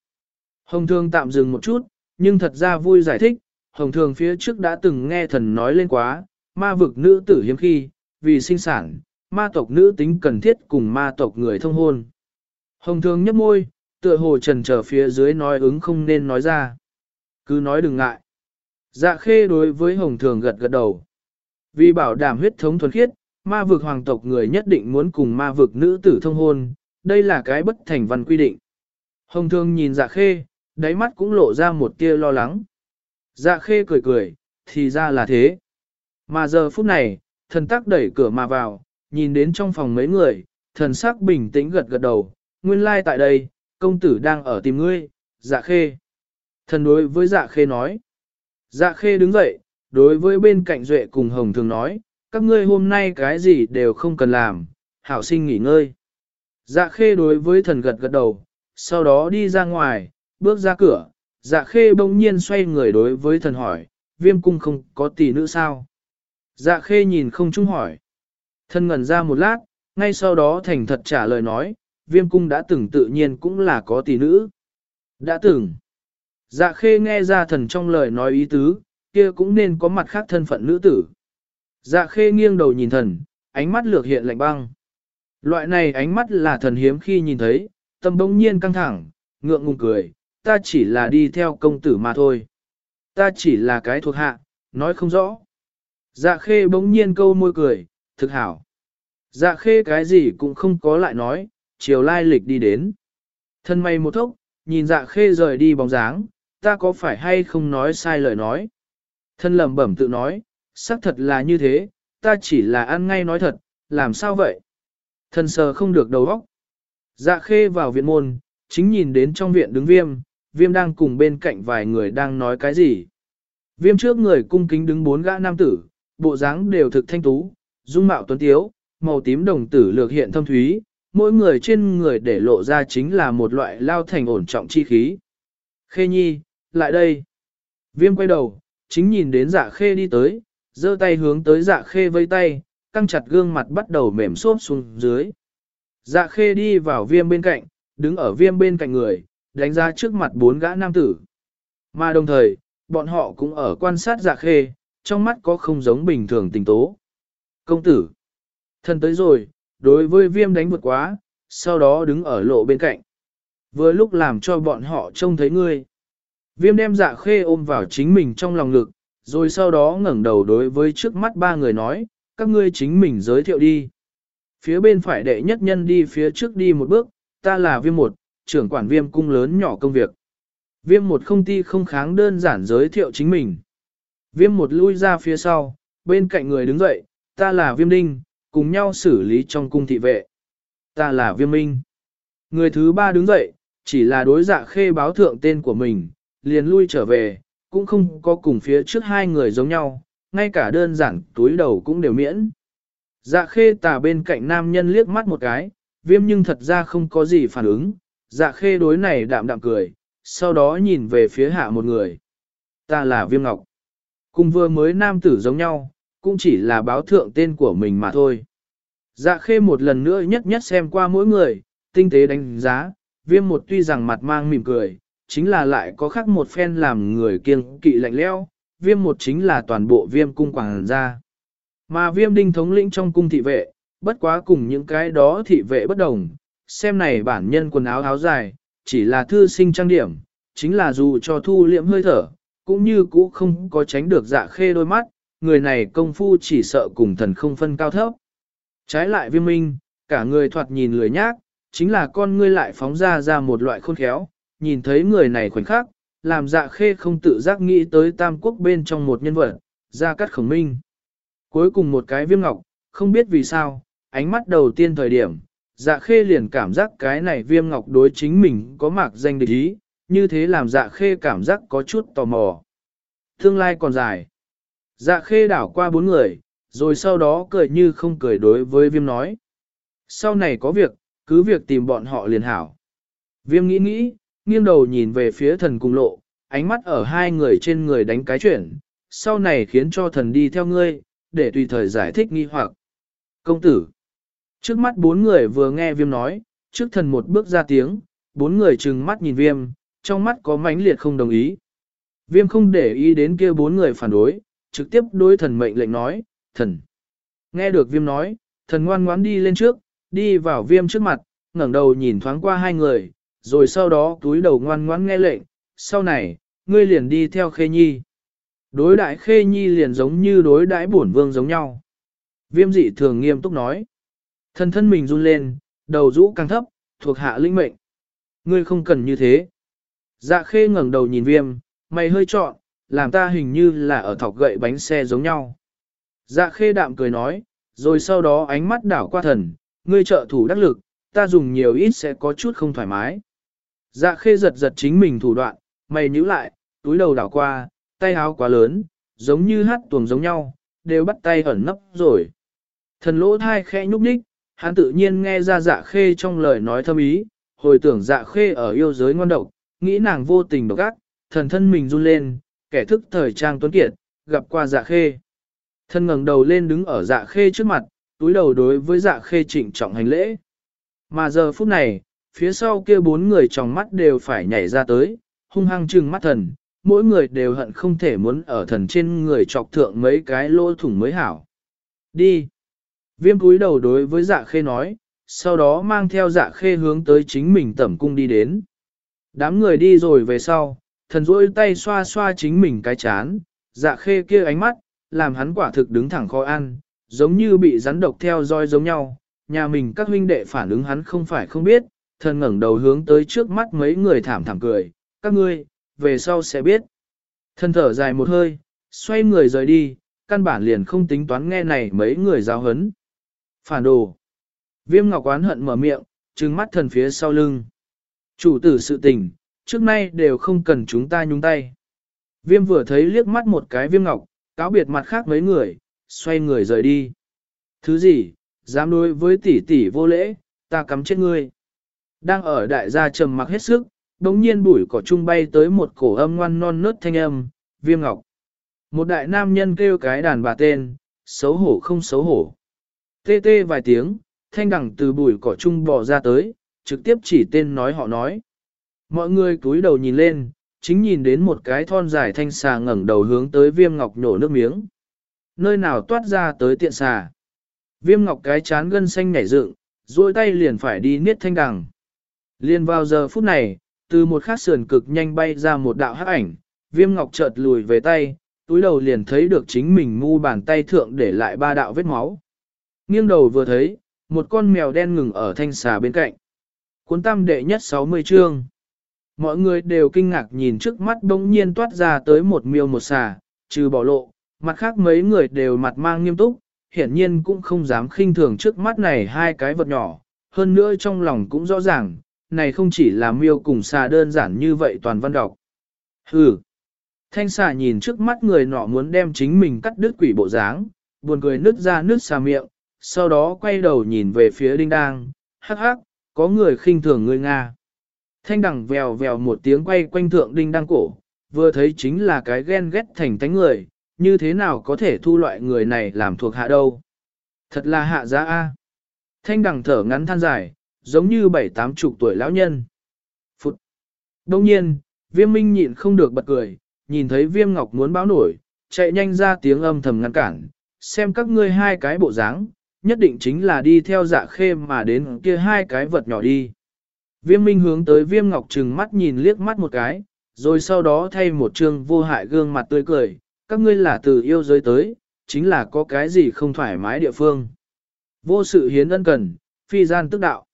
Hồng thường tạm dừng một chút, nhưng thật ra vui giải thích, hồng thường phía trước đã từng nghe thần nói lên quá, ma vực nữ tử hiếm khi, vì sinh sản, ma tộc nữ tính cần thiết cùng ma tộc người thông hôn. Hồng thường nhấp môi, tựa hồ trần trở phía dưới nói ứng không nên nói ra. Cứ nói đừng ngại. Dạ khê đối với hồng thường gật gật đầu. Vì bảo đảm huyết thống thuần khiết, ma vực hoàng tộc người nhất định muốn cùng ma vực nữ tử thông hôn, đây là cái bất thành văn quy định. Hồng thương nhìn dạ khê, đáy mắt cũng lộ ra một tia lo lắng. Dạ khê cười cười, thì ra là thế. Mà giờ phút này, thần tắc đẩy cửa mà vào, nhìn đến trong phòng mấy người, thần sắc bình tĩnh gật gật đầu, nguyên lai tại đây, công tử đang ở tìm ngươi, dạ khê. Thần đối với dạ khê nói. Dạ khê đứng dậy, đối với bên cạnh duệ cùng hồng thường nói, các ngươi hôm nay cái gì đều không cần làm, hảo sinh nghỉ ngơi. Dạ khê đối với thần gật gật đầu, sau đó đi ra ngoài, bước ra cửa, dạ khê bỗng nhiên xoay người đối với thần hỏi, viêm cung không có tỷ nữ sao? Dạ khê nhìn không chung hỏi. Thần ngẩn ra một lát, ngay sau đó thành thật trả lời nói, viêm cung đã từng tự nhiên cũng là có tỷ nữ. Đã từng. Dạ khê nghe ra thần trong lời nói ý tứ, kia cũng nên có mặt khác thân phận nữ tử. Dạ khê nghiêng đầu nhìn thần, ánh mắt lược hiện lạnh băng. Loại này ánh mắt là thần hiếm khi nhìn thấy, tâm bỗng nhiên căng thẳng, ngượng ngùng cười, ta chỉ là đi theo công tử mà thôi. Ta chỉ là cái thuộc hạ, nói không rõ. Dạ khê bỗng nhiên câu môi cười, thực hảo. Dạ khê cái gì cũng không có lại nói, chiều lai lịch đi đến. Thân mày một thốc, nhìn dạ khê rời đi bóng dáng, ta có phải hay không nói sai lời nói. Thân lầm bẩm tự nói, xác thật là như thế, ta chỉ là ăn ngay nói thật, làm sao vậy? Thân sờ không được đầu óc. Dạ khê vào viện môn, chính nhìn đến trong viện đứng viêm, viêm đang cùng bên cạnh vài người đang nói cái gì. Viêm trước người cung kính đứng bốn gã nam tử, bộ dáng đều thực thanh tú, dung mạo tuấn tiếu, màu tím đồng tử lược hiện thâm thúy, mỗi người trên người để lộ ra chính là một loại lao thành ổn trọng chi khí. Khê nhi, lại đây. Viêm quay đầu, chính nhìn đến dạ khê đi tới, giơ tay hướng tới dạ khê vây tay, căng chặt gương mặt bắt đầu mềm xốp xuống dưới. Dạ khê đi vào viêm bên cạnh, đứng ở viêm bên cạnh người, đánh ra trước mặt bốn gã nam tử. Mà đồng thời, bọn họ cũng ở quan sát dạ khê, trong mắt có không giống bình thường tình tố. Công tử, thân tới rồi, đối với viêm đánh vượt quá, sau đó đứng ở lộ bên cạnh. Vừa lúc làm cho bọn họ trông thấy ngươi. Viêm đem dạ khê ôm vào chính mình trong lòng ngực, rồi sau đó ngẩng đầu đối với trước mắt ba người nói, các ngươi chính mình giới thiệu đi. Phía bên phải đệ nhất nhân đi phía trước đi một bước, ta là viêm một, trưởng quản viêm cung lớn nhỏ công việc. Viêm một không ti không kháng đơn giản giới thiệu chính mình. Viêm một lui ra phía sau, bên cạnh người đứng dậy, ta là viêm đinh, cùng nhau xử lý trong cung thị vệ. Ta là viêm minh. Người thứ ba đứng dậy, chỉ là đối dạ khê báo thượng tên của mình, liền lui trở về, cũng không có cùng phía trước hai người giống nhau, ngay cả đơn giản túi đầu cũng đều miễn. Dạ khê tà bên cạnh nam nhân liếc mắt một cái, viêm nhưng thật ra không có gì phản ứng, dạ khê đối này đạm đạm cười, sau đó nhìn về phía hạ một người. Ta là viêm ngọc. Cùng vừa mới nam tử giống nhau, cũng chỉ là báo thượng tên của mình mà thôi. Dạ khê một lần nữa nhất nhất xem qua mỗi người, tinh tế đánh giá, viêm một tuy rằng mặt mang mỉm cười, chính là lại có khác một phen làm người kiêng kỵ lạnh leo, viêm một chính là toàn bộ viêm cung quảng gia Mà viêm đinh thống lĩnh trong cung thị vệ, bất quá cùng những cái đó thị vệ bất đồng, xem này bản nhân quần áo áo dài, chỉ là thư sinh trang điểm, chính là dù cho thu liễm hơi thở, cũng như cũ không có tránh được dạ khê đôi mắt, người này công phu chỉ sợ cùng thần không phân cao thấp. Trái lại viêm minh, cả người thoạt nhìn lười nhác, chính là con ngươi lại phóng ra ra một loại khôn khéo, nhìn thấy người này khoảnh khắc, làm dạ khê không tự giác nghĩ tới tam quốc bên trong một nhân vật, ra cắt khổng minh. Cuối cùng một cái viêm ngọc, không biết vì sao, ánh mắt đầu tiên thời điểm, dạ khê liền cảm giác cái này viêm ngọc đối chính mình có mạc danh địch ý, như thế làm dạ khê cảm giác có chút tò mò. Tương lai còn dài. Dạ khê đảo qua bốn người, rồi sau đó cười như không cười đối với viêm nói. Sau này có việc, cứ việc tìm bọn họ liền hảo. Viêm nghĩ nghĩ, nghiêng đầu nhìn về phía thần cung lộ, ánh mắt ở hai người trên người đánh cái chuyển, sau này khiến cho thần đi theo ngươi, để tùy thời giải thích nghi hoặc. Công tử. Trước mắt bốn người vừa nghe viêm nói, trước thần một bước ra tiếng, bốn người trừng mắt nhìn viêm, trong mắt có mãnh liệt không đồng ý. Viêm không để ý đến kia bốn người phản đối, trực tiếp đối thần mệnh lệnh nói, thần. Nghe được viêm nói, thần ngoan ngoãn đi lên trước, đi vào viêm trước mặt, ngẩng đầu nhìn thoáng qua hai người, rồi sau đó túi đầu ngoan ngoãn nghe lệnh, sau này, ngươi liền đi theo khê nhi. Đối đại khê nhi liền giống như đối đãi bổn vương giống nhau. Viêm dị thường nghiêm túc nói. Thân thân mình run lên, đầu rũ càng thấp, thuộc hạ linh mệnh. Ngươi không cần như thế. Dạ khê ngẩng đầu nhìn viêm, mày hơi trọn, làm ta hình như là ở thọc gậy bánh xe giống nhau. Dạ khê đạm cười nói, rồi sau đó ánh mắt đảo qua thần, ngươi trợ thủ đắc lực, ta dùng nhiều ít sẽ có chút không thoải mái. Dạ khê giật giật chính mình thủ đoạn, mày nhíu lại, túi đầu đảo qua, tay áo quá lớn, giống như hát tuồng giống nhau, đều bắt tay ẩn nấp rồi. Thần lỗ thai khẽ nhúc nhích, hắn tự nhiên nghe ra dạ khê trong lời nói thâm ý, hồi tưởng dạ khê ở yêu giới ngon độc, nghĩ nàng vô tình độc ác, thần thân mình run lên, kẻ thức thời trang tuấn kiệt, gặp qua dạ khê. Thân ngẩng đầu lên đứng ở dạ khê trước mặt, túi đầu đối với dạ khê trịnh trọng hành lễ. Mà giờ phút này, phía sau kia bốn người trong mắt đều phải nhảy ra tới, hung hăng trừng mắt thần, mỗi người đều hận không thể muốn ở thần trên người chọc thượng mấy cái lỗ thủng mới hảo. Đi! Viêm cúi đầu đối với dạ khê nói, sau đó mang theo dạ khê hướng tới chính mình tẩm cung đi đến. Đám người đi rồi về sau, thần rỗi tay xoa xoa chính mình cái chán, dạ khê kia ánh mắt, làm hắn quả thực đứng thẳng khó ăn, giống như bị rắn độc theo dõi giống nhau. Nhà mình các huynh đệ phản ứng hắn không phải không biết, thần ngẩng đầu hướng tới trước mắt mấy người thảm thảm cười, các ngươi, về sau sẽ biết. Thần thở dài một hơi, xoay người rời đi, căn bản liền không tính toán nghe này mấy người giáo hấn. Phản đồ. Viêm ngọc oán hận mở miệng, trừng mắt thần phía sau lưng. Chủ tử sự tình, trước nay đều không cần chúng ta nhúng tay. Viêm vừa thấy liếc mắt một cái viêm ngọc, cáo biệt mặt khác mấy người, xoay người rời đi. Thứ gì, dám đối với tỷ tỷ vô lễ, ta cắm chết ngươi. Đang ở đại gia trầm mặc hết sức, đống nhiên bụi cỏ trung bay tới một cổ âm ngoan non nớt thanh âm, viêm ngọc. Một đại nam nhân kêu cái đàn bà tên, xấu hổ không xấu hổ. Tê tê vài tiếng, thanh đẳng từ bụi cỏ trung bò ra tới, trực tiếp chỉ tên nói họ nói. Mọi người cúi đầu nhìn lên, chính nhìn đến một cái thon dài thanh xà ngẩng đầu hướng tới viêm ngọc nhổ nước miếng. Nơi nào toát ra tới tiện xà. Viêm ngọc cái chán gân xanh nhảy dựng, duỗi tay liền phải đi niết thanh đằng. Liên vào giờ phút này, từ một khát sườn cực nhanh bay ra một đạo hắc ảnh, viêm ngọc chợt lùi về tay, túi đầu liền thấy được chính mình mu bàn tay thượng để lại ba đạo vết máu. Nghiêng đầu vừa thấy, một con mèo đen ngừng ở thanh xà bên cạnh. Cuốn tam đệ nhất 60 chương. Mọi người đều kinh ngạc nhìn trước mắt bỗng nhiên toát ra tới một miêu một xà, trừ bỏ lộ, mặt khác mấy người đều mặt mang nghiêm túc, hiển nhiên cũng không dám khinh thường trước mắt này hai cái vật nhỏ, hơn nữa trong lòng cũng rõ ràng, này không chỉ là miêu cùng xà đơn giản như vậy toàn văn đọc. Hừ! Thanh xà nhìn trước mắt người nọ muốn đem chính mình cắt đứt quỷ bộ dáng, buồn cười nứt ra nứt xà miệng, sau đó quay đầu nhìn về phía đinh đang, hắc hắc, có người khinh thường người Nga. Thanh đằng vèo vèo một tiếng quay quanh thượng đinh đang cổ, vừa thấy chính là cái ghen ghét thành tánh người, như thế nào có thể thu loại người này làm thuộc hạ đâu. Thật là hạ giá A. Thanh đằng thở ngắn than dài, giống như bảy tám chục tuổi lão nhân. Phụt. Đông nhiên, viêm minh nhịn không được bật cười, nhìn thấy viêm ngọc muốn báo nổi, chạy nhanh ra tiếng âm thầm ngăn cản, xem các ngươi hai cái bộ dáng, nhất định chính là đi theo dạ khê mà đến kia hai cái vật nhỏ đi. Viêm minh hướng tới viêm ngọc trừng mắt nhìn liếc mắt một cái, rồi sau đó thay một trương vô hại gương mặt tươi cười, các ngươi là từ yêu giới tới, chính là có cái gì không thoải mái địa phương. Vô sự hiến ân cần, phi gian tức đạo.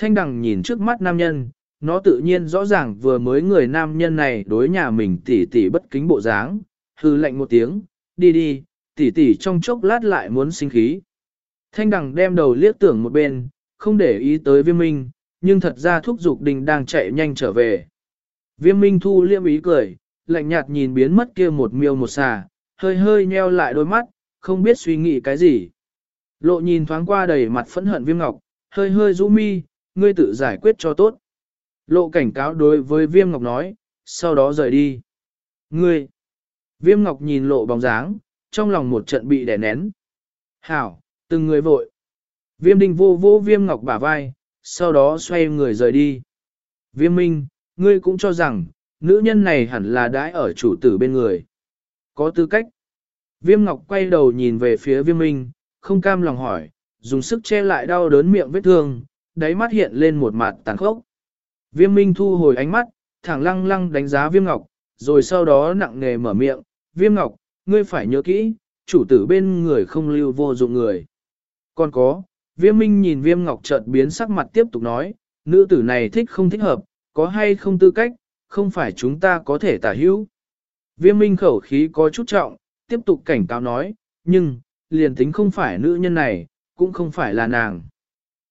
Thanh đằng nhìn trước mắt nam nhân, nó tự nhiên rõ ràng vừa mới người nam nhân này đối nhà mình tỉ tỉ bất kính bộ dáng, hư lạnh một tiếng, đi đi, tỉ tỉ trong chốc lát lại muốn sinh khí. Thanh đằng đem đầu liếc tưởng một bên, không để ý tới viêm minh, nhưng thật ra thúc dục đình đang chạy nhanh trở về. Viêm minh thu liêm ý cười, lạnh nhạt nhìn biến mất kia một miêu một xà, hơi hơi nheo lại đôi mắt, không biết suy nghĩ cái gì. Lộ nhìn thoáng qua đầy mặt phẫn hận viêm ngọc, hơi hơi rũ mi, ngươi tự giải quyết cho tốt. Lộ cảnh cáo đối với viêm ngọc nói, sau đó rời đi. Ngươi! Viêm ngọc nhìn lộ bóng dáng, trong lòng một trận bị đè nén. Hảo, từng người vội. Viêm đinh vô vô viêm ngọc bả vai, sau đó xoay người rời đi. Viêm minh, ngươi cũng cho rằng, nữ nhân này hẳn là đãi ở chủ tử bên người. Có tư cách. Viêm ngọc quay đầu nhìn về phía viêm minh, không cam lòng hỏi, dùng sức che lại đau đớn miệng vết thương, đáy mắt hiện lên một mặt tàn khốc. Viêm minh thu hồi ánh mắt, thẳng lăng lăng đánh giá viêm ngọc, rồi sau đó nặng nề mở miệng, viêm ngọc, ngươi phải nhớ kỹ, chủ tử bên người không lưu vô dụng người. Còn có, viêm minh nhìn viêm ngọc chợt biến sắc mặt tiếp tục nói, nữ tử này thích không thích hợp, có hay không tư cách, không phải chúng ta có thể tả hữu. Viêm minh khẩu khí có chút trọng, tiếp tục cảnh cáo nói, nhưng, liền tính không phải nữ nhân này, cũng không phải là nàng.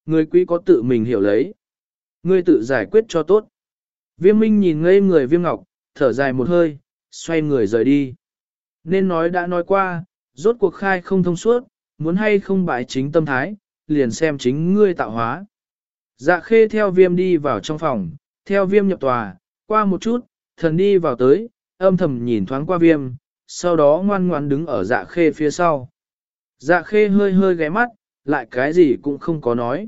Người quý có tự mình hiểu lấy. Ngươi tự giải quyết cho tốt. Viêm minh nhìn ngây người viêm ngọc, thở dài một hơi, xoay người rời đi. Nên nói đã nói qua, rốt cuộc khai không thông suốt, muốn hay không bại chính tâm thái, liền xem chính ngươi tạo hóa. Dạ khê theo viêm đi vào trong phòng, theo viêm nhập tòa, qua một chút, thần đi vào tới, âm thầm nhìn thoáng qua viêm, sau đó ngoan ngoan đứng ở dạ khê phía sau. Dạ khê hơi hơi ghé mắt, lại cái gì cũng không có nói.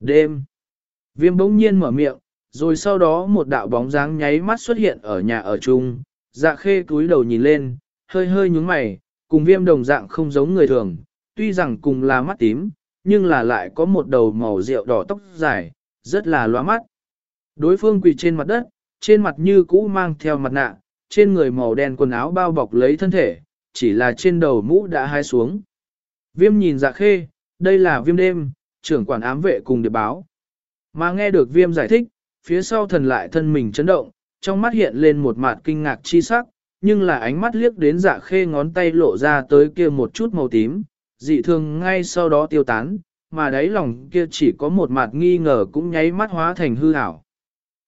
Đêm. Viêm bỗng nhiên mở miệng, rồi sau đó một đạo bóng dáng nháy mắt xuất hiện ở nhà ở chung. Dạ khê cúi đầu nhìn lên, hơi hơi nhúng mày, cùng viêm đồng dạng không giống người thường, tuy rằng cùng là mắt tím, nhưng là lại có một đầu màu rượu đỏ tóc dài, rất là loa mắt. Đối phương quỳ trên mặt đất, trên mặt như cũ mang theo mặt nạ, trên người màu đen quần áo bao bọc lấy thân thể, chỉ là trên đầu mũ đã hai xuống. Viêm nhìn dạ khê, đây là viêm đêm, trưởng quản ám vệ cùng điệp báo. Mà nghe được viêm giải thích, phía sau thần lại thân mình chấn động, trong mắt hiện lên một mặt kinh ngạc chi sắc, nhưng là ánh mắt liếc đến dạ khê ngón tay lộ ra tới kia một chút màu tím, dị thường ngay sau đó tiêu tán, mà đáy lòng kia chỉ có một mặt nghi ngờ cũng nháy mắt hóa thành hư ảo.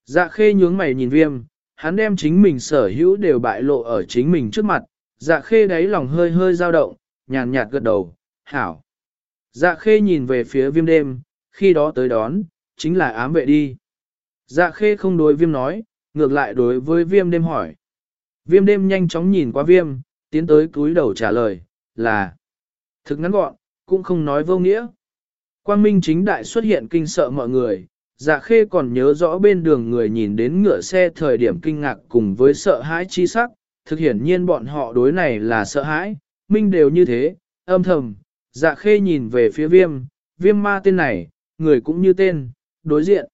Dạ khê nhướng mày nhìn viêm, hắn đem chính mình sở hữu đều bại lộ ở chính mình trước mặt, dạ khê đáy lòng hơi hơi dao động, nhàn nhạt gật đầu, hảo. Dạ khê nhìn về phía viêm đêm, khi đó tới đón, chính là ám vệ đi. Dạ khê không đối viêm nói, ngược lại đối với viêm đêm hỏi. Viêm đêm nhanh chóng nhìn qua viêm, tiến tới cúi đầu trả lời, là thực ngắn gọn, cũng không nói vô nghĩa. Quang minh chính đại xuất hiện kinh sợ mọi người, dạ khê còn nhớ rõ bên đường người nhìn đến ngựa xe thời điểm kinh ngạc cùng với sợ hãi chi sắc, thực hiển nhiên bọn họ đối này là sợ hãi, minh đều như thế, âm thầm, dạ khê nhìn về phía viêm, viêm ma tên này, người cũng như tên, đối diện.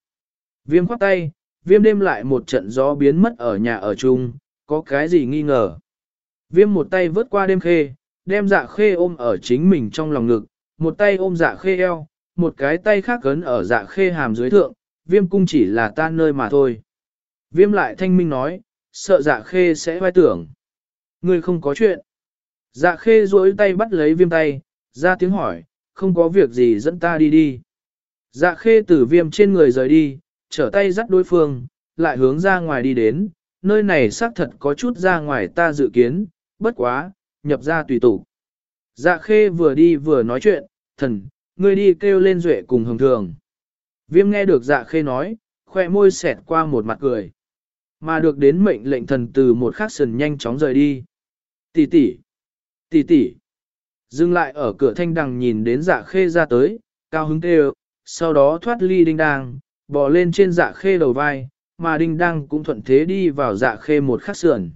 Viêm khoát tay, viêm đêm lại một trận gió biến mất ở nhà ở chung, có cái gì nghi ngờ. Viêm một tay vớt qua đêm khê, đem dạ khê ôm ở chính mình trong lòng ngực, một tay ôm dạ khê eo, một cái tay khác cấn ở dạ khê hàm dưới thượng, viêm cung chỉ là tan nơi mà thôi. Viêm lại thanh minh nói, sợ dạ khê sẽ hoài tưởng. Người không có chuyện. Dạ khê duỗi tay bắt lấy viêm tay, ra tiếng hỏi, không có việc gì dẫn ta đi đi. Dạ khê tử viêm trên người rời đi, trở tay dắt đối phương, lại hướng ra ngoài đi đến, nơi này xác thật có chút ra ngoài ta dự kiến, bất quá, nhập ra tùy tủ. Dạ khê vừa đi vừa nói chuyện, thần, ngươi đi kêu lên duệ cùng hồng thường. Viêm nghe được dạ khê nói, khoe môi xẹt qua một mặt cười. Mà được đến mệnh lệnh thần từ một khắc sần nhanh chóng rời đi. Tỷ tỷ, tỷ tỷ. Dừng lại ở cửa thanh đằng nhìn đến dạ khê ra tới, cao hứng kêu, sau đó thoát ly đinh đang, bò lên trên dạ khê đầu vai, mà đinh đang cũng thuận thế đi vào dạ khê một khắc sườn.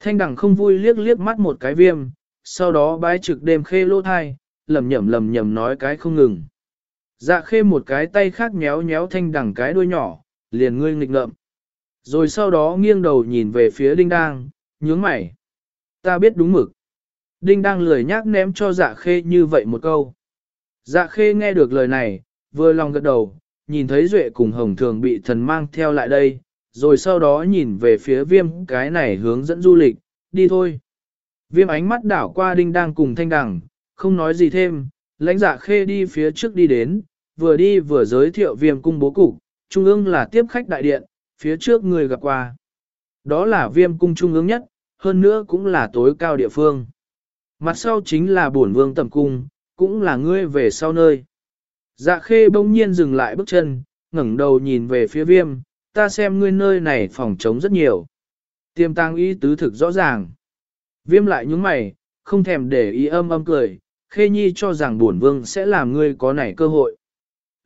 Thanh đằng không vui liếc liếc mắt một cái viêm, sau đó bái trực đêm khê lô thai, lầm nhầm lầm nhầm nói cái không ngừng. Dạ khê một cái tay khác nhéo nhéo thanh đằng cái đuôi nhỏ, liền ngươi nghịch ngợm. Rồi sau đó nghiêng đầu nhìn về phía đinh đang, nhướng mày. Ta biết đúng mực. Đinh đang lười nhác ném cho dạ khê như vậy một câu. Dạ khê nghe được lời này, vừa lòng gật đầu, nhìn thấy Duệ cùng Hồng Thường bị thần mang theo lại đây, rồi sau đó nhìn về phía viêm cái này hướng dẫn du lịch, đi thôi. Viêm ánh mắt đảo qua đinh đang cùng thanh đằng, không nói gì thêm, lãnh dạ khê đi phía trước đi đến, vừa đi vừa giới thiệu viêm cung bố cục, trung ương là tiếp khách đại điện, phía trước người gặp qua. Đó là viêm cung trung ương nhất, hơn nữa cũng là tối cao địa phương. Mặt sau chính là bổn vương tầm cung, cũng là ngươi về sau nơi. Dạ khê bỗng nhiên dừng lại bước chân, ngẩng đầu nhìn về phía viêm, ta xem ngươi nơi này phòng trống rất nhiều. Tiêm tăng ý tứ thực rõ ràng. Viêm lại nhúng mày, không thèm để ý âm âm cười, khê nhi cho rằng bổn vương sẽ làm ngươi có nảy cơ hội.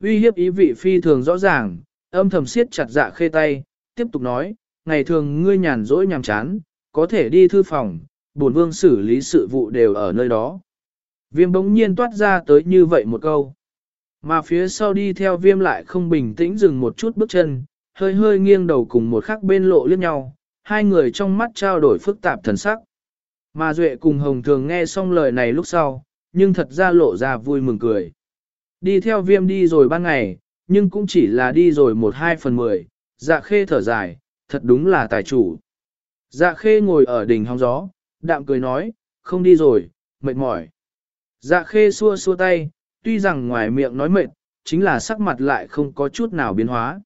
Uy hiếp ý vị phi thường rõ ràng, âm thầm siết chặt dạ khê tay, tiếp tục nói, ngày thường ngươi nhàn rỗi nhàm chán, có thể đi thư phòng, bổn vương xử lý sự vụ đều ở nơi đó. Viêm bỗng nhiên toát ra tới như vậy một câu. Mà phía sau đi theo viêm lại không bình tĩnh dừng một chút bước chân, hơi hơi nghiêng đầu cùng một khắc bên lộ liếc nhau, hai người trong mắt trao đổi phức tạp thần sắc. Mà Duệ cùng Hồng Thường nghe xong lời này lúc sau, nhưng thật ra lộ ra vui mừng cười. Đi theo viêm đi rồi ban ngày, nhưng cũng chỉ là đi rồi một hai phần mười, dạ khê thở dài, thật đúng là tài chủ. Dạ khê ngồi ở đỉnh hóng gió, đạm cười nói, không đi rồi, mệt mỏi. Dạ khê xua xua tay, tuy rằng ngoài miệng nói mệt, chính là sắc mặt lại không có chút nào biến hóa.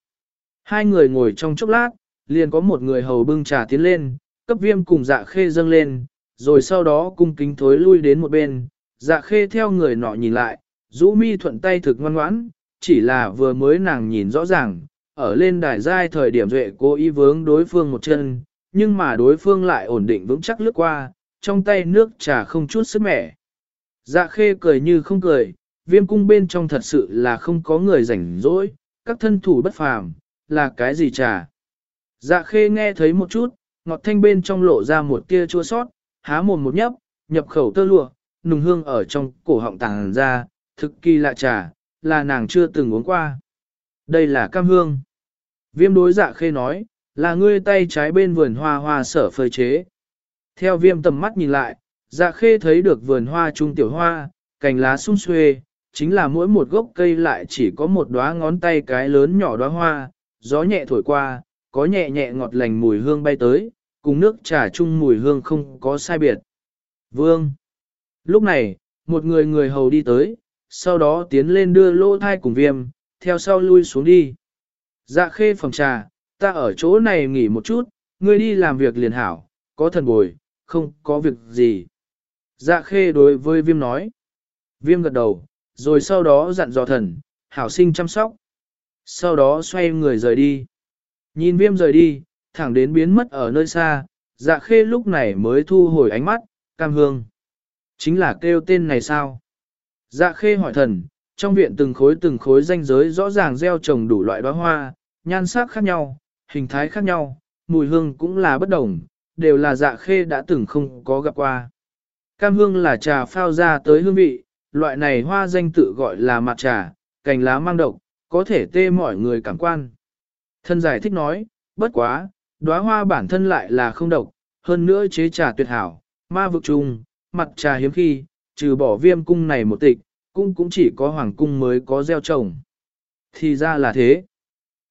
Hai người ngồi trong chốc lát, liền có một người hầu bưng trà tiến lên, cấp viêm cùng dạ khê dâng lên, rồi sau đó cung kính thối lui đến một bên, dạ khê theo người nọ nhìn lại, rũ mi thuận tay thực ngoan ngoãn, chỉ là vừa mới nàng nhìn rõ ràng, ở lên đài giai thời điểm duệ cố ý vướng đối phương một chân, nhưng mà đối phương lại ổn định vững chắc lướt qua, trong tay nước trà không chút sức mẻ. Dạ khê cười như không cười, viêm cung bên trong thật sự là không có người rảnh rỗi, các thân thủ bất phàm, là cái gì trà. Dạ khê nghe thấy một chút, ngọt thanh bên trong lộ ra một tia chua sót, há mồm một nhấp, nhập khẩu tơ lụa, nùng hương ở trong cổ họng tàng ra, thực kỳ lạ trà, là nàng chưa từng uống qua. Đây là cam hương. Viêm đối dạ khê nói, là ngươi tay trái bên vườn hoa hoa sở phơi chế. Theo viêm tầm mắt nhìn lại, dạ khê thấy được vườn hoa trung tiểu hoa, cành lá sung xuê, chính là mỗi một gốc cây lại chỉ có một đóa ngón tay cái lớn nhỏ đóa hoa, gió nhẹ thổi qua, có nhẹ nhẹ ngọt lành mùi hương bay tới, cùng nước trà chung mùi hương không có sai biệt. Vương. Lúc này, một người người hầu đi tới, sau đó tiến lên đưa lô thai cùng viêm, theo sau lui xuống đi. Dạ khê phòng trà, ta ở chỗ này nghỉ một chút, ngươi đi làm việc liền hảo, có thần bồi, không có việc gì. Dạ khê đối với viêm nói. Viêm gật đầu, rồi sau đó dặn dò thần, hảo sinh chăm sóc. Sau đó xoay người rời đi. Nhìn viêm rời đi, thẳng đến biến mất ở nơi xa, dạ khê lúc này mới thu hồi ánh mắt, cam hương. Chính là kêu tên này sao? Dạ khê hỏi thần, trong viện từng khối từng khối danh giới rõ ràng gieo trồng đủ loại đóa hoa, nhan sắc khác nhau, hình thái khác nhau, mùi hương cũng là bất đồng, đều là dạ khê đã từng không có gặp qua. Cam hương là trà phao ra tới hương vị, loại này hoa danh tự gọi là mặt trà, cành lá mang độc, có thể tê mọi người cảm quan. Thân giải thích nói, bất quá, đóa hoa bản thân lại là không độc, hơn nữa chế trà tuyệt hảo, ma vực trùng, mặt trà hiếm khi, trừ bỏ viêm cung này một tịch, cung cũng chỉ có hoàng cung mới có gieo trồng. Thì ra là thế.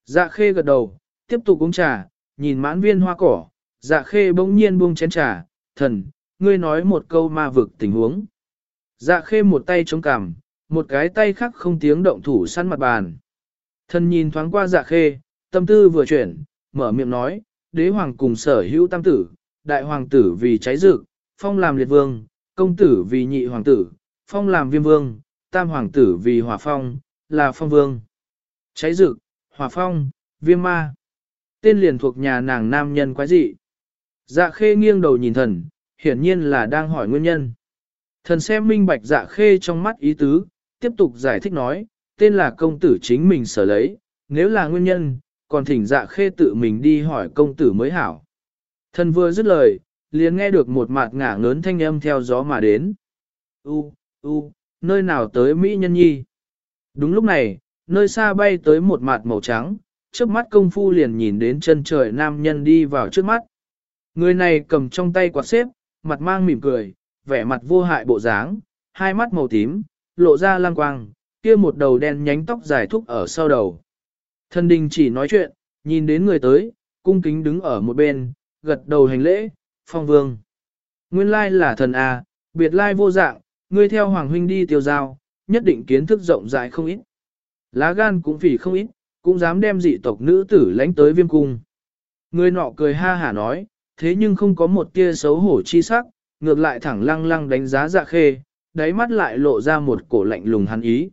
Dạ khê gật đầu, tiếp tục uống trà, nhìn mãn viên hoa cỏ, dạ khê bỗng nhiên buông chén trà, thần, ngươi nói một câu ma vực tình huống. Dạ khê một tay chống cằm, một cái tay khác không tiếng động thủ săn mặt bàn. Thần nhìn thoáng qua dạ khê, tâm tư vừa chuyển, mở miệng nói, đế hoàng cùng sở hữu tam tử, đại hoàng tử vì cháy rực, phong làm liệt vương, công tử vì nhị hoàng tử, phong làm viêm vương, tam hoàng tử vì hỏa phong, là phong vương. Cháy rực, hỏa phong, viêm ma. Tên liền thuộc nhà nàng nam nhân quái dị. Dạ khê nghiêng đầu nhìn thần, hiển nhiên là đang hỏi nguyên nhân. Thần xem minh bạch dạ khê trong mắt ý tứ, tiếp tục giải thích nói, tên là công tử chính mình sở lấy, nếu là nguyên nhân, còn thỉnh dạ khê tự mình đi hỏi công tử mới hảo. Thần vừa dứt lời, liền nghe được một mạt ngả ngớn thanh âm theo gió mà đến. U, u, nơi nào tới Mỹ nhân nhi. Đúng lúc này, nơi xa bay tới một mạt màu trắng, trước mắt công phu liền nhìn đến chân trời nam nhân đi vào trước mắt. Người này cầm trong tay quạt xếp, mặt mang mỉm cười, vẻ mặt vô hại bộ dáng, hai mắt màu tím, lộ ra lang quang, kia một đầu đen nhánh tóc dài thúc ở sau đầu. Thân đình chỉ nói chuyện, nhìn đến người tới, cung kính đứng ở một bên, gật đầu hành lễ, phong vương. Nguyên lai là thần à biệt lai vô dạng, ngươi theo hoàng huynh đi tiêu giao, nhất định kiến thức rộng rãi không ít. Lá gan cũng vì không ít, cũng dám đem dị tộc nữ tử lánh tới viêm cung. Người nọ cười ha hả nói, thế nhưng không có một tia xấu hổ chi sắc, ngược lại thẳng lăng lăng đánh giá dạ khê, đáy mắt lại lộ ra một cổ lạnh lùng hắn ý.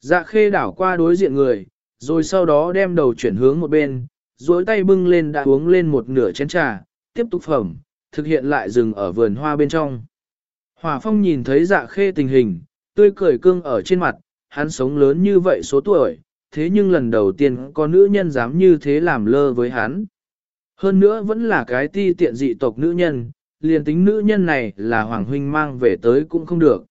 Dạ khê đảo qua đối diện người, rồi sau đó đem đầu chuyển hướng một bên, duỗi tay bưng lên đã uống lên một nửa chén trà, tiếp tục phẩm, thực hiện lại dừng ở vườn hoa bên trong. Hòa phong nhìn thấy dạ khê tình hình, tươi cười cương ở trên mặt, hắn sống lớn như vậy số tuổi, thế nhưng lần đầu tiên có nữ nhân dám như thế làm lơ với hắn. Hơn nữa vẫn là cái ti tiện dị tộc nữ nhân, liền tính nữ nhân này là Hoàng Huynh mang về tới cũng không được.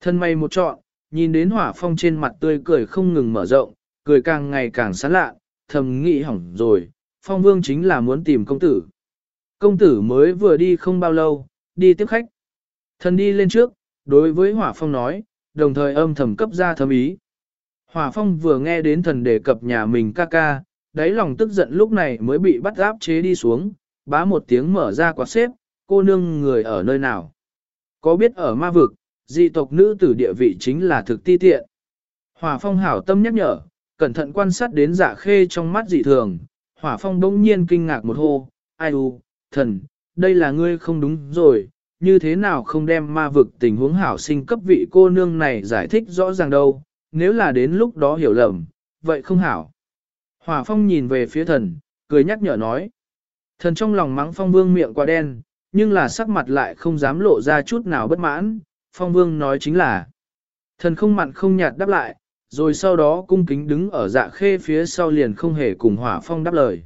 Thân may một trọn, nhìn đến hỏa phong trên mặt tươi cười không ngừng mở rộng, cười càng ngày càng sán lạ, thầm nghĩ hỏng rồi, phong vương chính là muốn tìm công tử. Công tử mới vừa đi không bao lâu, đi tiếp khách. Thần đi lên trước, đối với hỏa phong nói, đồng thời âm thầm cấp ra thâm ý. Hòa phong vừa nghe đến thần đề cập nhà mình ca ca, đáy lòng tức giận lúc này mới bị bắt áp chế đi xuống, bá một tiếng mở ra quạt xếp, cô nương người ở nơi nào. Có biết ở ma vực, dị tộc nữ tử địa vị chính là thực ti tiện. Hòa phong hảo tâm nhắc nhở, cẩn thận quan sát đến dạ khê trong mắt dị thường, hỏa phong đông nhiên kinh ngạc một hô, ai u, thần, đây là ngươi không đúng rồi, như thế nào không đem ma vực tình huống hảo sinh cấp vị cô nương này giải thích rõ ràng đâu, nếu là đến lúc đó hiểu lầm, vậy không hảo. Hỏa phong nhìn về phía thần, cười nhắc nhở nói. Thần trong lòng mắng phong vương miệng quá đen, nhưng là sắc mặt lại không dám lộ ra chút nào bất mãn, phong vương nói chính là. Thần không mặn không nhạt đáp lại, rồi sau đó cung kính đứng ở dạ khê phía sau liền không hề cùng hỏa phong đáp lời.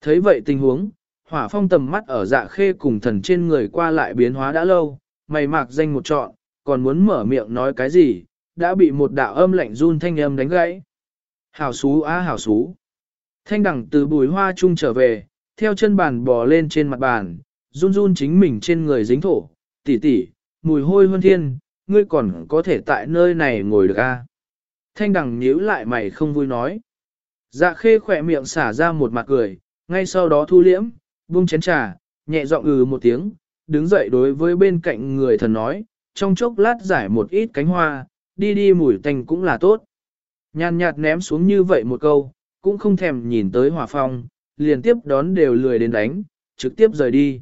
Thấy vậy tình huống, hỏa phong tầm mắt ở dạ khê cùng thần trên người qua lại biến hóa đã lâu, mày mạc danh một trọn, còn muốn mở miệng nói cái gì, đã bị một đạo âm lạnh run thanh âm đánh gãy. Hảo xú á hảo xú. Thanh đẳng từ bùi hoa chung trở về, theo chân bàn bò lên trên mặt bàn, run run chính mình trên người dính thổ, tỉ tỉ, mùi hôi hơn thiên, ngươi còn có thể tại nơi này ngồi được a? À? Thanh đẳng nhíu lại mày không vui nói. Dạ khê khỏe miệng xả ra một mặt cười, ngay sau đó thu liễm, buông chén trà, nhẹ giọng ừ một tiếng, đứng dậy đối với bên cạnh người thần nói, trong chốc lát giải một ít cánh hoa, đi đi mùi tanh cũng là tốt. Nhàn nhạt ném xuống như vậy một câu, cũng không thèm nhìn tới hỏa phong, liền tiếp đón đều lười đến đánh, trực tiếp rời đi.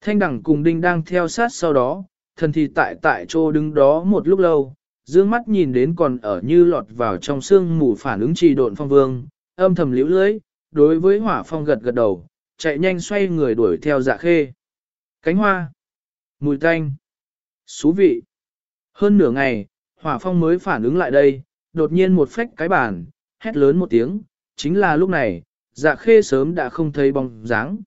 Thanh đẳng cùng đinh đang theo sát sau đó, thần thì tại tại chỗ đứng đó một lúc lâu, dương mắt nhìn đến còn ở như lọt vào trong xương mù phản ứng trì độn phong vương, âm thầm liễu lưới, đối với hỏa phong gật gật đầu, chạy nhanh xoay người đuổi theo dạ khê. Cánh hoa, mùi tanh, xú vị. Hơn nửa ngày, hỏa phong mới phản ứng lại đây, đột nhiên một phách cái bàn, hét lớn một tiếng, chính là lúc này, dạ khê sớm đã không thấy bóng dáng.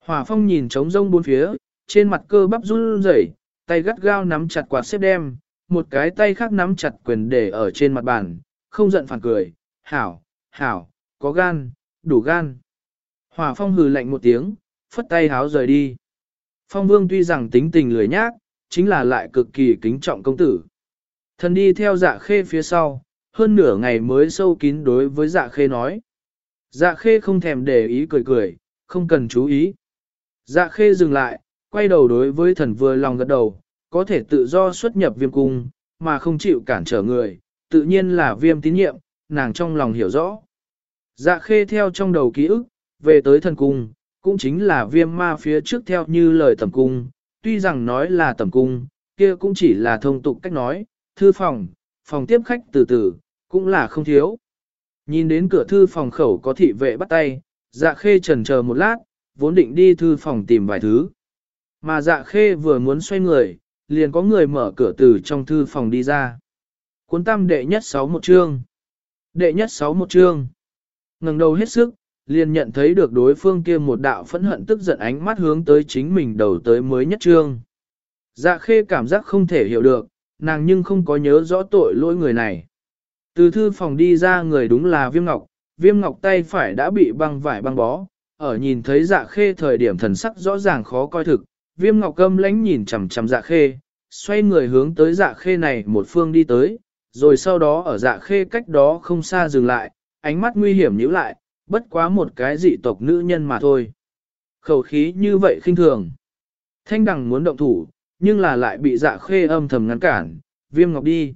Hỏa phong nhìn trống rông bốn phía, trên mặt cơ bắp run rẩy, tay gắt gao nắm chặt quạt xếp đem, một cái tay khác nắm chặt quyền để ở trên mặt bàn, không giận phản cười, hảo, hảo, có gan, đủ gan. Hỏa phong hừ lạnh một tiếng, phất tay háo rời đi. Phong vương tuy rằng tính tình lười nhác, chính là lại cực kỳ kính trọng công tử. Thần đi theo dạ khê phía sau, hơn nửa ngày mới sâu kín đối với dạ khê nói. Dạ khê không thèm để ý cười cười, không cần chú ý. Dạ khê dừng lại, quay đầu đối với thần vừa lòng gật đầu, có thể tự do xuất nhập viêm cung, mà không chịu cản trở người, tự nhiên là viêm tín nhiệm, nàng trong lòng hiểu rõ. Dạ khê theo trong đầu ký ức, về tới thần cung, cũng chính là viêm ma phía trước theo như lời tầm cung, tuy rằng nói là tầm cung, kia cũng chỉ là thông tục cách nói, thư phòng, phòng tiếp khách từ từ, cũng là không thiếu. Nhìn đến cửa thư phòng khẩu có thị vệ bắt tay, dạ khê trần chờ một lát, vốn định đi thư phòng tìm vài thứ. Mà dạ khê vừa muốn xoay người, liền có người mở cửa từ trong thư phòng đi ra. Cuốn tam đệ nhất sáu một chương. Đệ nhất sáu một chương. ngẩng đầu hết sức, liền nhận thấy được đối phương kia một đạo phẫn hận tức giận ánh mắt hướng tới chính mình đầu tới mới nhất chương. Dạ khê cảm giác không thể hiểu được, nàng nhưng không có nhớ rõ tội lỗi người này. Từ thư phòng đi ra người đúng là viêm ngọc, viêm ngọc tay phải đã bị băng vải băng bó, ở nhìn thấy dạ khê thời điểm thần sắc rõ ràng khó coi thực, viêm ngọc câm lánh nhìn chằm chằm dạ khê, xoay người hướng tới dạ khê này một phương đi tới, rồi sau đó ở dạ khê cách đó không xa dừng lại, ánh mắt nguy hiểm nhíu lại, bất quá một cái dị tộc nữ nhân mà thôi. Khẩu khí như vậy khinh thường. Thanh đằng muốn động thủ, nhưng là lại bị dạ khê âm thầm ngăn cản, viêm ngọc đi.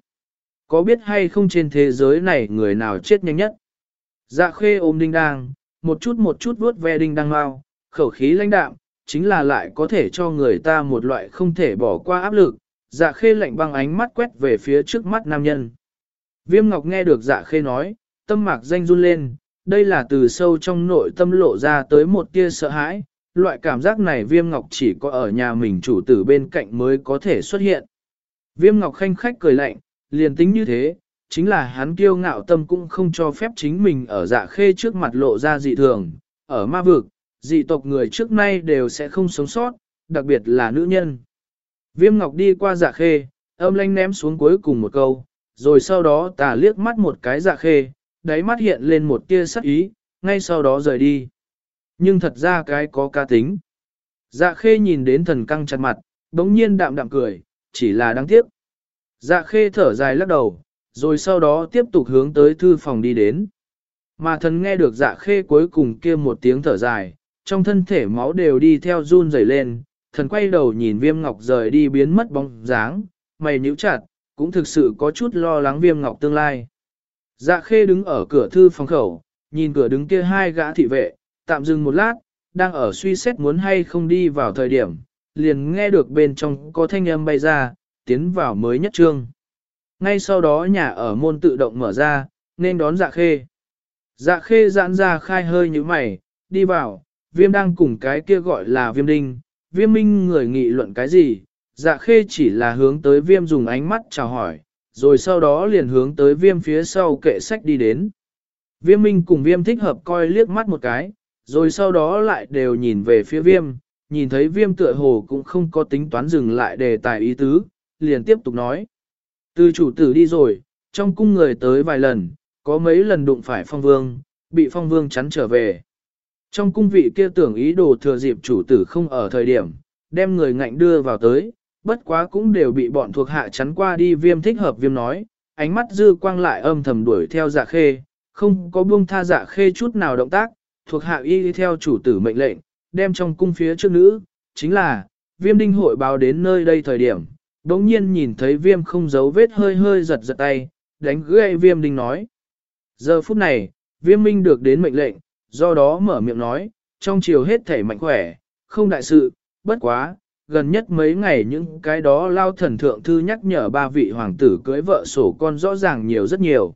Có biết hay không trên thế giới này người nào chết nhanh nhất? Dạ khê ôm đinh đang, một chút một chút vuốt ve đinh đang mau, khẩu khí lãnh đạm, chính là lại có thể cho người ta một loại không thể bỏ qua áp lực. Dạ khê lạnh băng ánh mắt quét về phía trước mắt nam nhân. Viêm ngọc nghe được dạ khê nói, tâm mạc danh run lên, đây là từ sâu trong nội tâm lộ ra tới một tia sợ hãi, loại cảm giác này viêm ngọc chỉ có ở nhà mình chủ tử bên cạnh mới có thể xuất hiện. Viêm ngọc khanh khách cười lạnh, liền tính như thế, chính là hắn kiêu ngạo tâm cũng không cho phép chính mình ở dạ khê trước mặt lộ ra dị thường, ở ma vực, dị tộc người trước nay đều sẽ không sống sót, đặc biệt là nữ nhân. Viêm ngọc đi qua dạ khê, âm lanh ném xuống cuối cùng một câu, rồi sau đó tà liếc mắt một cái dạ khê, đáy mắt hiện lên một tia sắc ý, ngay sau đó rời đi. Nhưng thật ra cái có ca tính. Dạ khê nhìn đến thần căng chặt mặt, đống nhiên đạm đạm cười, chỉ là đáng tiếc. Dạ khê thở dài lắc đầu, rồi sau đó tiếp tục hướng tới thư phòng đi đến. Mà thần nghe được dạ khê cuối cùng kia một tiếng thở dài, trong thân thể máu đều đi theo run rẩy lên, thần quay đầu nhìn viêm ngọc rời đi biến mất bóng dáng, mày nhíu chặt, cũng thực sự có chút lo lắng viêm ngọc tương lai. Dạ khê đứng ở cửa thư phòng khẩu, nhìn cửa đứng kia hai gã thị vệ, tạm dừng một lát, đang ở suy xét muốn hay không đi vào thời điểm, liền nghe được bên trong có thanh âm bay ra, tiến vào mới nhất trương. Ngay sau đó nhà ở môn tự động mở ra, nên đón dạ khê. Dạ khê giãn ra khai hơi như mày, đi vào, viêm đang cùng cái kia gọi là viêm đinh, viêm minh người nghị luận cái gì, dạ khê chỉ là hướng tới viêm dùng ánh mắt chào hỏi, rồi sau đó liền hướng tới viêm phía sau kệ sách đi đến. Viêm minh cùng viêm thích hợp coi liếc mắt một cái, rồi sau đó lại đều nhìn về phía viêm, nhìn thấy viêm tựa hồ cũng không có tính toán dừng lại đề tài ý tứ, liền tiếp tục nói. Từ chủ tử đi rồi, trong cung người tới vài lần, có mấy lần đụng phải phong vương, bị phong vương chắn trở về. Trong cung vị kia tưởng ý đồ thừa dịp chủ tử không ở thời điểm, đem người ngạnh đưa vào tới, bất quá cũng đều bị bọn thuộc hạ chắn qua đi viêm thích hợp viêm nói, ánh mắt dư quang lại âm thầm đuổi theo dạ khê, không có buông tha dạ khê chút nào động tác, thuộc hạ y theo chủ tử mệnh lệnh, đem trong cung phía trước nữ, chính là, viêm đinh hội báo đến nơi đây thời điểm, đống nhiên nhìn thấy viêm không giấu vết hơi hơi giật giật tay, đánh gãy viêm đinh nói. Giờ phút này, viêm minh được đến mệnh lệnh, do đó mở miệng nói, trong chiều hết thể mạnh khỏe, không đại sự, bất quá, gần nhất mấy ngày những cái đó lao thần thượng thư nhắc nhở ba vị hoàng tử cưới vợ sổ con rõ ràng nhiều rất nhiều.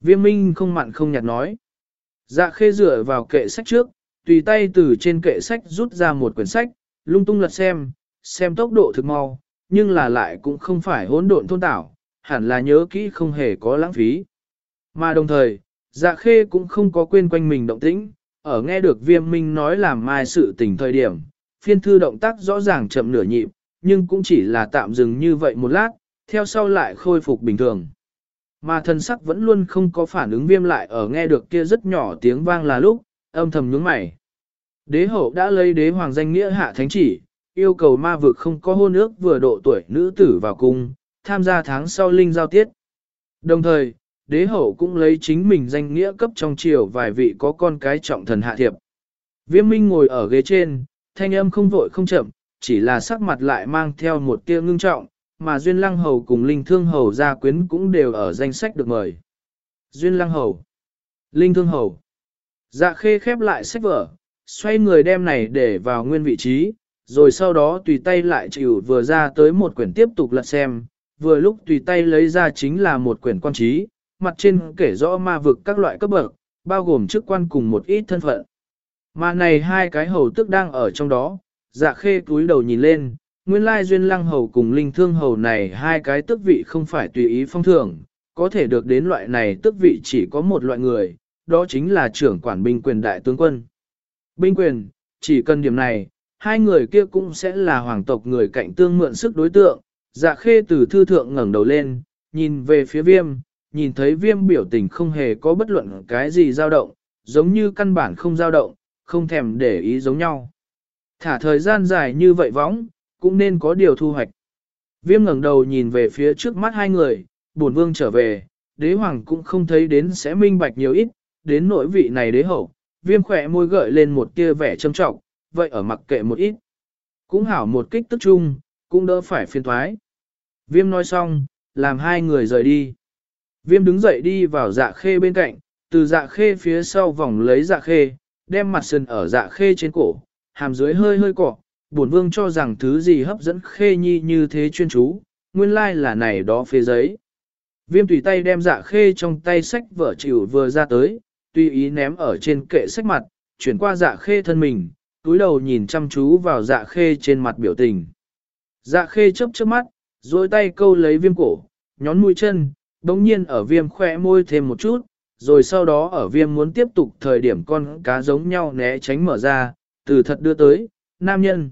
Viêm minh không mặn không nhạt nói. Dạ khê dựa vào kệ sách trước, tùy tay từ trên kệ sách rút ra một quyển sách, lung tung lật xem, xem tốc độ thực mau, nhưng là lại cũng không phải hỗn độn thôn tảo, hẳn là nhớ kỹ không hề có lãng phí. Mà đồng thời, dạ khê cũng không có quên quanh mình động tĩnh, ở nghe được viêm minh nói làm mai sự tình thời điểm, phiên thư động tác rõ ràng chậm nửa nhịp, nhưng cũng chỉ là tạm dừng như vậy một lát, theo sau lại khôi phục bình thường. Mà thân sắc vẫn luôn không có phản ứng viêm lại ở nghe được kia rất nhỏ tiếng vang là lúc, âm thầm nhướng mày. Đế hậu đã lấy đế hoàng danh nghĩa hạ thánh chỉ, yêu cầu ma vực không có hôn ước vừa độ tuổi nữ tử vào cung, tham gia tháng sau linh giao tiết. Đồng thời, đế hậu cũng lấy chính mình danh nghĩa cấp trong triều vài vị có con cái trọng thần hạ thiệp. Viêm minh ngồi ở ghế trên, thanh âm không vội không chậm, chỉ là sắc mặt lại mang theo một tia ngưng trọng, mà Duyên Lăng Hầu cùng Linh Thương Hầu gia quyến cũng đều ở danh sách được mời. Duyên Lăng Hầu, Linh Thương Hầu, dạ khê khép lại sách vở, xoay người đem này để vào nguyên vị trí, rồi sau đó tùy tay lại chịu vừa ra tới một quyển tiếp tục lật xem, vừa lúc tùy tay lấy ra chính là một quyển quan trí, mặt trên kể rõ ma vực các loại cấp bậc, bao gồm chức quan cùng một ít thân phận. Mà này hai cái hầu tức đang ở trong đó, dạ khê túi đầu nhìn lên, nguyên lai duyên lăng hầu cùng linh thương hầu này hai cái tước vị không phải tùy ý phong thưởng, có thể được đến loại này tước vị chỉ có một loại người, đó chính là trưởng quản binh quyền đại tướng quân. Binh quyền, chỉ cần điểm này, hai người kia cũng sẽ là hoàng tộc người cạnh tương mượn sức đối tượng, Dạ khê từ thư thượng ngẩng đầu lên, nhìn về phía viêm, nhìn thấy viêm biểu tình không hề có bất luận cái gì dao động, giống như căn bản không dao động, không thèm để ý giống nhau. Thả thời gian dài như vậy võng, cũng nên có điều thu hoạch. Viêm ngẩng đầu nhìn về phía trước mắt hai người, bổn vương trở về, đế hoàng cũng không thấy đến sẽ minh bạch nhiều ít, đến nỗi vị này đế hậu, viêm khỏe môi gợi lên một kia vẻ trâm trọng, vậy ở mặc kệ một ít. Cũng hảo một kích tức chung, cũng đỡ phải phiên thoái. Viêm nói xong, làm hai người rời đi. Viêm đứng dậy đi vào dạ khê bên cạnh, từ dạ khê phía sau vòng lấy dạ khê, đem mặt sần ở dạ khê trên cổ, hàm dưới hơi hơi cọ. Bổn vương cho rằng thứ gì hấp dẫn khê nhi như thế chuyên chú, nguyên lai là này đó phê giấy. Viêm tùy tay đem dạ khê trong tay sách vở chịu vừa ra tới, tùy ý ném ở trên kệ sách mặt, chuyển qua dạ khê thân mình, túi đầu nhìn chăm chú vào dạ khê trên mặt biểu tình. Dạ khê chớp chớp mắt, rồi tay câu lấy viêm cổ, nhón mũi chân, đồng nhiên ở viêm khỏe môi thêm một chút, rồi sau đó ở viêm muốn tiếp tục thời điểm con cá giống nhau né tránh mở ra, từ thật đưa tới, nam nhân.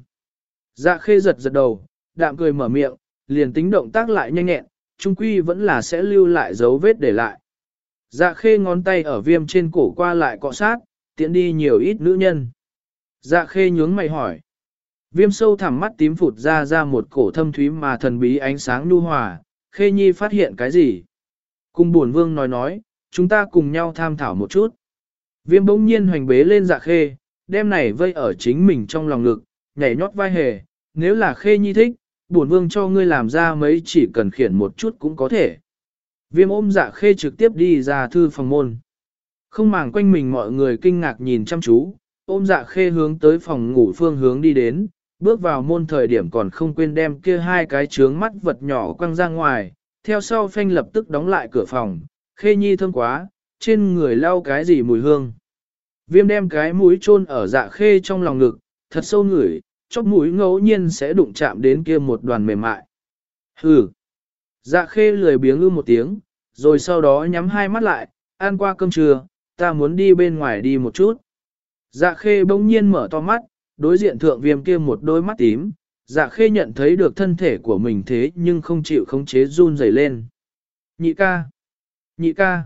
Dạ khê giật giật đầu, đạm cười mở miệng, liền tính động tác lại nhanh nhẹn, trung quy vẫn là sẽ lưu lại dấu vết để lại. Dạ khê ngón tay ở viêm trên cổ qua lại cọ sát, tiện đi nhiều ít nữ nhân. Dạ khê nhướng mày hỏi. Viêm sâu thẳm mắt tím phụt ra ra một cổ thâm thúy mà thần bí ánh sáng nu hòa, khê nhi phát hiện cái gì? Cùng buồn vương nói nói, chúng ta cùng nhau tham thảo một chút. Viêm bỗng nhiên hoành bế lên dạ khê, đem này vây ở chính mình trong lòng ngực, nhảy nhót vai hề, nếu là khê nhi thích, buồn vương cho ngươi làm ra mấy chỉ cần khiển một chút cũng có thể. Viêm ôm dạ khê trực tiếp đi ra thư phòng môn. Không màng quanh mình mọi người kinh ngạc nhìn chăm chú, ôm dạ khê hướng tới phòng ngủ phương hướng đi đến, bước vào môn thời điểm còn không quên đem kia hai cái trướng mắt vật nhỏ quăng ra ngoài, theo sau phanh lập tức đóng lại cửa phòng, khê nhi thơm quá, trên người lau cái gì mùi hương. Viêm đem cái mũi chôn ở dạ khê trong lòng ngực, thật sâu ngửi, chóp mũi ngẫu nhiên sẽ đụng chạm đến kia một đoàn mềm mại. Hừ. Dạ khê lười biếng ư một tiếng, rồi sau đó nhắm hai mắt lại, ăn qua cơm trưa, ta muốn đi bên ngoài đi một chút. Dạ khê bỗng nhiên mở to mắt, đối diện thượng viêm kia một đôi mắt tím, dạ khê nhận thấy được thân thể của mình thế nhưng không chịu khống chế run rẩy lên. Nhị ca! Nhị ca!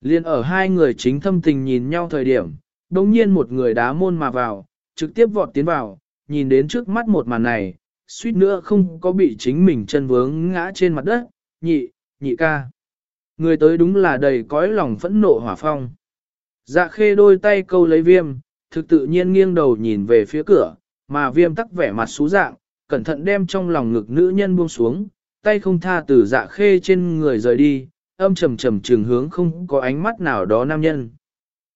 Liên ở hai người chính thâm tình nhìn nhau thời điểm, đồng nhiên một người đá môn mà vào, trực tiếp vọt tiến vào, nhìn đến trước mắt một màn này, suýt nữa không có bị chính mình chân vướng ngã trên mặt đất, nhị, nhị ca. Người tới đúng là đầy cõi lòng phẫn nộ hỏa phong. Dạ khê đôi tay câu lấy viêm, thực tự nhiên nghiêng đầu nhìn về phía cửa, mà viêm tắc vẻ mặt xú dạng, cẩn thận đem trong lòng ngực nữ nhân buông xuống, tay không tha từ dạ khê trên người rời đi, âm trầm trầm trường hướng không có ánh mắt nào đó nam nhân.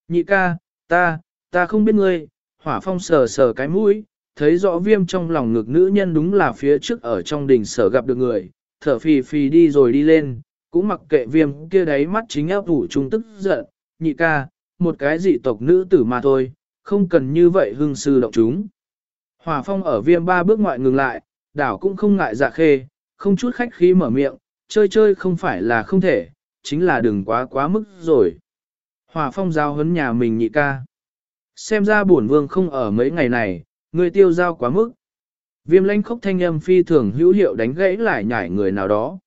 Nhị ca, ta, ta không biết ngươi, hỏa phong sờ sờ cái mũi, thấy rõ viêm trong lòng ngực nữ nhân đúng là phía trước ở trong đỉnh sở gặp được người, thở phì phì đi rồi đi lên, cũng mặc kệ viêm kia đáy mắt chính áp thủ trung tức giận, nhị ca, một cái dị tộc nữ tử mà thôi, không cần như vậy hưng sư động chúng. Hòa phong ở viêm ba bước ngoại ngừng lại, đảo cũng không ngại dạ khê, không chút khách khí mở miệng, chơi chơi không phải là không thể, chính là đừng quá quá mức rồi. Hòa phong giao hấn nhà mình nhị ca. Xem ra bổn vương không ở mấy ngày này, người tiêu giao quá mức. Viêm lãnh khốc thanh âm phi thường hữu hiệu đánh gãy lại nhảy người nào đó.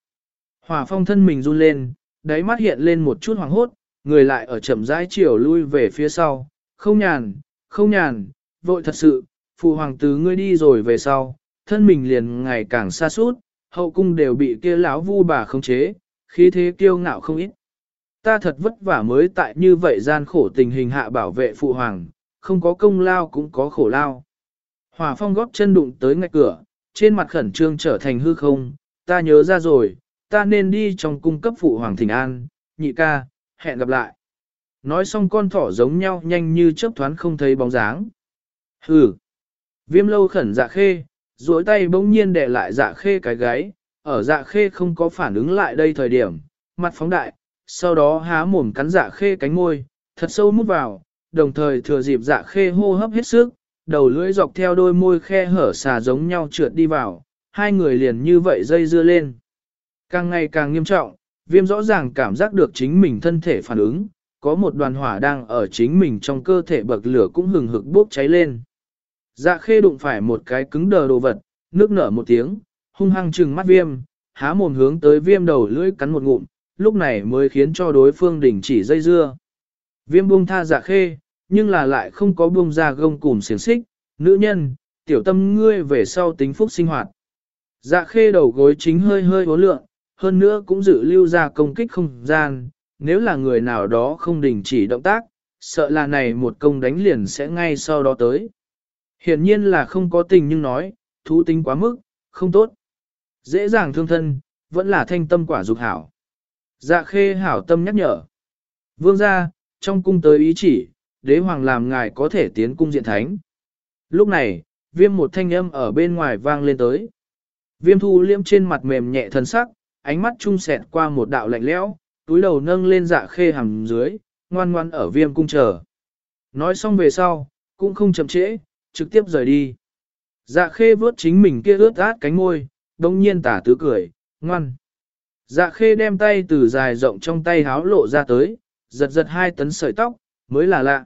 Hòa phong thân mình run lên, đáy mắt hiện lên một chút hoàng hốt, người lại ở chậm rãi chiều lui về phía sau, không nhàn, không nhàn, vội thật sự, phụ hoàng tứ ngươi đi rồi về sau, thân mình liền ngày càng xa suốt, hậu cung đều bị kia lão vu bà khống chế, khí thế kiêu ngạo không ít. Ta thật vất vả mới tại như vậy gian khổ tình hình hạ bảo vệ phụ hoàng, không có công lao cũng có khổ lao. Hòa phong góp chân đụng tới ngạch cửa, trên mặt khẩn trương trở thành hư không, ta nhớ ra rồi, ta nên đi trong cung cấp phụ hoàng thỉnh an, nhị ca, hẹn gặp lại. Nói xong con thỏ giống nhau nhanh như chớp thoáng không thấy bóng dáng. Hừ. Viêm lâu khẩn dạ khê, duỗi tay bỗng nhiên đè lại dạ khê cái gáy, ở dạ khê không có phản ứng lại đây thời điểm, mặt phóng đại, sau đó há mồm cắn dạ khê cánh môi, thật sâu mút vào, đồng thời thừa dịp dạ khê hô hấp hết sức, đầu lưỡi dọc theo đôi môi khe hở xà giống nhau trượt đi vào, hai người liền như vậy dây dưa lên. Càng ngày càng nghiêm trọng, viêm rõ ràng cảm giác được chính mình thân thể phản ứng, có một đoàn hỏa đang ở chính mình trong cơ thể bậc lửa cũng hừng hực bốc cháy lên. Dạ khê đụng phải một cái cứng đờ đồ vật, nước nở một tiếng, hung hăng trừng mắt viêm, há mồm hướng tới viêm đầu lưỡi cắn một ngụm, lúc này mới khiến cho đối phương đình chỉ dây dưa. Viêm buông tha dạ khê, nhưng là lại không có buông ra gông cùm xiềng xích, nữ nhân, tiểu tâm ngươi về sau tính phúc sinh hoạt. Dạ khê đầu gối chính hơi hơi hố lượng, hơn nữa cũng dự lưu ra công kích không gian, nếu là người nào đó không đình chỉ động tác, sợ là này một công đánh liền sẽ ngay sau đó tới. Hiển nhiên là không có tình nhưng nói, thú tính quá mức, không tốt. Dễ dàng thương thân, vẫn là thanh tâm quả dục hảo. Dạ khê hảo tâm nhắc nhở. Vương ra, trong cung tới ý chỉ, đế hoàng làm ngài có thể tiến cung diện thánh. Lúc này, viêm một thanh âm ở bên ngoài vang lên tới. Viêm thu liêm trên mặt mềm nhẹ thân sắc, ánh mắt trung sẹt qua một đạo lạnh lẽo, túi đầu nâng lên dạ khê hằng dưới, ngoan ngoan ở viêm cung chờ. Nói xong về sau, cũng không chậm trễ, trực tiếp rời đi. Dạ khê vớt chính mình kia ướt át cánh môi, đồng nhiên tả tứ cười, ngoan. Dạ khê đem tay từ dài rộng trong tay háo lộ ra tới, giật giật hai tấn sợi tóc, mới là lạ.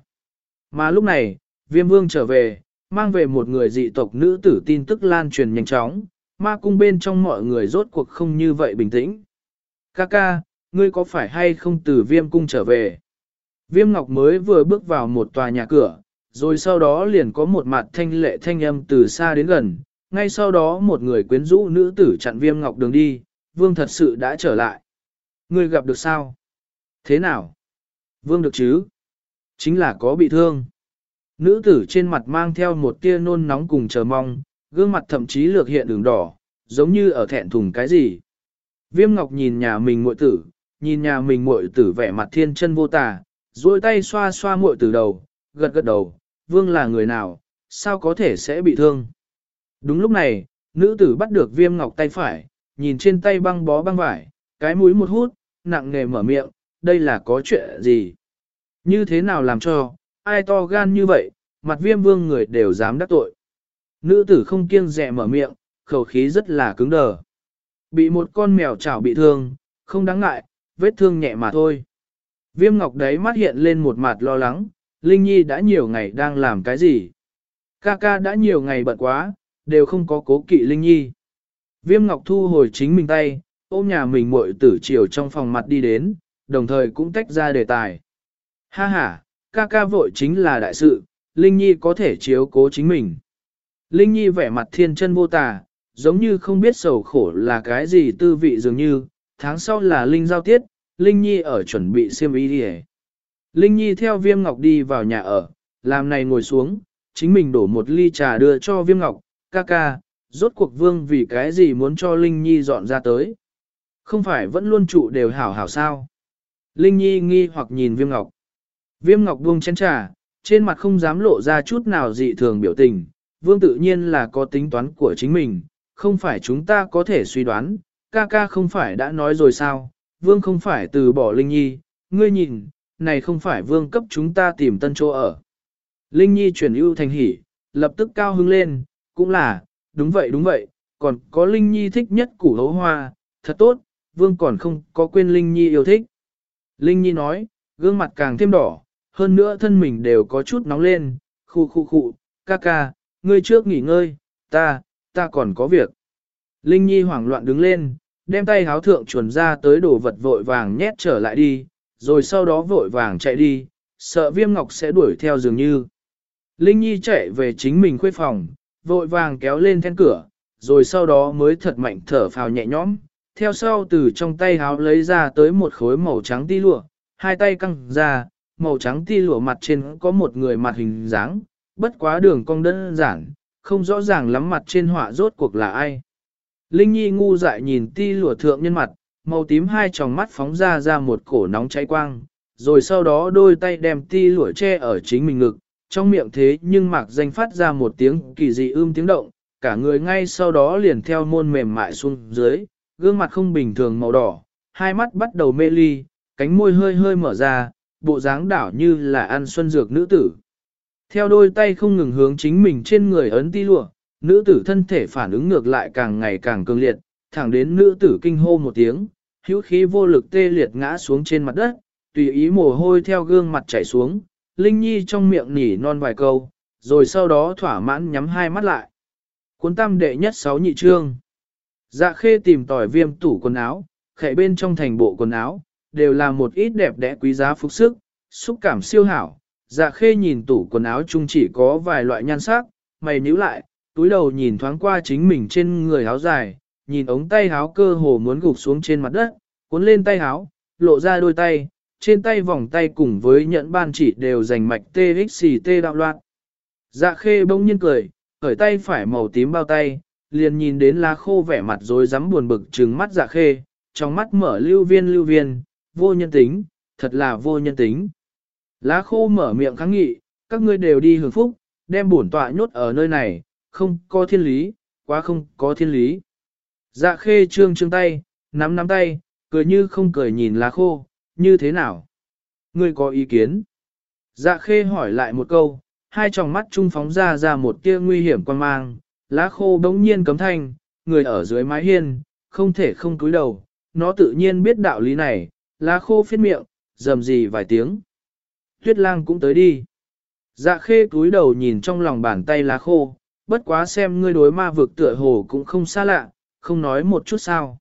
Mà lúc này, viêm vương trở về, mang về một người dị tộc nữ tử tin tức lan truyền nhanh chóng, ma cung bên trong mọi người rốt cuộc không như vậy bình tĩnh. Kaka, ngươi có phải hay không từ viêm cung trở về? Viêm ngọc mới vừa bước vào một tòa nhà cửa, rồi sau đó liền có một mặt thanh lệ thanh âm từ xa đến gần, ngay sau đó một người quyến rũ nữ tử chặn viêm ngọc đường đi, vương thật sự đã trở lại. Ngươi gặp được sao? Thế nào? Vương được chứ? Chính là có bị thương. Nữ tử trên mặt mang theo một tia nôn nóng cùng chờ mong, gương mặt thậm chí lược hiện đường đỏ, giống như ở thẹn thùng cái gì. Viêm Ngọc nhìn nhà mình muội tử, nhìn nhà mình muội tử vẻ mặt thiên chân vô tà, duỗi tay xoa xoa muội tử đầu, gật gật đầu, vương là người nào, sao có thể sẽ bị thương. Đúng lúc này, nữ tử bắt được viêm ngọc tay phải, nhìn trên tay băng bó băng vải, cái mũi một hút, nặng nề mở miệng, đây là có chuyện gì? Như thế nào làm cho, ai to gan như vậy, mặt viêm vương người đều dám đắc tội. Nữ tử không kiêng dè mở miệng, khẩu khí rất là cứng đờ. Bị một con mèo chảo bị thương, không đáng ngại, vết thương nhẹ mà thôi. Viêm ngọc đấy mắt hiện lên một mặt lo lắng, Linh Nhi đã nhiều ngày đang làm cái gì? Ca ca đã nhiều ngày bận quá, đều không có cố kỵ Linh Nhi. Viêm ngọc thu hồi chính mình tay, ôm nhà mình muội tử chiều trong phòng mặt đi đến, đồng thời cũng tách ra đề tài. Ha ha, ca ca vội chính là đại sự, Linh Nhi có thể chiếu cố chính mình. Linh Nhi vẻ mặt thiên chân vô tà, giống như không biết sầu khổ là cái gì tư vị dường như, tháng sau là Linh giao tiết, Linh Nhi ở chuẩn bị siêm ý đi Linh Nhi theo viêm ngọc đi vào nhà ở, làm này ngồi xuống, chính mình đổ một ly trà đưa cho viêm ngọc, ca ca, rốt cuộc vương vì cái gì muốn cho Linh Nhi dọn ra tới. Không phải vẫn luôn trụ đều hảo hảo sao. Linh Nhi nghi hoặc nhìn viêm ngọc. Viêm ngọc buông chén trà, trên mặt không dám lộ ra chút nào dị thường biểu tình, vương tự nhiên là có tính toán của chính mình, không phải chúng ta có thể suy đoán, ca ca không phải đã nói rồi sao, vương không phải từ bỏ Linh Nhi, ngươi nhìn, này không phải vương cấp chúng ta tìm tân chỗ ở. Linh Nhi chuyển ưu thành hỉ, lập tức cao hứng lên, cũng là, đúng vậy đúng vậy, còn có Linh Nhi thích nhất củ hấu hoa, thật tốt, vương còn không có quên Linh Nhi yêu thích. Linh Nhi nói, gương mặt càng thêm đỏ, hơn nữa thân mình đều có chút nóng lên, khu khu khu, ca ca, ngươi trước nghỉ ngơi, ta, ta còn có việc. Linh Nhi hoảng loạn đứng lên, đem tay háo thượng chuẩn ra tới đồ vật vội vàng nhét trở lại đi, rồi sau đó vội vàng chạy đi, sợ viêm ngọc sẽ đuổi theo dường như. Linh Nhi chạy về chính mình khuê phòng, vội vàng kéo lên then cửa, rồi sau đó mới thật mạnh thở phào nhẹ nhõm, theo sau từ trong tay háo lấy ra tới một khối màu trắng ti lụa, hai tay căng ra, màu trắng ti lụa mặt trên có một người mặt hình dáng, bất quá đường cong đơn giản, không rõ ràng lắm mặt trên họa rốt cuộc là ai. Linh Nhi ngu dại nhìn ti lụa thượng nhân mặt, màu tím hai tròng mắt phóng ra ra một cổ nóng cháy quang, rồi sau đó đôi tay đem ti lụa che ở chính mình ngực, trong miệng thế nhưng mạc danh phát ra một tiếng kỳ dị ưm tiếng động, cả người ngay sau đó liền theo môn mềm mại xuống dưới, gương mặt không bình thường màu đỏ, hai mắt bắt đầu mê ly, cánh môi hơi hơi mở ra, bộ dáng đảo như là ăn xuân dược nữ tử. Theo đôi tay không ngừng hướng chính mình trên người ấn ti lụa, nữ tử thân thể phản ứng ngược lại càng ngày càng cường liệt, thẳng đến nữ tử kinh hô một tiếng, hữu khí vô lực tê liệt ngã xuống trên mặt đất, tùy ý mồ hôi theo gương mặt chảy xuống, Linh Nhi trong miệng nỉ non vài câu, rồi sau đó thỏa mãn nhắm hai mắt lại. Cuốn tam đệ nhất sáu nhị trương. Dạ khê tìm tỏi viêm tủ quần áo, khẽ bên trong thành bộ quần áo, đều là một ít đẹp đẽ quý giá phục sức, xúc cảm siêu hảo. Dạ khê nhìn tủ quần áo chung chỉ có vài loại nhan sắc, mày nhíu lại, túi đầu nhìn thoáng qua chính mình trên người áo dài, nhìn ống tay háo cơ hồ muốn gục xuống trên mặt đất, cuốn lên tay háo lộ ra đôi tay, trên tay vòng tay cùng với nhẫn ban chỉ đều dành mạch TXT đạo loạn. Dạ khê bỗng nhiên cười, khởi tay phải màu tím bao tay, liền nhìn đến lá khô vẻ mặt rồi dám buồn bực trừng mắt dạ khê, trong mắt mở lưu viên lưu viên, vô nhân tính, thật là vô nhân tính. Lá khô mở miệng kháng nghị, các ngươi đều đi hưởng phúc, đem bổn tọa nhốt ở nơi này, không có thiên lý, quá không có thiên lý. Dạ khê trương trương tay, nắm nắm tay, cười như không cười nhìn lá khô, như thế nào? Ngươi có ý kiến? Dạ khê hỏi lại một câu, hai tròng mắt trung phóng ra ra một tia nguy hiểm quan mang, lá khô bỗng nhiên cấm thanh, người ở dưới mái hiên, không thể không cúi đầu, nó tự nhiên biết đạo lý này, lá khô phiết miệng, dầm gì vài tiếng. Tuyết lang cũng tới đi. Dạ khê cúi đầu nhìn trong lòng bàn tay lá khô, bất quá xem ngươi đối ma vực tựa hồ cũng không xa lạ, không nói một chút sao.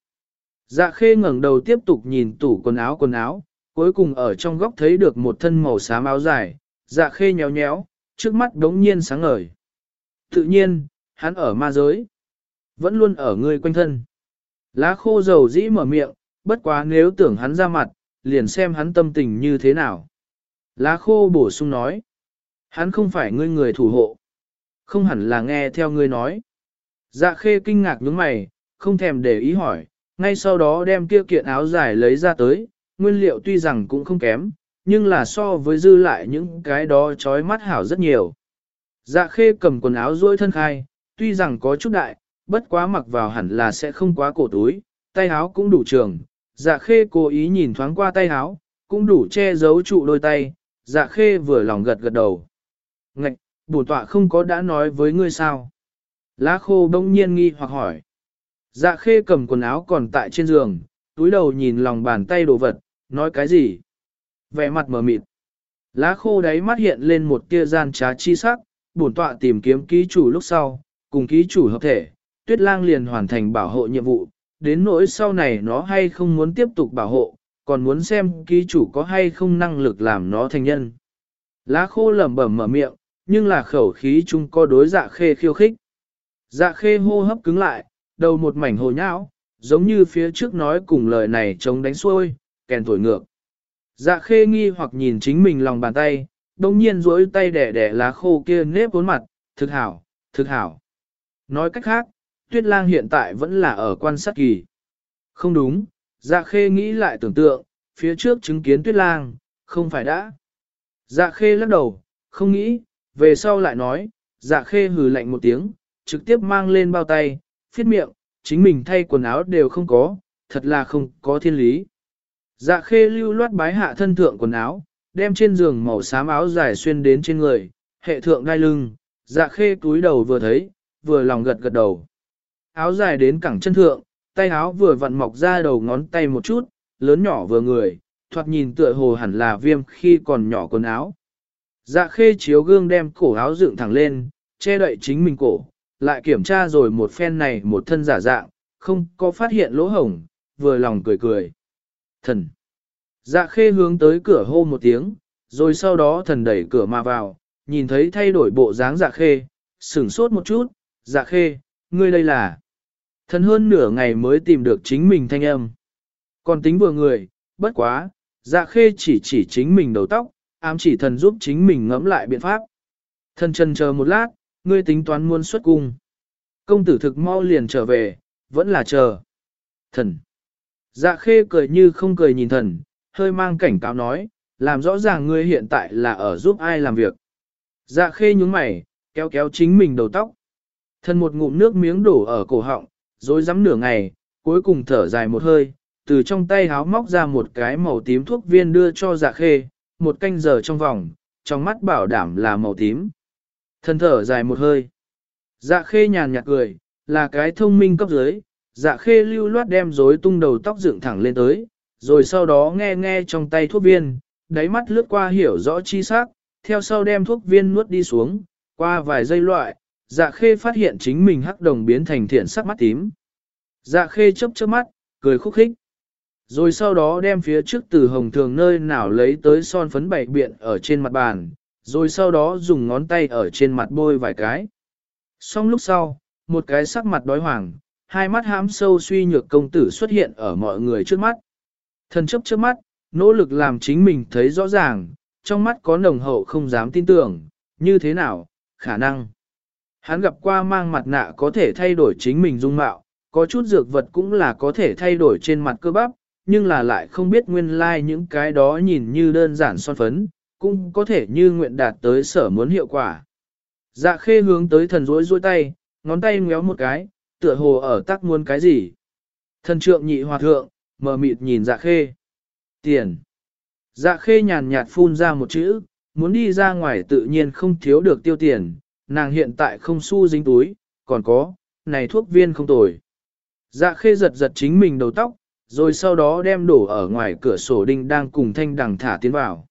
Dạ khê ngẩng đầu tiếp tục nhìn tủ quần áo quần áo, cuối cùng ở trong góc thấy được một thân màu xám áo dài, dạ khê nhéo nhéo, trước mắt đống nhiên sáng ngời. Tự nhiên, hắn ở ma giới, vẫn luôn ở người quanh thân. Lá khô dầu dĩ mở miệng, bất quá nếu tưởng hắn ra mặt, liền xem hắn tâm tình như thế nào. Lá khô bổ sung nói, hắn không phải ngươi người thủ hộ, không hẳn là nghe theo ngươi nói. Dạ khê kinh ngạc nhướng mày, không thèm để ý hỏi, ngay sau đó đem kia kiện áo dài lấy ra tới, nguyên liệu tuy rằng cũng không kém, nhưng là so với dư lại những cái đó chói mắt hảo rất nhiều. Dạ khê cầm quần áo duỗi thân khai, tuy rằng có chút đại, bất quá mặc vào hẳn là sẽ không quá cổ túi, tay áo cũng đủ trường. Dạ khê cố ý nhìn thoáng qua tay áo, cũng đủ che giấu trụ đôi tay, dạ khê vừa lòng gật gật đầu. Ngạch, bổn tọa không có đã nói với ngươi sao? Lá khô đông nhiên nghi hoặc hỏi. Dạ khê cầm quần áo còn tại trên giường, túi đầu nhìn lòng bàn tay đồ vật, nói cái gì? Vẻ mặt mờ mịt. Lá khô đáy mắt hiện lên một tia gian trá chi sắc, bổn tọa tìm kiếm ký chủ lúc sau, cùng ký chủ hợp thể, tuyết lang liền hoàn thành bảo hộ nhiệm vụ, đến nỗi sau này nó hay không muốn tiếp tục bảo hộ, còn muốn xem ký chủ có hay không năng lực làm nó thành nhân. Lá khô lẩm bẩm mở miệng, nhưng là khẩu khí chung có đối dạ khê khiêu khích. Dạ khê hô hấp cứng lại, đầu một mảnh hồ nhão, giống như phía trước nói cùng lời này chống đánh xuôi, kèn thổi ngược. Dạ khê nghi hoặc nhìn chính mình lòng bàn tay, đồng nhiên duỗi tay đẻ đẻ lá khô kia nếp vốn mặt, thực hảo, thực hảo. Nói cách khác, tuyết lang hiện tại vẫn là ở quan sát kỳ. Không đúng, dạ khê nghĩ lại tưởng tượng, phía trước chứng kiến tuyết lang, không phải đã. Dạ khê lắc đầu, không nghĩ, về sau lại nói, dạ khê hừ lạnh một tiếng, trực tiếp mang lên bao tay, phiết miệng, chính mình thay quần áo đều không có, thật là không có thiên lý. Dạ khê lưu loát bái hạ thân thượng quần áo, đem trên giường màu xám áo dài xuyên đến trên người, hệ thượng đai lưng, dạ khê túi đầu vừa thấy, vừa lòng gật gật đầu. Áo dài đến cẳng chân thượng, tay áo vừa vặn mọc ra đầu ngón tay một chút, lớn nhỏ vừa người, thoạt nhìn tựa hồ hẳn là viêm khi còn nhỏ quần áo. Dạ khê chiếu gương đem cổ áo dựng thẳng lên, che đậy chính mình cổ, lại kiểm tra rồi một phen này một thân giả dạng, không có phát hiện lỗ hổng, vừa lòng cười cười. Thần! Dạ khê hướng tới cửa hô một tiếng, rồi sau đó thần đẩy cửa mà vào, nhìn thấy thay đổi bộ dáng dạ khê, sửng sốt một chút, dạ khê, ngươi đây là... Thần hơn nửa ngày mới tìm được chính mình thanh âm. Còn tính vừa người, bất quá, dạ khê chỉ chỉ chính mình đầu tóc, ám chỉ thần giúp chính mình ngẫm lại biện pháp. Thần chân chờ một lát, ngươi tính toán muôn xuất cung. Công tử thực mau liền trở về, vẫn là chờ. Thần. Dạ khê cười như không cười nhìn thần, hơi mang cảnh cáo nói, làm rõ ràng ngươi hiện tại là ở giúp ai làm việc. Dạ khê nhúng mày, kéo kéo chính mình đầu tóc. Thần một ngụm nước miếng đổ ở cổ họng, rồi rắm nửa ngày, cuối cùng thở dài một hơi, từ trong tay háo móc ra một cái màu tím thuốc viên đưa cho dạ khê, một canh giờ trong vòng, trong mắt bảo đảm là màu tím. Thần thở dài một hơi. Dạ khê nhàn nhạt cười, là cái thông minh cấp dưới, dạ khê lưu loát đem rối tung đầu tóc dựng thẳng lên tới, rồi sau đó nghe nghe trong tay thuốc viên, đáy mắt lướt qua hiểu rõ chi sắc, theo sau đem thuốc viên nuốt đi xuống, qua vài giây loại, dạ khê phát hiện chính mình hắc đồng biến thành thiện sắc mắt tím. Dạ khê chấp chớp mắt, cười khúc khích. Rồi sau đó đem phía trước từ hồng thường nơi nào lấy tới son phấn bảy biện ở trên mặt bàn, rồi sau đó dùng ngón tay ở trên mặt bôi vài cái. Xong lúc sau, một cái sắc mặt đói hoàng, hai mắt hãm sâu suy nhược công tử xuất hiện ở mọi người trước mắt. Thần chấp trước mắt, nỗ lực làm chính mình thấy rõ ràng, trong mắt có nồng hậu không dám tin tưởng, như thế nào, khả năng. Hắn gặp qua mang mặt nạ có thể thay đổi chính mình dung mạo, có chút dược vật cũng là có thể thay đổi trên mặt cơ bắp, nhưng là lại không biết nguyên lai like những cái đó nhìn như đơn giản son phấn, cũng có thể như nguyện đạt tới sở muốn hiệu quả. Dạ khê hướng tới thần rối rối tay, ngón tay ngéo một cái, tựa hồ ở tắc muốn cái gì. Thần trượng nhị hòa thượng, mờ mịt nhìn dạ khê. Tiền. Dạ khê nhàn nhạt phun ra một chữ, muốn đi ra ngoài tự nhiên không thiếu được tiêu tiền, nàng hiện tại không xu dính túi, còn có, này thuốc viên không tồi. Dạ khê giật giật chính mình đầu tóc, rồi sau đó đem đổ ở ngoài cửa sổ đinh đang cùng thanh đằng thả tiến vào.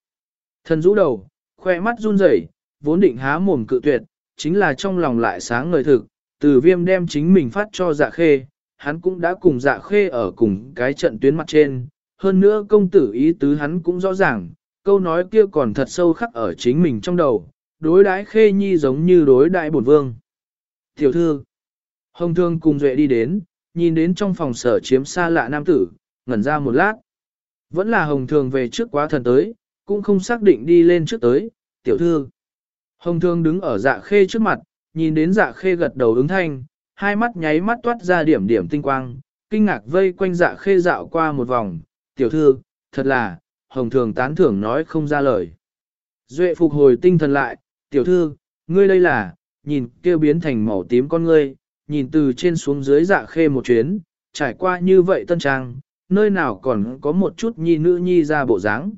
Thần rũ đầu, khoe mắt run rẩy, vốn định há mồm cự tuyệt, chính là trong lòng lại sáng ngời thực, từ viêm đem chính mình phát cho dạ khê, hắn cũng đã cùng dạ khê ở cùng cái trận tuyến mặt trên, hơn nữa công tử ý tứ hắn cũng rõ ràng, câu nói kia còn thật sâu khắc ở chính mình trong đầu, đối đãi khê nhi giống như đối đại bổn vương. Tiểu thư, hồng thương cùng duệ đi đến, nhìn đến trong phòng sở chiếm xa lạ nam tử, ngẩn ra một lát. Vẫn là hồng thường về trước quá thần tới, cũng không xác định đi lên trước tới, tiểu thư. Hồng thương đứng ở dạ khê trước mặt, nhìn đến dạ khê gật đầu ứng thanh, hai mắt nháy mắt toát ra điểm điểm tinh quang, kinh ngạc vây quanh dạ khê dạo qua một vòng, tiểu thư, thật là, hồng thường tán thưởng nói không ra lời. Duệ phục hồi tinh thần lại, tiểu thư, ngươi đây là, nhìn kêu biến thành màu tím con ngươi, nhìn từ trên xuống dưới dạ khê một chuyến, trải qua như vậy tân trang, nơi nào còn có một chút nhi nữ nhi ra bộ dáng.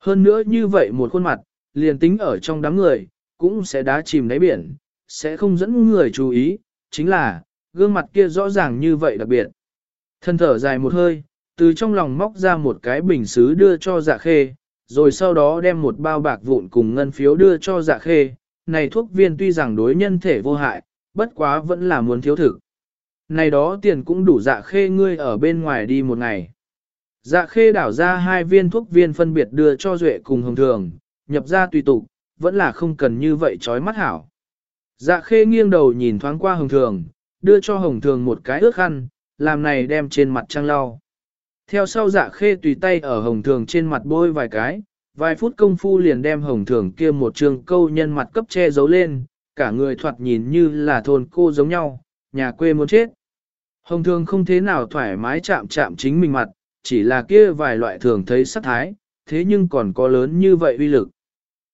Hơn nữa như vậy một khuôn mặt, liền tính ở trong đám người, cũng sẽ đá chìm đáy biển, sẽ không dẫn người chú ý, chính là, gương mặt kia rõ ràng như vậy đặc biệt. Thân thở dài một hơi, từ trong lòng móc ra một cái bình xứ đưa cho dạ khê, rồi sau đó đem một bao bạc vụn cùng ngân phiếu đưa cho dạ khê. Này thuốc viên tuy rằng đối nhân thể vô hại, bất quá vẫn là muốn thiếu thực. Này đó tiền cũng đủ dạ khê ngươi ở bên ngoài đi một ngày. Dạ khê đảo ra hai viên thuốc viên phân biệt đưa cho Duệ cùng Hồng Thường, nhập ra tùy tục, vẫn là không cần như vậy chói mắt hảo. Dạ khê nghiêng đầu nhìn thoáng qua Hồng Thường, đưa cho Hồng Thường một cái ước khăn, làm này đem trên mặt trăng lau. Theo sau dạ khê tùy tay ở Hồng Thường trên mặt bôi vài cái, vài phút công phu liền đem Hồng Thường kia một trường câu nhân mặt cấp che giấu lên, cả người thoạt nhìn như là thôn cô giống nhau, nhà quê muốn chết. Hồng thường không thế nào thoải mái chạm chạm chính mình mặt, chỉ là kia vài loại thường thấy sắc thái, thế nhưng còn có lớn như vậy uy lực.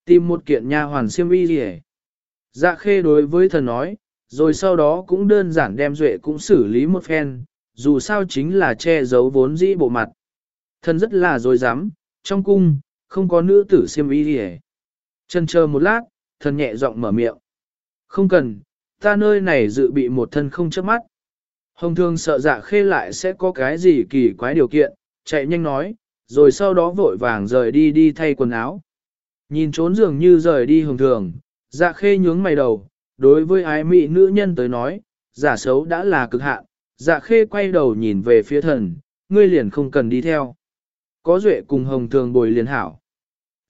Tìm một kiện nha hoàn siêm uy gì Dạ khê đối với thần nói, rồi sau đó cũng đơn giản đem duệ cũng xử lý một phen, dù sao chính là che giấu vốn dĩ bộ mặt. Thần rất là dối dám, trong cung, không có nữ tử siêm y gì Chân chờ một lát, thần nhẹ giọng mở miệng. Không cần, ta nơi này dự bị một thân không chớp mắt. Hồng thương sợ dạ khê lại sẽ có cái gì kỳ quái điều kiện, chạy nhanh nói, rồi sau đó vội vàng rời đi đi thay quần áo. Nhìn trốn dường như rời đi hồng thường, dạ khê nhướng mày đầu, đối với ái mị nữ nhân tới nói, giả xấu đã là cực hạn, dạ khê quay đầu nhìn về phía thần, ngươi liền không cần đi theo. Có duệ cùng hồng thường bồi liền hảo.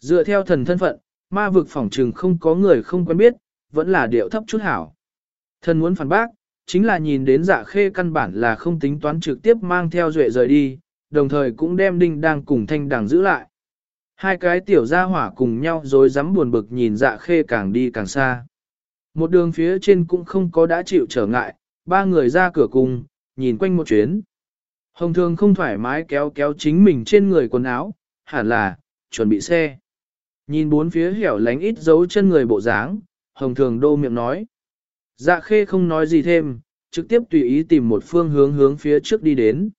Dựa theo thần thân phận, ma vực phỏng trừng không có người không quen biết, vẫn là điệu thấp chút hảo. Thần muốn phản bác, chính là nhìn đến dạ khê căn bản là không tính toán trực tiếp mang theo duệ rời đi, đồng thời cũng đem đinh đang cùng thanh đằng giữ lại. Hai cái tiểu gia hỏa cùng nhau rồi dám buồn bực nhìn dạ khê càng đi càng xa. Một đường phía trên cũng không có đã chịu trở ngại, ba người ra cửa cùng, nhìn quanh một chuyến. Hồng thường không thoải mái kéo kéo chính mình trên người quần áo, hẳn là, chuẩn bị xe. Nhìn bốn phía hẻo lánh ít dấu chân người bộ dáng, hồng thường đô miệng nói. Dạ khê không nói gì thêm, trực tiếp tùy ý tìm một phương hướng hướng phía trước đi đến.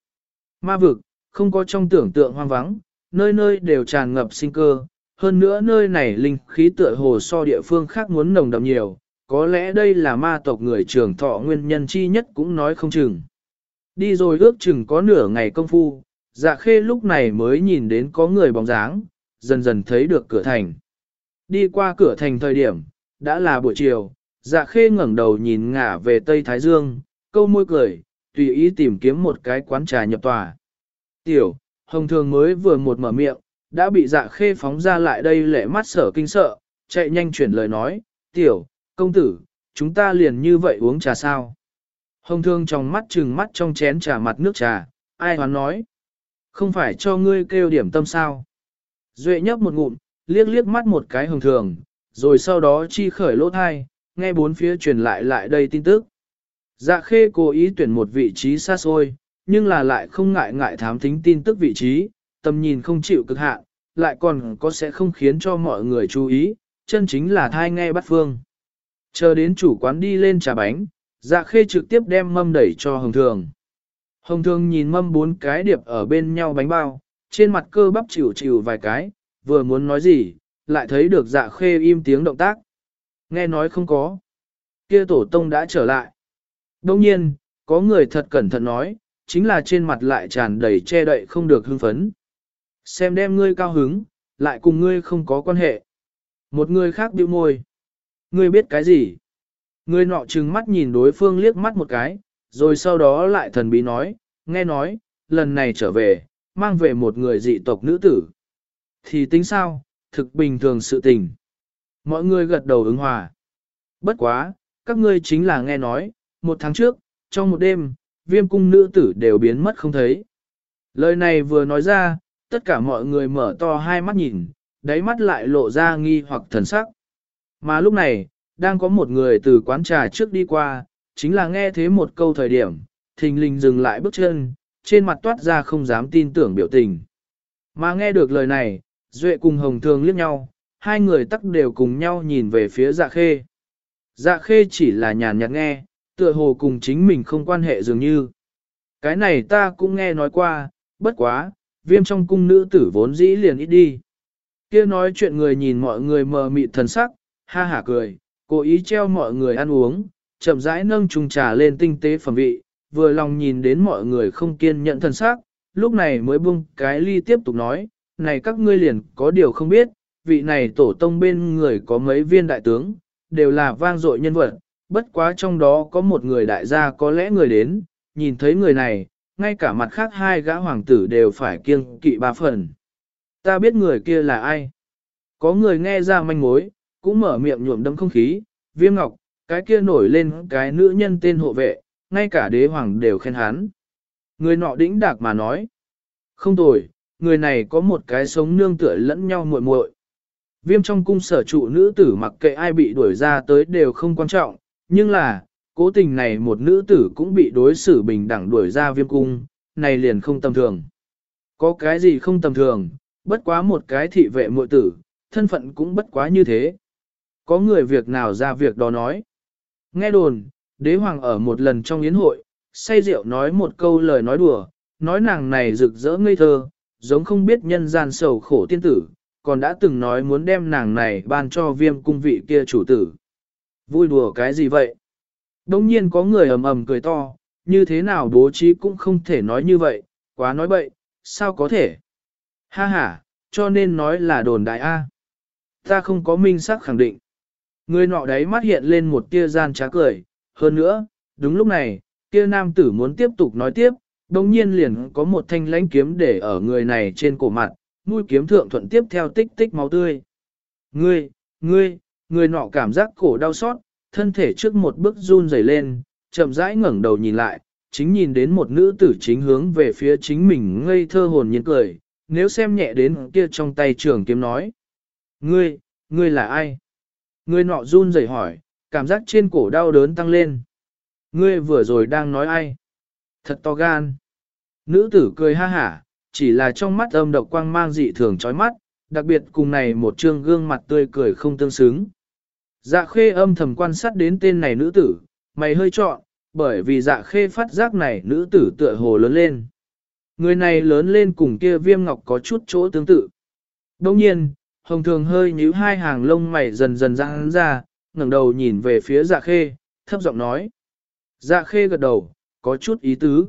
Ma vực, không có trong tưởng tượng hoang vắng, nơi nơi đều tràn ngập sinh cơ, hơn nữa nơi này linh khí tựa hồ so địa phương khác muốn nồng đậm nhiều, có lẽ đây là ma tộc người trường thọ nguyên nhân chi nhất cũng nói không chừng. Đi rồi ước chừng có nửa ngày công phu, dạ khê lúc này mới nhìn đến có người bóng dáng, dần dần thấy được cửa thành. Đi qua cửa thành thời điểm, đã là buổi chiều, dạ khê ngẩng đầu nhìn ngả về Tây Thái Dương, câu môi cười, tùy ý tìm kiếm một cái quán trà nhập tòa. Tiểu, hồng thường mới vừa một mở miệng, đã bị dạ khê phóng ra lại đây lệ mắt sở kinh sợ, chạy nhanh chuyển lời nói, tiểu, công tử, chúng ta liền như vậy uống trà sao. Hồng thương trong mắt trừng mắt trong chén trà mặt nước trà, ai hoán nói. Không phải cho ngươi kêu điểm tâm sao. Duệ nhấp một ngụm, liếc liếc mắt một cái hồng thường, rồi sau đó chi khởi lỗ thai, nghe bốn phía truyền lại lại đây tin tức. Dạ khê cố ý tuyển một vị trí xa xôi, nhưng là lại không ngại ngại thám thính tin tức vị trí, tầm nhìn không chịu cực hạn, lại còn có sẽ không khiến cho mọi người chú ý, chân chính là thai nghe bắt phương. Chờ đến chủ quán đi lên trà bánh, dạ khê trực tiếp đem mâm đẩy cho hồng thường. Hồng thường nhìn mâm bốn cái điệp ở bên nhau bánh bao, trên mặt cơ bắp chịu chịu vài cái, vừa muốn nói gì, lại thấy được dạ khê im tiếng động tác. Nghe nói không có. Kia tổ tông đã trở lại. Đông nhiên, có người thật cẩn thận nói, chính là trên mặt lại tràn đầy che đậy không được hưng phấn. Xem đem ngươi cao hứng, lại cùng ngươi không có quan hệ. Một người khác bĩu môi. Ngươi biết cái gì? Ngươi nọ trừng mắt nhìn đối phương liếc mắt một cái, rồi sau đó lại thần bí nói, nghe nói, lần này trở về, mang về một người dị tộc nữ tử. Thì tính sao, thực bình thường sự tình. Mọi người gật đầu ứng hòa. Bất quá, các ngươi chính là nghe nói, một tháng trước, trong một đêm, viêm cung nữ tử đều biến mất không thấy. Lời này vừa nói ra, tất cả mọi người mở to hai mắt nhìn, đáy mắt lại lộ ra nghi hoặc thần sắc. Mà lúc này, đang có một người từ quán trà trước đi qua, chính là nghe thế một câu thời điểm, thình lình dừng lại bước chân, trên mặt toát ra không dám tin tưởng biểu tình. Mà nghe được lời này, Duệ cùng Hồng Thường liếc nhau, hai người tắc đều cùng nhau nhìn về phía dạ khê. Dạ khê chỉ là nhàn nhạt nghe, tựa hồ cùng chính mình không quan hệ dường như. Cái này ta cũng nghe nói qua, bất quá, viêm trong cung nữ tử vốn dĩ liền ít đi. Kia nói chuyện người nhìn mọi người mờ mịt thần sắc, ha hả cười, cố ý treo mọi người ăn uống, chậm rãi nâng chung trà lên tinh tế phẩm vị, vừa lòng nhìn đến mọi người không kiên nhẫn thần sắc, lúc này mới buông cái ly tiếp tục nói, này các ngươi liền có điều không biết, vị này tổ tông bên người có mấy viên đại tướng, đều là vang dội nhân vật, bất quá trong đó có một người đại gia có lẽ người đến, nhìn thấy người này, ngay cả mặt khác hai gã hoàng tử đều phải kiêng kỵ ba phần. Ta biết người kia là ai. Có người nghe ra manh mối, cũng mở miệng nhuộm đâm không khí, viêm ngọc, cái kia nổi lên cái nữ nhân tên hộ vệ, ngay cả đế hoàng đều khen hắn. Người nọ đĩnh đạc mà nói. Không tồi, người này có một cái sống nương tựa lẫn nhau muội muội. Viêm trong cung sở trụ nữ tử mặc kệ ai bị đuổi ra tới đều không quan trọng, nhưng là, cố tình này một nữ tử cũng bị đối xử bình đẳng đuổi ra viêm cung, này liền không tầm thường. Có cái gì không tầm thường, bất quá một cái thị vệ muội tử, thân phận cũng bất quá như thế. Có người việc nào ra việc đó nói. Nghe đồn, đế hoàng ở một lần trong yến hội, say rượu nói một câu lời nói đùa, nói nàng này rực rỡ ngây thơ, giống không biết nhân gian sầu khổ tiên tử, còn đã từng nói muốn đem nàng này ban cho viêm cung vị kia chủ tử. Vui đùa cái gì vậy? Đông nhiên có người ầm ầm cười to, như thế nào bố trí cũng không thể nói như vậy, quá nói bậy, sao có thể? Ha ha, cho nên nói là đồn đại A. Ta không có minh xác khẳng định. Người nọ đấy mắt hiện lên một tia gian trá cười, hơn nữa, đúng lúc này, kia nam tử muốn tiếp tục nói tiếp, đồng nhiên liền có một thanh lãnh kiếm để ở người này trên cổ mặt, mũi kiếm thượng thuận tiếp theo tích tích máu tươi. Ngươi, ngươi, người nọ cảm giác cổ đau xót, thân thể trước một bước run rẩy lên, chậm rãi ngẩng đầu nhìn lại, chính nhìn đến một nữ tử chính hướng về phía chính mình ngây thơ hồn nhiên cười, nếu xem nhẹ đến kia trong tay trường kiếm nói. Ngươi, ngươi là ai? Ngươi nọ run rẩy hỏi, cảm giác trên cổ đau đớn tăng lên. Ngươi vừa rồi đang nói ai? Thật to gan. Nữ tử cười ha hả, chỉ là trong mắt âm độc quang mang dị thường chói mắt, đặc biệt cùng này một trương gương mặt tươi cười không tương xứng. Dạ khê âm thầm quan sát đến tên này nữ tử, mày hơi trọn, bởi vì dạ khê phát giác này nữ tử tựa hồ lớn lên. Người này lớn lên cùng kia viêm ngọc có chút chỗ tương tự. Đồng nhiên, hồng thường hơi nhíu hai hàng lông mày dần dần ra ra, ngẩng đầu nhìn về phía dạ khê, thấp giọng nói. Dạ khê gật đầu, có chút ý tứ.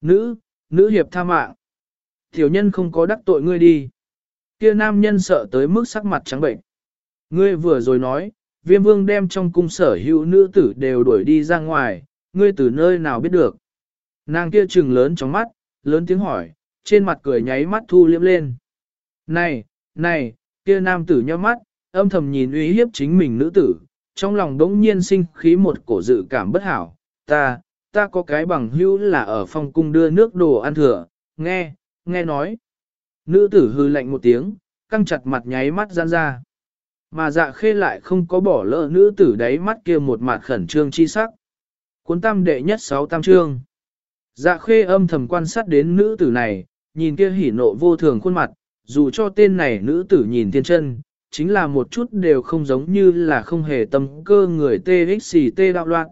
Nữ, nữ hiệp tha mạng. Tiểu nhân không có đắc tội ngươi đi. Kia nam nhân sợ tới mức sắc mặt trắng bệnh. Ngươi vừa rồi nói, viêm vương đem trong cung sở hữu nữ tử đều đuổi đi ra ngoài, ngươi từ nơi nào biết được. Nàng kia trừng lớn trong mắt, lớn tiếng hỏi, trên mặt cười nháy mắt thu liếm lên. Này, này, kia nam tử nhíu mắt, âm thầm nhìn uy hiếp chính mình nữ tử, trong lòng đống nhiên sinh khí một cổ dự cảm bất hảo, ta, ta có cái bằng hữu là ở phòng cung đưa nước đồ ăn thừa, nghe, nghe nói. Nữ tử hư lạnh một tiếng, căng chặt mặt nháy mắt gian ra. Mà dạ khê lại không có bỏ lỡ nữ tử đáy mắt kia một mặt khẩn trương chi sắc. Cuốn tam đệ nhất sáu tam trương. Dạ khê âm thầm quan sát đến nữ tử này, nhìn kia hỉ nộ vô thường khuôn mặt, dù cho tên này nữ tử nhìn thiên chân, chính là một chút đều không giống như là không hề tâm cơ người TXT đạo loạn.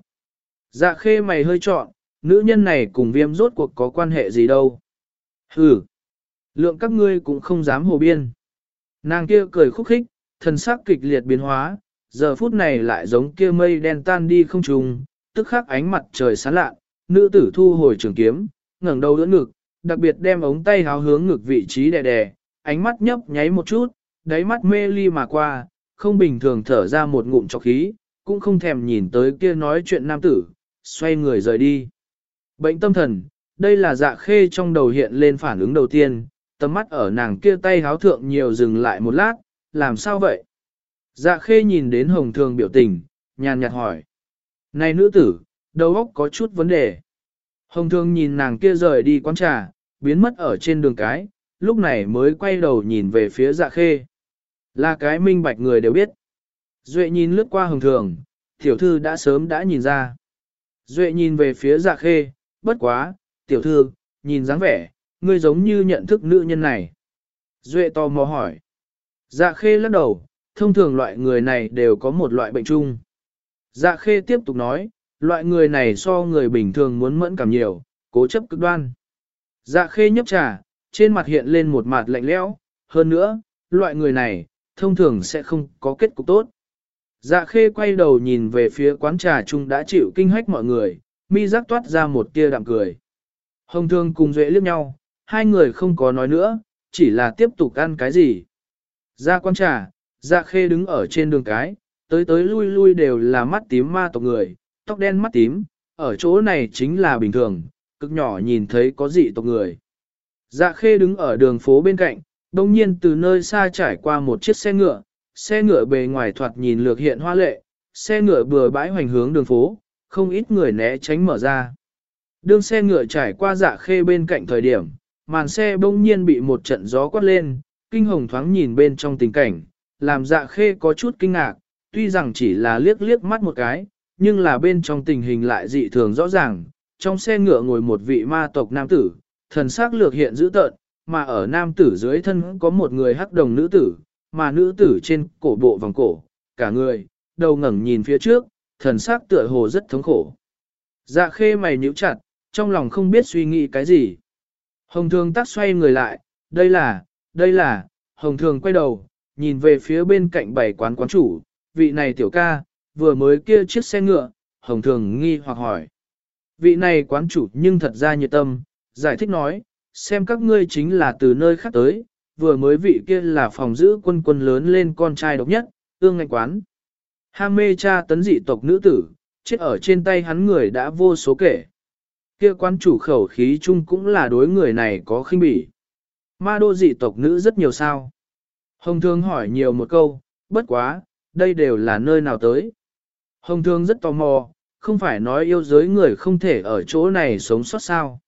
Dạ khê mày hơi trọn, nữ nhân này cùng viêm rốt cuộc có quan hệ gì đâu. Hừ, lượng các ngươi cũng không dám hồ biên. Nàng kia cười khúc khích, thần sắc kịch liệt biến hóa, giờ phút này lại giống kia mây đen tan đi không trùng, tức khắc ánh mặt trời sáng lạ, nữ tử thu hồi trường kiếm, ngẩng đầu đỡ ngực, đặc biệt đem ống tay háo hướng ngực vị trí đè đè, ánh mắt nhấp nháy một chút, đáy mắt mê ly mà qua, không bình thường thở ra một ngụm trọc khí, cũng không thèm nhìn tới kia nói chuyện nam tử, xoay người rời đi. Bệnh tâm thần, đây là dạ khê trong đầu hiện lên phản ứng đầu tiên, tầm mắt ở nàng kia tay háo thượng nhiều dừng lại một lát, làm sao vậy? Dạ khê nhìn đến hồng thường biểu tình, nhàn nhạt hỏi. Này nữ tử, đầu óc có chút vấn đề. Hồng thường nhìn nàng kia rời đi quán trà, biến mất ở trên đường cái, lúc này mới quay đầu nhìn về phía dạ khê. Là cái minh bạch người đều biết. Duệ nhìn lướt qua hồng thường, tiểu thư đã sớm đã nhìn ra. Duệ nhìn về phía dạ khê, bất quá, tiểu thư, nhìn dáng vẻ, ngươi giống như nhận thức nữ nhân này. Duệ tò mò hỏi. Dạ khê lắc đầu, thông thường loại người này đều có một loại bệnh chung. Dạ khê tiếp tục nói, loại người này so người bình thường muốn mẫn cảm nhiều, cố chấp cực đoan. Dạ khê nhấp trà, trên mặt hiện lên một mặt lạnh lẽo, hơn nữa, loại người này, thông thường sẽ không có kết cục tốt. Dạ khê quay đầu nhìn về phía quán trà chung đã chịu kinh hách mọi người, mi giác toát ra một tia đạm cười. Hồng thương cùng duệ liếc nhau, hai người không có nói nữa, chỉ là tiếp tục ăn cái gì. Ra Quan trà, Ra khê đứng ở trên đường cái, tới tới lui lui đều là mắt tím ma tộc người, tóc đen mắt tím, ở chỗ này chính là bình thường, cực nhỏ nhìn thấy có dị tộc người. Dạ khê đứng ở đường phố bên cạnh, đồng nhiên từ nơi xa trải qua một chiếc xe ngựa, xe ngựa bề ngoài thoạt nhìn lược hiện hoa lệ, xe ngựa bừa bãi hoành hướng đường phố, không ít người né tránh mở ra. Đường xe ngựa trải qua dạ khê bên cạnh thời điểm, màn xe bỗng nhiên bị một trận gió quát lên, kinh hồng thoáng nhìn bên trong tình cảnh, làm dạ khê có chút kinh ngạc, tuy rằng chỉ là liếc liếc mắt một cái, nhưng là bên trong tình hình lại dị thường rõ ràng, trong xe ngựa ngồi một vị ma tộc nam tử, thần sắc lược hiện dữ tợn, mà ở nam tử dưới thân có một người hắc đồng nữ tử, mà nữ tử trên cổ bộ vòng cổ, cả người, đầu ngẩng nhìn phía trước, thần sắc tựa hồ rất thống khổ. Dạ khê mày nhíu chặt, trong lòng không biết suy nghĩ cái gì. Hồng thường tắt xoay người lại, đây là, đây là, hồng thường quay đầu, nhìn về phía bên cạnh bảy quán quán chủ, vị này tiểu ca, vừa mới kia chiếc xe ngựa, hồng thường nghi hoặc hỏi. Vị này quán chủ nhưng thật ra nhiệt tâm, giải thích nói, xem các ngươi chính là từ nơi khác tới, vừa mới vị kia là phòng giữ quân quân lớn lên con trai độc nhất, ương ngạch quán. Ham mê cha tấn dị tộc nữ tử, chết ở trên tay hắn người đã vô số kể. Kia quan chủ khẩu khí chung cũng là đối người này có khinh bỉ. Ma đô dị tộc nữ rất nhiều sao. Hồng Thương hỏi nhiều một câu, bất quá, đây đều là nơi nào tới. Hồng Thương rất tò mò, không phải nói yêu giới người không thể ở chỗ này sống sót sao.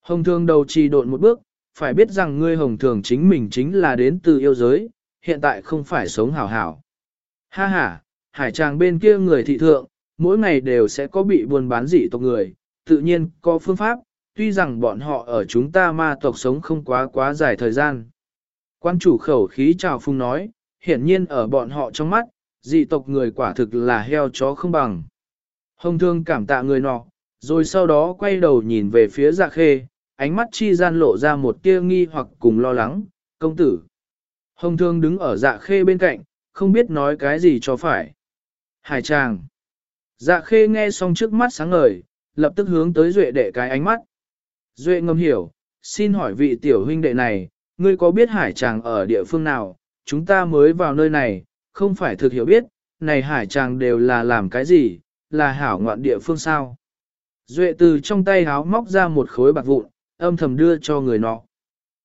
Hồng Thương đầu trì độn một bước, phải biết rằng ngươi Hồng Thường chính mình chính là đến từ yêu giới, hiện tại không phải sống hảo hảo. Ha ha, hải tràng bên kia người thị thượng, mỗi ngày đều sẽ có bị buôn bán dị tộc người, tự nhiên có phương pháp, tuy rằng bọn họ ở chúng ta ma tộc sống không quá quá dài thời gian. Quan chủ khẩu khí chào phung nói, hiển nhiên ở bọn họ trong mắt, dị tộc người quả thực là heo chó không bằng. Hồng thương cảm tạ người nọ, rồi sau đó quay đầu nhìn về phía dạ khê, ánh mắt chi gian lộ ra một tia nghi hoặc cùng lo lắng, công tử. Hồng thương đứng ở dạ khê bên cạnh, không biết nói cái gì cho phải. Hải tràng. Dạ khê nghe xong trước mắt sáng ngời, lập tức hướng tới Duệ đệ cái ánh mắt. Duệ ngâm hiểu, xin hỏi vị tiểu huynh đệ này, ngươi có biết hải tràng ở địa phương nào, chúng ta mới vào nơi này, không phải thực hiểu biết, này hải tràng đều là làm cái gì, là hảo ngoạn địa phương sao. Duệ từ trong tay háo móc ra một khối bạc vụn, âm thầm đưa cho người nọ.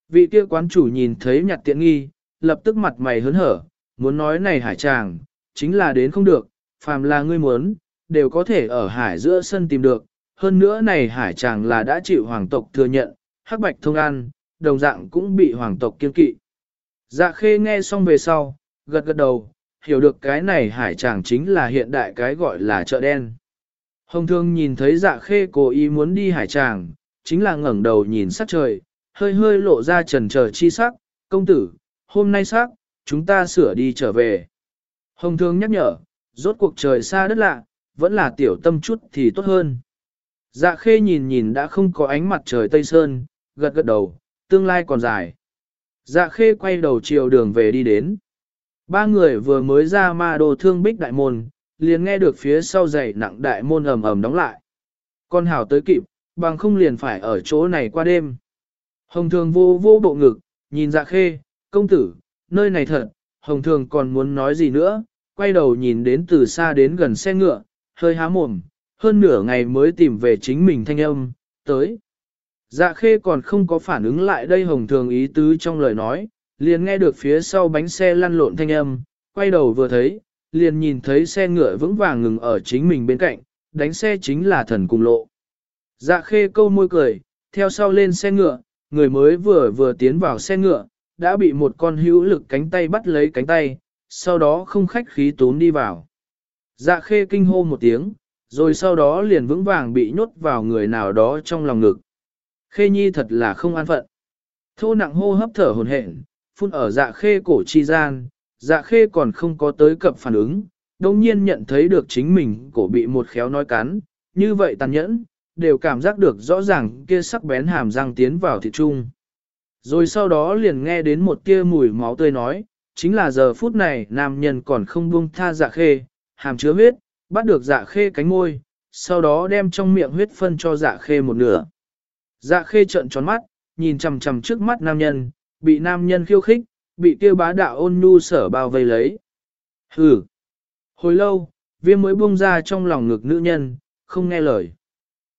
Vị kia quán chủ nhìn thấy nhặt tiện nghi, lập tức mặt mày hớn hở, muốn nói này hải chàng, chính là đến không được, phàm là ngươi muốn, đều có thể ở hải giữa sân tìm được. Hơn nữa này hải chàng là đã chịu hoàng tộc thừa nhận, hắc bạch thông an, đồng dạng cũng bị hoàng tộc kiên kỵ. Dạ khê nghe xong về sau, gật gật đầu, hiểu được cái này hải chàng chính là hiện đại cái gọi là chợ đen. Hồng thương nhìn thấy dạ khê cố ý muốn đi hải chàng chính là ngẩng đầu nhìn sắc trời, hơi hơi lộ ra trần chờ chi sắc, công tử, hôm nay sắc, chúng ta sửa đi trở về. Hồng thương nhắc nhở, rốt cuộc trời xa đất lạ, vẫn là tiểu tâm chút thì tốt hơn. Dạ khê nhìn nhìn đã không có ánh mặt trời tây sơn, gật gật đầu, tương lai còn dài. Dạ khê quay đầu chiều đường về đi đến. Ba người vừa mới ra ma đồ thương bích đại môn, liền nghe được phía sau dày nặng đại môn ầm ầm đóng lại. Con hảo tới kịp, bằng không liền phải ở chỗ này qua đêm. Hồng thường vô vô bộ ngực, nhìn dạ khê, công tử, nơi này thật, hồng thường còn muốn nói gì nữa, quay đầu nhìn đến từ xa đến gần xe ngựa, hơi há mồm, hơn nửa ngày mới tìm về chính mình thanh âm, tới. Dạ khê còn không có phản ứng lại đây hồng thường ý tứ trong lời nói, liền nghe được phía sau bánh xe lăn lộn thanh âm, quay đầu vừa thấy, liền nhìn thấy xe ngựa vững vàng ngừng ở chính mình bên cạnh, đánh xe chính là thần cùng lộ. Dạ khê câu môi cười, theo sau lên xe ngựa, người mới vừa vừa tiến vào xe ngựa, đã bị một con hữu lực cánh tay bắt lấy cánh tay, sau đó không khách khí tốn đi vào. Dạ khê kinh hô một tiếng, rồi sau đó liền vững vàng bị nhốt vào người nào đó trong lòng ngực. Khê nhi thật là không an phận. Thô nặng hô hấp thở hồn hển, phun ở dạ khê cổ chi gian, dạ khê còn không có tới cập phản ứng, đồng nhiên nhận thấy được chính mình cổ bị một khéo nói cắn, như vậy tàn nhẫn, đều cảm giác được rõ ràng kia sắc bén hàm răng tiến vào thịt trung. Rồi sau đó liền nghe đến một tia mùi máu tươi nói, chính là giờ phút này nam nhân còn không buông tha dạ khê, hàm chứa huyết, bắt được dạ khê cánh môi, sau đó đem trong miệng huyết phân cho dạ khê một nửa. Dạ khê trợn tròn mắt, nhìn chằm chằm trước mắt nam nhân, bị nam nhân khiêu khích, bị kêu bá đạo ôn nhu sở bao vây lấy. Hừ. Hồi lâu, viêm mới buông ra trong lòng ngực nữ nhân, không nghe lời.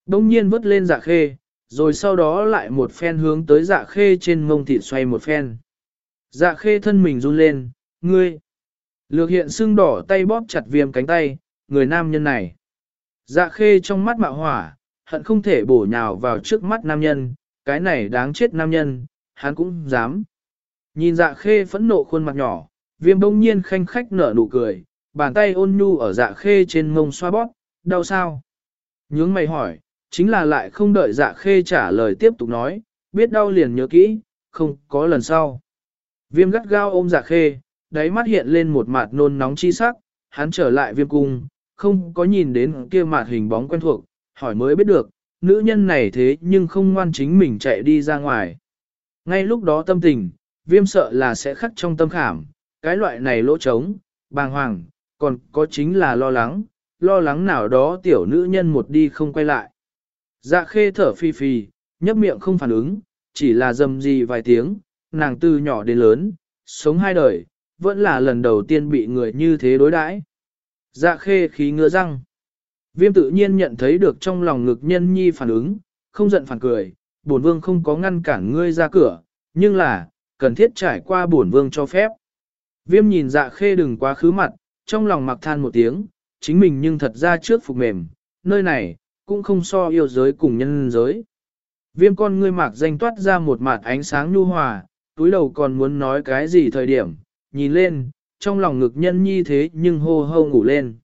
Đông nhiên vứt lên dạ khê, rồi sau đó lại một phen hướng tới dạ khê trên mông thịt xoay một phen. Dạ khê thân mình run lên, ngươi. Lược hiện sưng đỏ tay bóp chặt viêm cánh tay, người nam nhân này. Dạ khê trong mắt mạo hỏa, hận không thể bổ nhào vào trước mắt nam nhân, cái này đáng chết nam nhân, hắn cũng dám. Nhìn dạ khê phẫn nộ khuôn mặt nhỏ, viêm bỗng nhiên khanh khách nở nụ cười, bàn tay ôn nhu ở dạ khê trên mông xoa bóp, đau sao? Nhướng mày hỏi, chính là lại không đợi dạ khê trả lời tiếp tục nói, biết đau liền nhớ kỹ, không có lần sau. Viêm gắt gao ôm dạ khê, đáy mắt hiện lên một mặt nôn nóng chi sắc, hắn trở lại viêm cung, không có nhìn đến kia mặt hình bóng quen thuộc, hỏi mới biết được, nữ nhân này thế nhưng không ngoan chính mình chạy đi ra ngoài. Ngay lúc đó tâm tình, viêm sợ là sẽ khắc trong tâm khảm, cái loại này lỗ trống, bàng hoàng, còn có chính là lo lắng, lo lắng nào đó tiểu nữ nhân một đi không quay lại. Dạ khê thở phi phi, nhấp miệng không phản ứng, chỉ là dầm gì vài tiếng, nàng từ nhỏ đến lớn, sống hai đời, vẫn là lần đầu tiên bị người như thế đối đãi. Dạ khê khí ngứa răng. Viêm tự nhiên nhận thấy được trong lòng ngực nhân nhi phản ứng, không giận phản cười, bổn vương không có ngăn cản ngươi ra cửa, nhưng là, cần thiết trải qua bổn vương cho phép. Viêm nhìn dạ khê đừng quá khứ mặt, trong lòng mặc than một tiếng, chính mình nhưng thật ra trước phục mềm, nơi này, cũng không so yêu giới cùng nhân giới. Viêm con ngươi mạc danh toát ra một mặt ánh sáng nhu hòa, túi đầu còn muốn nói cái gì thời điểm, nhìn lên, trong lòng ngực nhân nhi thế nhưng hô hô ngủ lên.